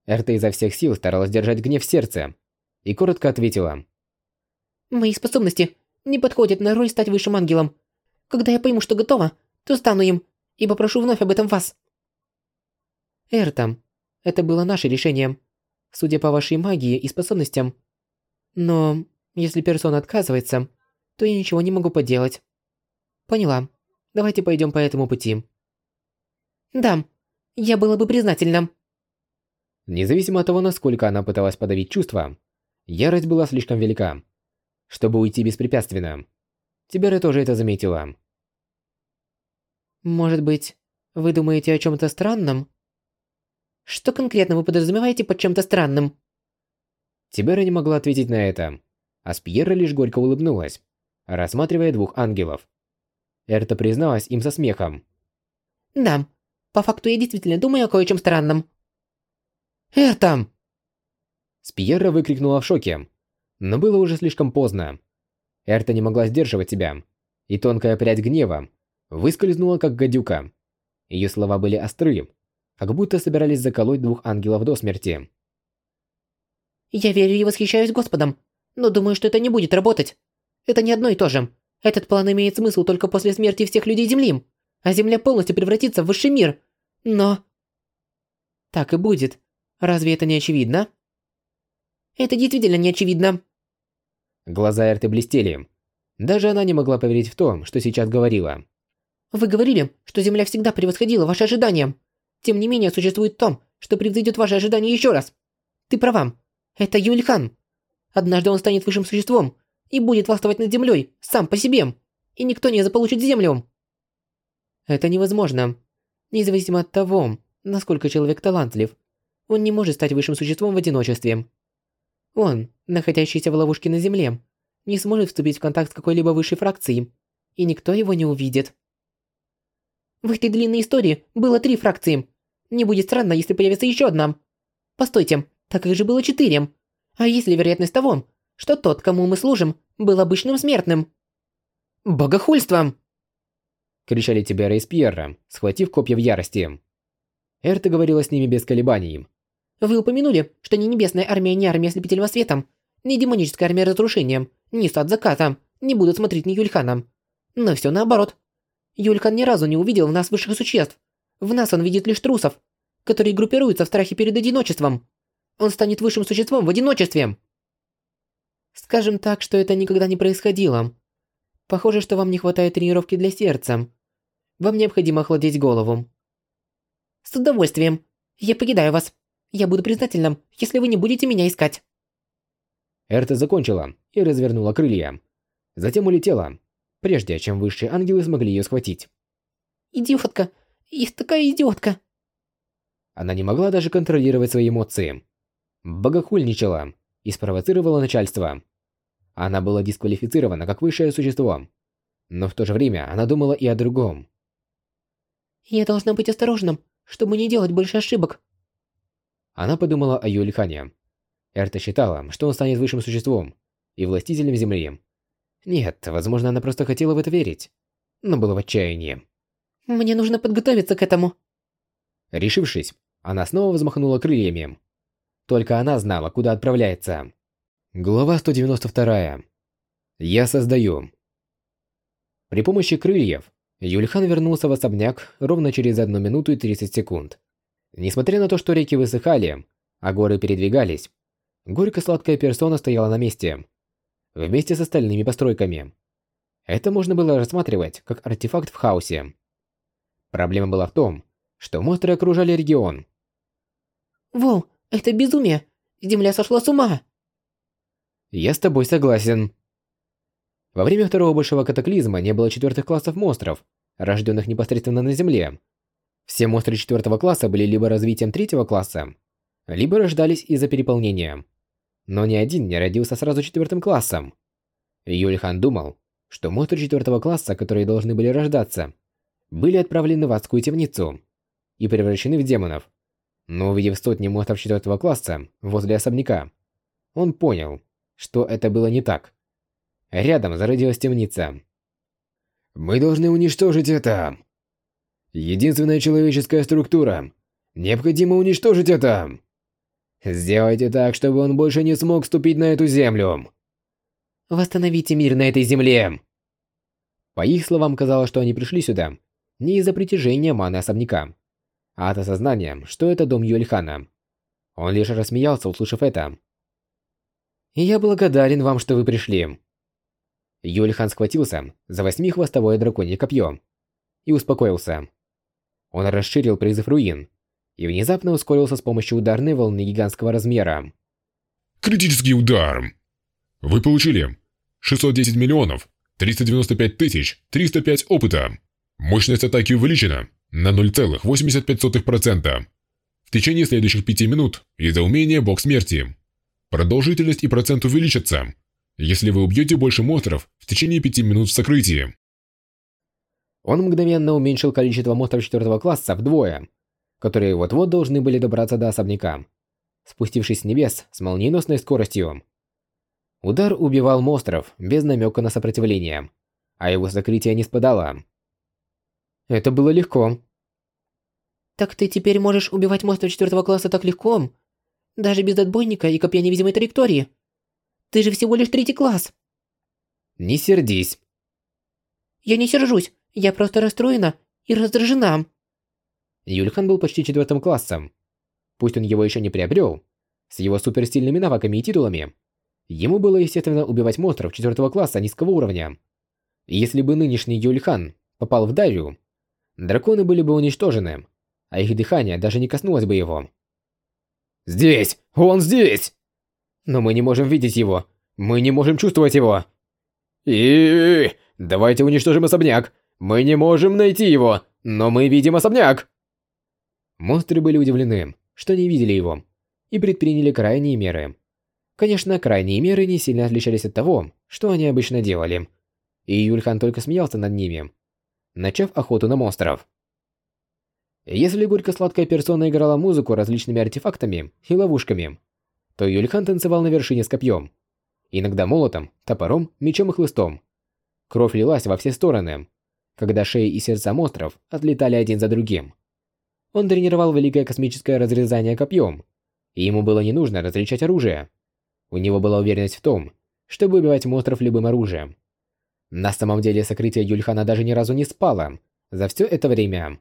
Эрта изо всех сил старалась держать гнев в сердце, и коротко ответила. «Мои способности не подходит на роль стать высшим ангелом. Когда я пойму, что готова, то стану им и попрошу вновь об этом вас. Эртам, это было наше решение. Судя по вашей магии и способностям. Но если персона отказывается, то я ничего не могу поделать. Поняла. Давайте пойдем по этому пути. Да, я была бы признательна. Независимо от того, насколько она пыталась подавить чувства, ярость была слишком велика, чтобы уйти беспрепятственно. Тибера тоже это заметила. Может быть, вы думаете о чем-то странном? Что конкретно вы подразумеваете под чем-то странным? Тибера не могла ответить на это, а Спьера лишь горько улыбнулась, рассматривая двух ангелов. Эрта призналась им со смехом. Да, по факту я действительно думаю о кое-чем странном. «Эртам!» Спьерра выкрикнула в шоке, но было уже слишком поздно. Эрта не могла сдерживать себя, и тонкая прядь гнева выскользнула как гадюка. Ее слова были остры, как будто собирались заколоть двух ангелов до смерти. «Я верю и восхищаюсь Господом, но думаю, что это не будет работать. Это не одно и то же. Этот план имеет смысл только после смерти всех людей Земли, а Земля полностью превратится в высший мир. Но...» «Так и будет. Разве это не очевидно?» «Это действительно не очевидно». Глаза Эрты блестели. Даже она не могла поверить в то, что сейчас говорила. «Вы говорили, что Земля всегда превосходила ваши ожидания. Тем не менее, существует то, что превзойдет ваши ожидания еще раз. Ты права. Это Юльхан. Однажды он станет высшим существом и будет властвовать над землей сам по себе, и никто не заполучит землю. Это невозможно. Независимо от того, насколько человек талантлив, он не может стать высшим существом в одиночестве. Он, находящийся в ловушке на земле, не сможет вступить в контакт с какой-либо высшей фракцией, и никто его не увидит. В этой длинной истории было три фракции. Не будет странно, если появится еще одна. Постойте, так их же было четыре. А есть ли вероятность того, что тот, кому мы служим, был обычным смертным? Богохульство! Кричали Тибера и Спьерра, схватив копья в ярости. Эрта говорила с ними без колебаний. Вы упомянули, что ни Небесная Армия, ни Армия Ослепительного Света, ни Демоническая Армия Разрушения, ни Сад Заката не будут смотреть на Юльхана. Но все наоборот. Юльхан ни разу не увидел в нас высших существ. В нас он видит лишь трусов, которые группируются в страхе перед одиночеством. Он станет высшим существом в одиночестве. Скажем так, что это никогда не происходило. Похоже, что вам не хватает тренировки для сердца. Вам необходимо охладить голову. С удовольствием. Я покидаю вас. Я буду признательна, если вы не будете меня искать. Эрта закончила и развернула крылья. Затем улетела, прежде чем высшие ангелы смогли ее схватить. Идиотка. Я такая идиотка. Она не могла даже контролировать свои эмоции. Богохульничала и спровоцировала начальство. Она была дисквалифицирована как высшее существо. Но в то же время она думала и о другом. «Я должна быть осторожным, чтобы не делать больше ошибок». Она подумала о Юльхане. Эрта считала, что он станет высшим существом и властителем Земли. Нет, возможно, она просто хотела в это верить, но была в отчаянии. «Мне нужно подготовиться к этому». Решившись, она снова взмахнула крыльями. Только она знала, куда отправляется. Глава 192. Я создаю. При помощи крыльев Юльхан вернулся в особняк ровно через 1 минуту и 30 секунд. Несмотря на то, что реки высыхали, а горы передвигались, горько-сладкая персона стояла на месте, вместе с остальными постройками. Это можно было рассматривать как артефакт в хаосе. Проблема была в том, что монстры окружали регион. «Воу, это безумие! Земля сошла с ума!» «Я с тобой согласен». Во время второго большого катаклизма не было четвертых классов монстров, рожденных непосредственно на Земле. Все монстры четвертого класса были либо развитием третьего класса, либо рождались из-за переполнения. Но ни один не родился сразу четвертым классом. Юльхан думал, что монстры четвертого класса, которые должны были рождаться, были отправлены в адскую темницу и превращены в демонов. Но увидев сотни монстров четвертого класса возле особняка, он понял, что это было не так. Рядом зародилась темница. «Мы должны уничтожить это!» Единственная человеческая структура. Необходимо уничтожить это. Сделайте так, чтобы он больше не смог ступить на эту землю. Восстановите мир на этой земле. По их словам, казалось, что они пришли сюда не из-за притяжения маны особняка, а от осознания, что это дом Юльхана. Он лишь рассмеялся, услышав это. «Я благодарен вам, что вы пришли». Юльхан схватился за восьмихвостовое драконье копье и успокоился. Он расширил призыв руин и внезапно ускорился с помощью ударной волны гигантского размера. Критический удар. Вы получили 610 миллионов 395 тысяч 305 опыта. Мощность атаки увеличена на 0,85%. В течение следующих 5 минут из-за умения Бог Смерти. Продолжительность и процент увеличатся, если вы убьете больше монстров в течение 5 минут в сокрытии. Он мгновенно уменьшил количество монстров четвертого класса вдвое, которые вот-вот должны были добраться до особняка, спустившись с небес с молниеносной скоростью. Удар убивал монстров без намека на сопротивление, а его закрытие не спадало. Это было легко. Так ты теперь можешь убивать монстров четвертого класса так легко? Даже без отбойника и копья невидимой траектории? Ты же всего лишь третий класс. Не сердись. Я не сержусь, я просто расстроена и раздражена. Юльхан был почти четвертым классом. Пусть он его еще не приобрел, с его суперсильными навыками и титулами, Ему было естественно убивать монстров четвертого класса низкого уровня. Если бы нынешний Юльхан попал в Дарью, драконы были бы уничтожены, а их дыхание даже не коснулось бы его. «Здесь! Он здесь!» «Но мы не можем видеть его. Мы не можем чувствовать его!» и Давайте уничтожим особняк! Мы не можем найти его, но мы видим особняк!» Монстры были удивлены, что не видели его, и предприняли крайние меры. Конечно, крайние меры не сильно отличались от того, что они обычно делали. И Юльхан только смеялся над ними, начав охоту на монстров. Если горько-сладкая персона играла музыку различными артефактами и ловушками, то Юльхан танцевал на вершине с копьем. Иногда молотом, топором, мечом и хлыстом. Кровь лилась во все стороны, когда шеи и сердца монстров отлетали один за другим. Он тренировал великое космическое разрезание копьем, и ему было не нужно различать оружие. У него была уверенность в том, чтобы убивать монстров любым оружием. На самом деле сокрытие Юльхана даже ни разу не спало за все это время.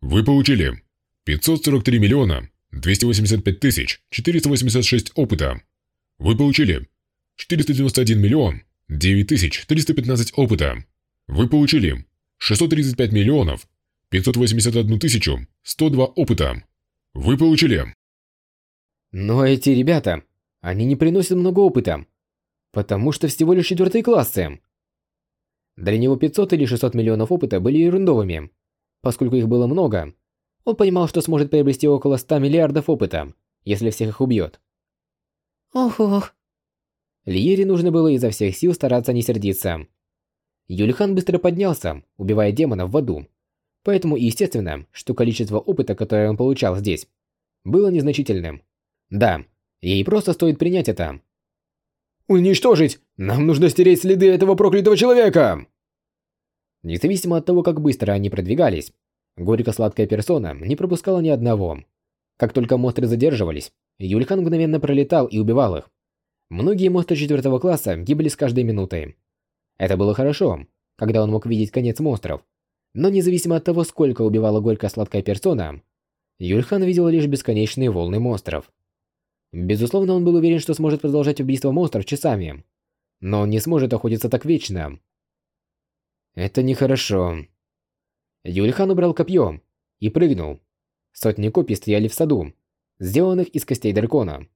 Вы получили 543 миллиона 285 тысяч 486 опыта. Вы получили 491 миллион 9 тысяч 315 опыта. Вы получили 635 миллионов 581 тысячу 102 опыта. Вы получили... Но эти ребята они не приносят много опыта, потому что всего лишь четвертые классы. Для него 500 или 600 миллионов опыта были ерундовыми. Поскольку их было много, он понимал, что сможет приобрести около 100 миллиардов опыта, если всех их убьет. Ох-ох. Лиере нужно было изо всех сил стараться не сердиться. Юлихан быстро поднялся, убивая демонов в аду. Поэтому естественно, что количество опыта, которое он получал здесь, было незначительным. Да, Ей просто стоит принять это. «Уничтожить! Нам нужно стереть следы этого проклятого человека!» Независимо от того, как быстро они продвигались, горько-сладкая персона не пропускала ни одного. Как только монстры задерживались, Юльхан мгновенно пролетал и убивал их. Многие монстры четвертого класса гибли с каждой минутой. Это было хорошо, когда он мог видеть конец монстров. Но независимо от того, сколько убивала горько-сладкая персона, Юльхан видел лишь бесконечные волны монстров. Безусловно, он был уверен, что сможет продолжать убийство монстров часами. Но он не сможет охотиться так вечно. Это нехорошо. Юльхан убрал копье и прыгнул. Сотни копий стояли в саду, сделанных из костей дракона.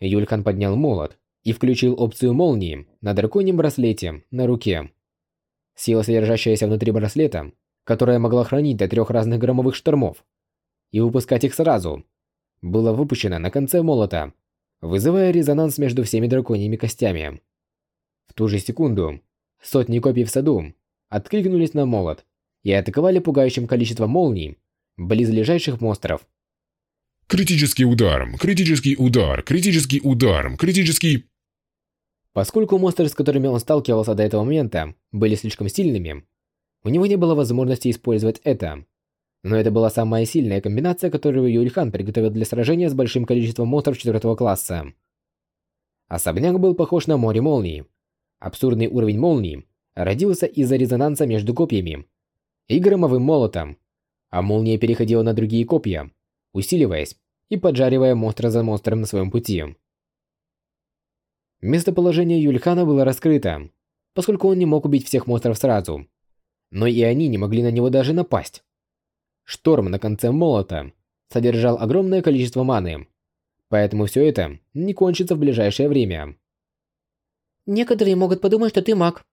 Юльхан поднял молот и включил опцию молнии на драконьем браслете на руке. Сила, содержащаяся внутри браслета, которая могла хранить до трех разных громовых штормов и выпускать их сразу, было выпущено на конце молота, вызывая резонанс между всеми драконьими костями. В ту же секунду сотни копий в саду откликнулись на молот и атаковали пугающим количеством молний близлежащих монстров. Критический удар, критический удар, критический удар, критический... Поскольку монстры, с которыми он сталкивался до этого момента, были слишком сильными, у него не было возможности использовать это. Но это была самая сильная комбинация, которую Юльхан приготовил для сражения с большим количеством монстров четвертого класса. Особняк был похож на море молний, Абсурдный уровень молнии родился из-за резонанса между копьями и громовым молотом, а молния переходила на другие копья, усиливаясь и поджаривая монстра за монстром на своем пути. Местоположение Юльхана было раскрыто, поскольку он не мог убить всех монстров сразу. Но и они не могли на него даже напасть. Шторм на конце молота содержал огромное количество маны, поэтому все это не кончится в ближайшее время. Некоторые могут подумать, что ты маг.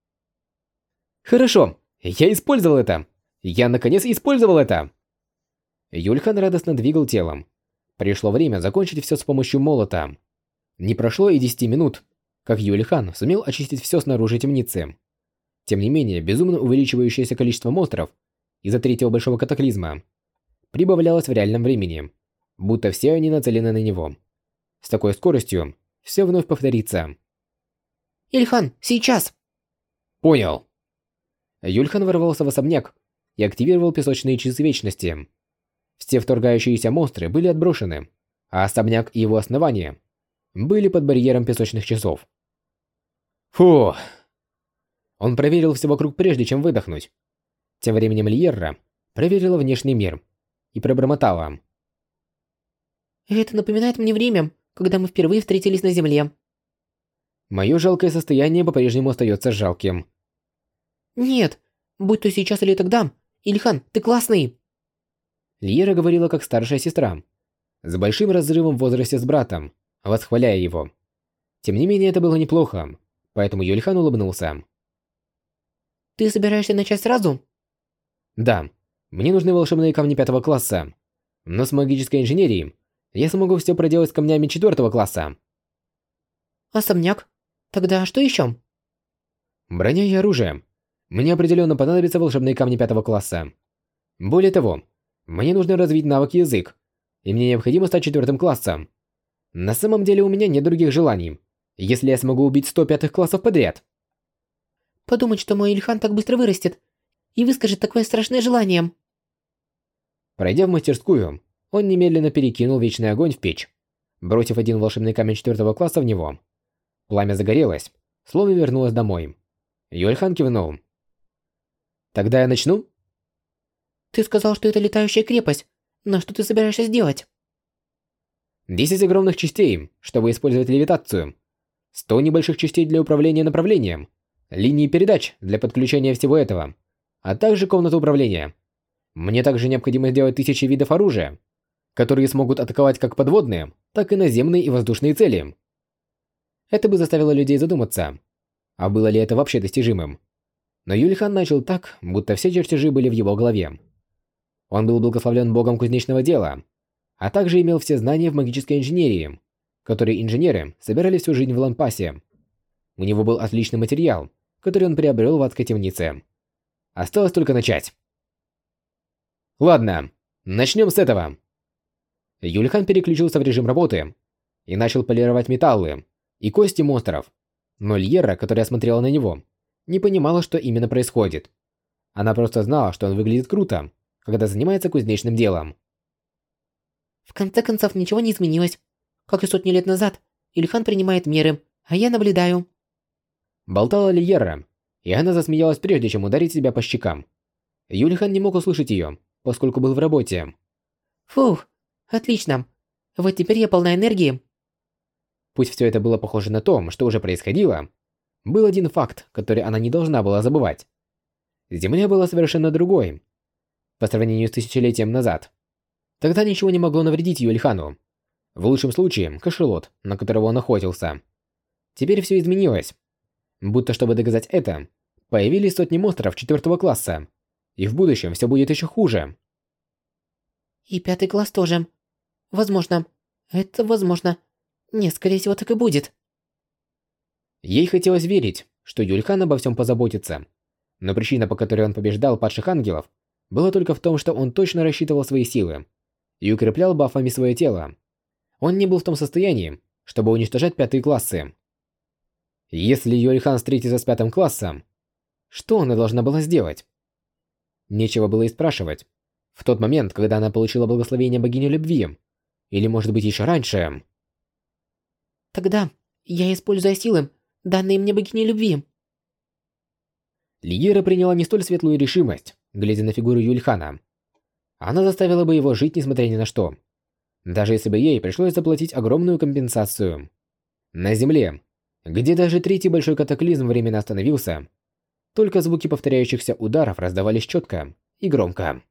Хорошо, я использовал это. Я наконец использовал это. Юльхан радостно двигал телом. Пришло время закончить все с помощью молота. Не прошло и 10 минут, как Юльхан сумел очистить все снаружи темницы. Тем не менее, безумно увеличивающееся количество монстров из-за третьего большого катаклизма прибавлялось в реальном времени, будто все они нацелены на него. С такой скоростью все вновь повторится. Ильхан, сейчас! Понял. Юльхан ворвался в особняк и активировал песочные часы вечности. Все вторгающиеся монстры были отброшены, а особняк и его основание были под барьером песочных часов. Фу! Он проверил все вокруг прежде, чем выдохнуть. Тем временем Льерра проверила внешний мир и пробормотала. Это напоминает мне время, когда мы впервые встретились на Земле. Мое жалкое состояние по-прежнему остается жалким. Нет, будь то сейчас или тогда, Ильхан, ты классный. Льера говорила как старшая сестра, с большим разрывом в возрасте с братом, восхваляя его. Тем не менее, это было неплохо, поэтому Юльхан улыбнулся. Ты собираешься начать сразу? Да, мне нужны волшебные камни пятого класса, но с магической инженерией я смогу все проделать с камнями четвертого класса. Особняк? Тогда что еще? Броня и оружие. Мне определенно понадобятся волшебные камни пятого класса. Более того, мне нужно развить навык язык, и мне необходимо стать четвертым классом. На самом деле у меня нет других желаний, если я смогу убить 100 пятых классов подряд. Подумать, что мой Ильхан так быстро вырастет и выскажет такое страшное желание. Пройдя в мастерскую, он немедленно перекинул вечный огонь в печь, бросив один волшебный камень четвертого класса в него. Пламя загорелось, словно вернулось домой. Юльхан кивнул. «Тогда я начну?» «Ты сказал, что это летающая крепость, но что ты собираешься сделать?» «Десять огромных частей, чтобы использовать левитацию. Сто небольших частей для управления направлением. Линии передач для подключения всего этого. А также комнату управления. Мне также необходимо сделать тысячи видов оружия, которые смогут атаковать как подводные, так и наземные и воздушные цели. Это бы заставило людей задуматься, а было ли это вообще достижимым. Но Юльхан начал так, будто все чертежи были в его голове. Он был благословлен богом кузнечного дела, а также имел все знания в магической инженерии, которые инженеры собирали всю жизнь в Лампасе. У него был отличный материал, который он приобрел в адской темнице. Осталось только начать. Ладно, начнем с этого. Юльхан переключился в режим работы и начал полировать металлы и кости монстров. Но Льера, которая смотрела на него, не понимала, что именно происходит. Она просто знала, что он выглядит круто, когда занимается кузнечным делом. В конце концов, ничего не изменилось. Как и сотни лет назад, Ильхан принимает меры, а я наблюдаю. Болтала Льера, и она засмеялась прежде, чем ударить себя по щекам. Юльхан не мог услышать ее, поскольку был в работе. Фух, отлично. Вот теперь я полна энергии. Пусть все это было похоже на то, что уже происходило, был один факт, который она не должна была забывать. Земля была совершенно другой, по сравнению с тысячелетием назад. Тогда ничего не могло навредить Юльхану. В лучшем случае, кошелот, на которого он охотился. Теперь все изменилось. Будто чтобы доказать это, появились сотни монстров четвертого класса. И в будущем все будет еще хуже. И пятый класс тоже. Возможно. Это возможно. Не, скорее всего, так и будет. Ей хотелось верить, что Юльхан обо всем позаботится. Но причина, по которой он побеждал падших ангелов, была только в том, что он точно рассчитывал свои силы и укреплял бафами свое тело. Он не был в том состоянии, чтобы уничтожать пятые классы. Если Юльхан встретится с пятым классом, что она должна была сделать? Нечего было и спрашивать. В тот момент, когда она получила благословение богини любви. Или, может быть, еще раньше. Тогда я использую силы, данные мне богиней любви, Лиера приняла не столь светлую решимость, глядя на фигуру Юльхана. Она заставила бы его жить несмотря ни на что. Даже если бы ей пришлось заплатить огромную компенсацию. На Земле, где даже третий большой катаклизм временно остановился, только звуки повторяющихся ударов раздавались четко и громко.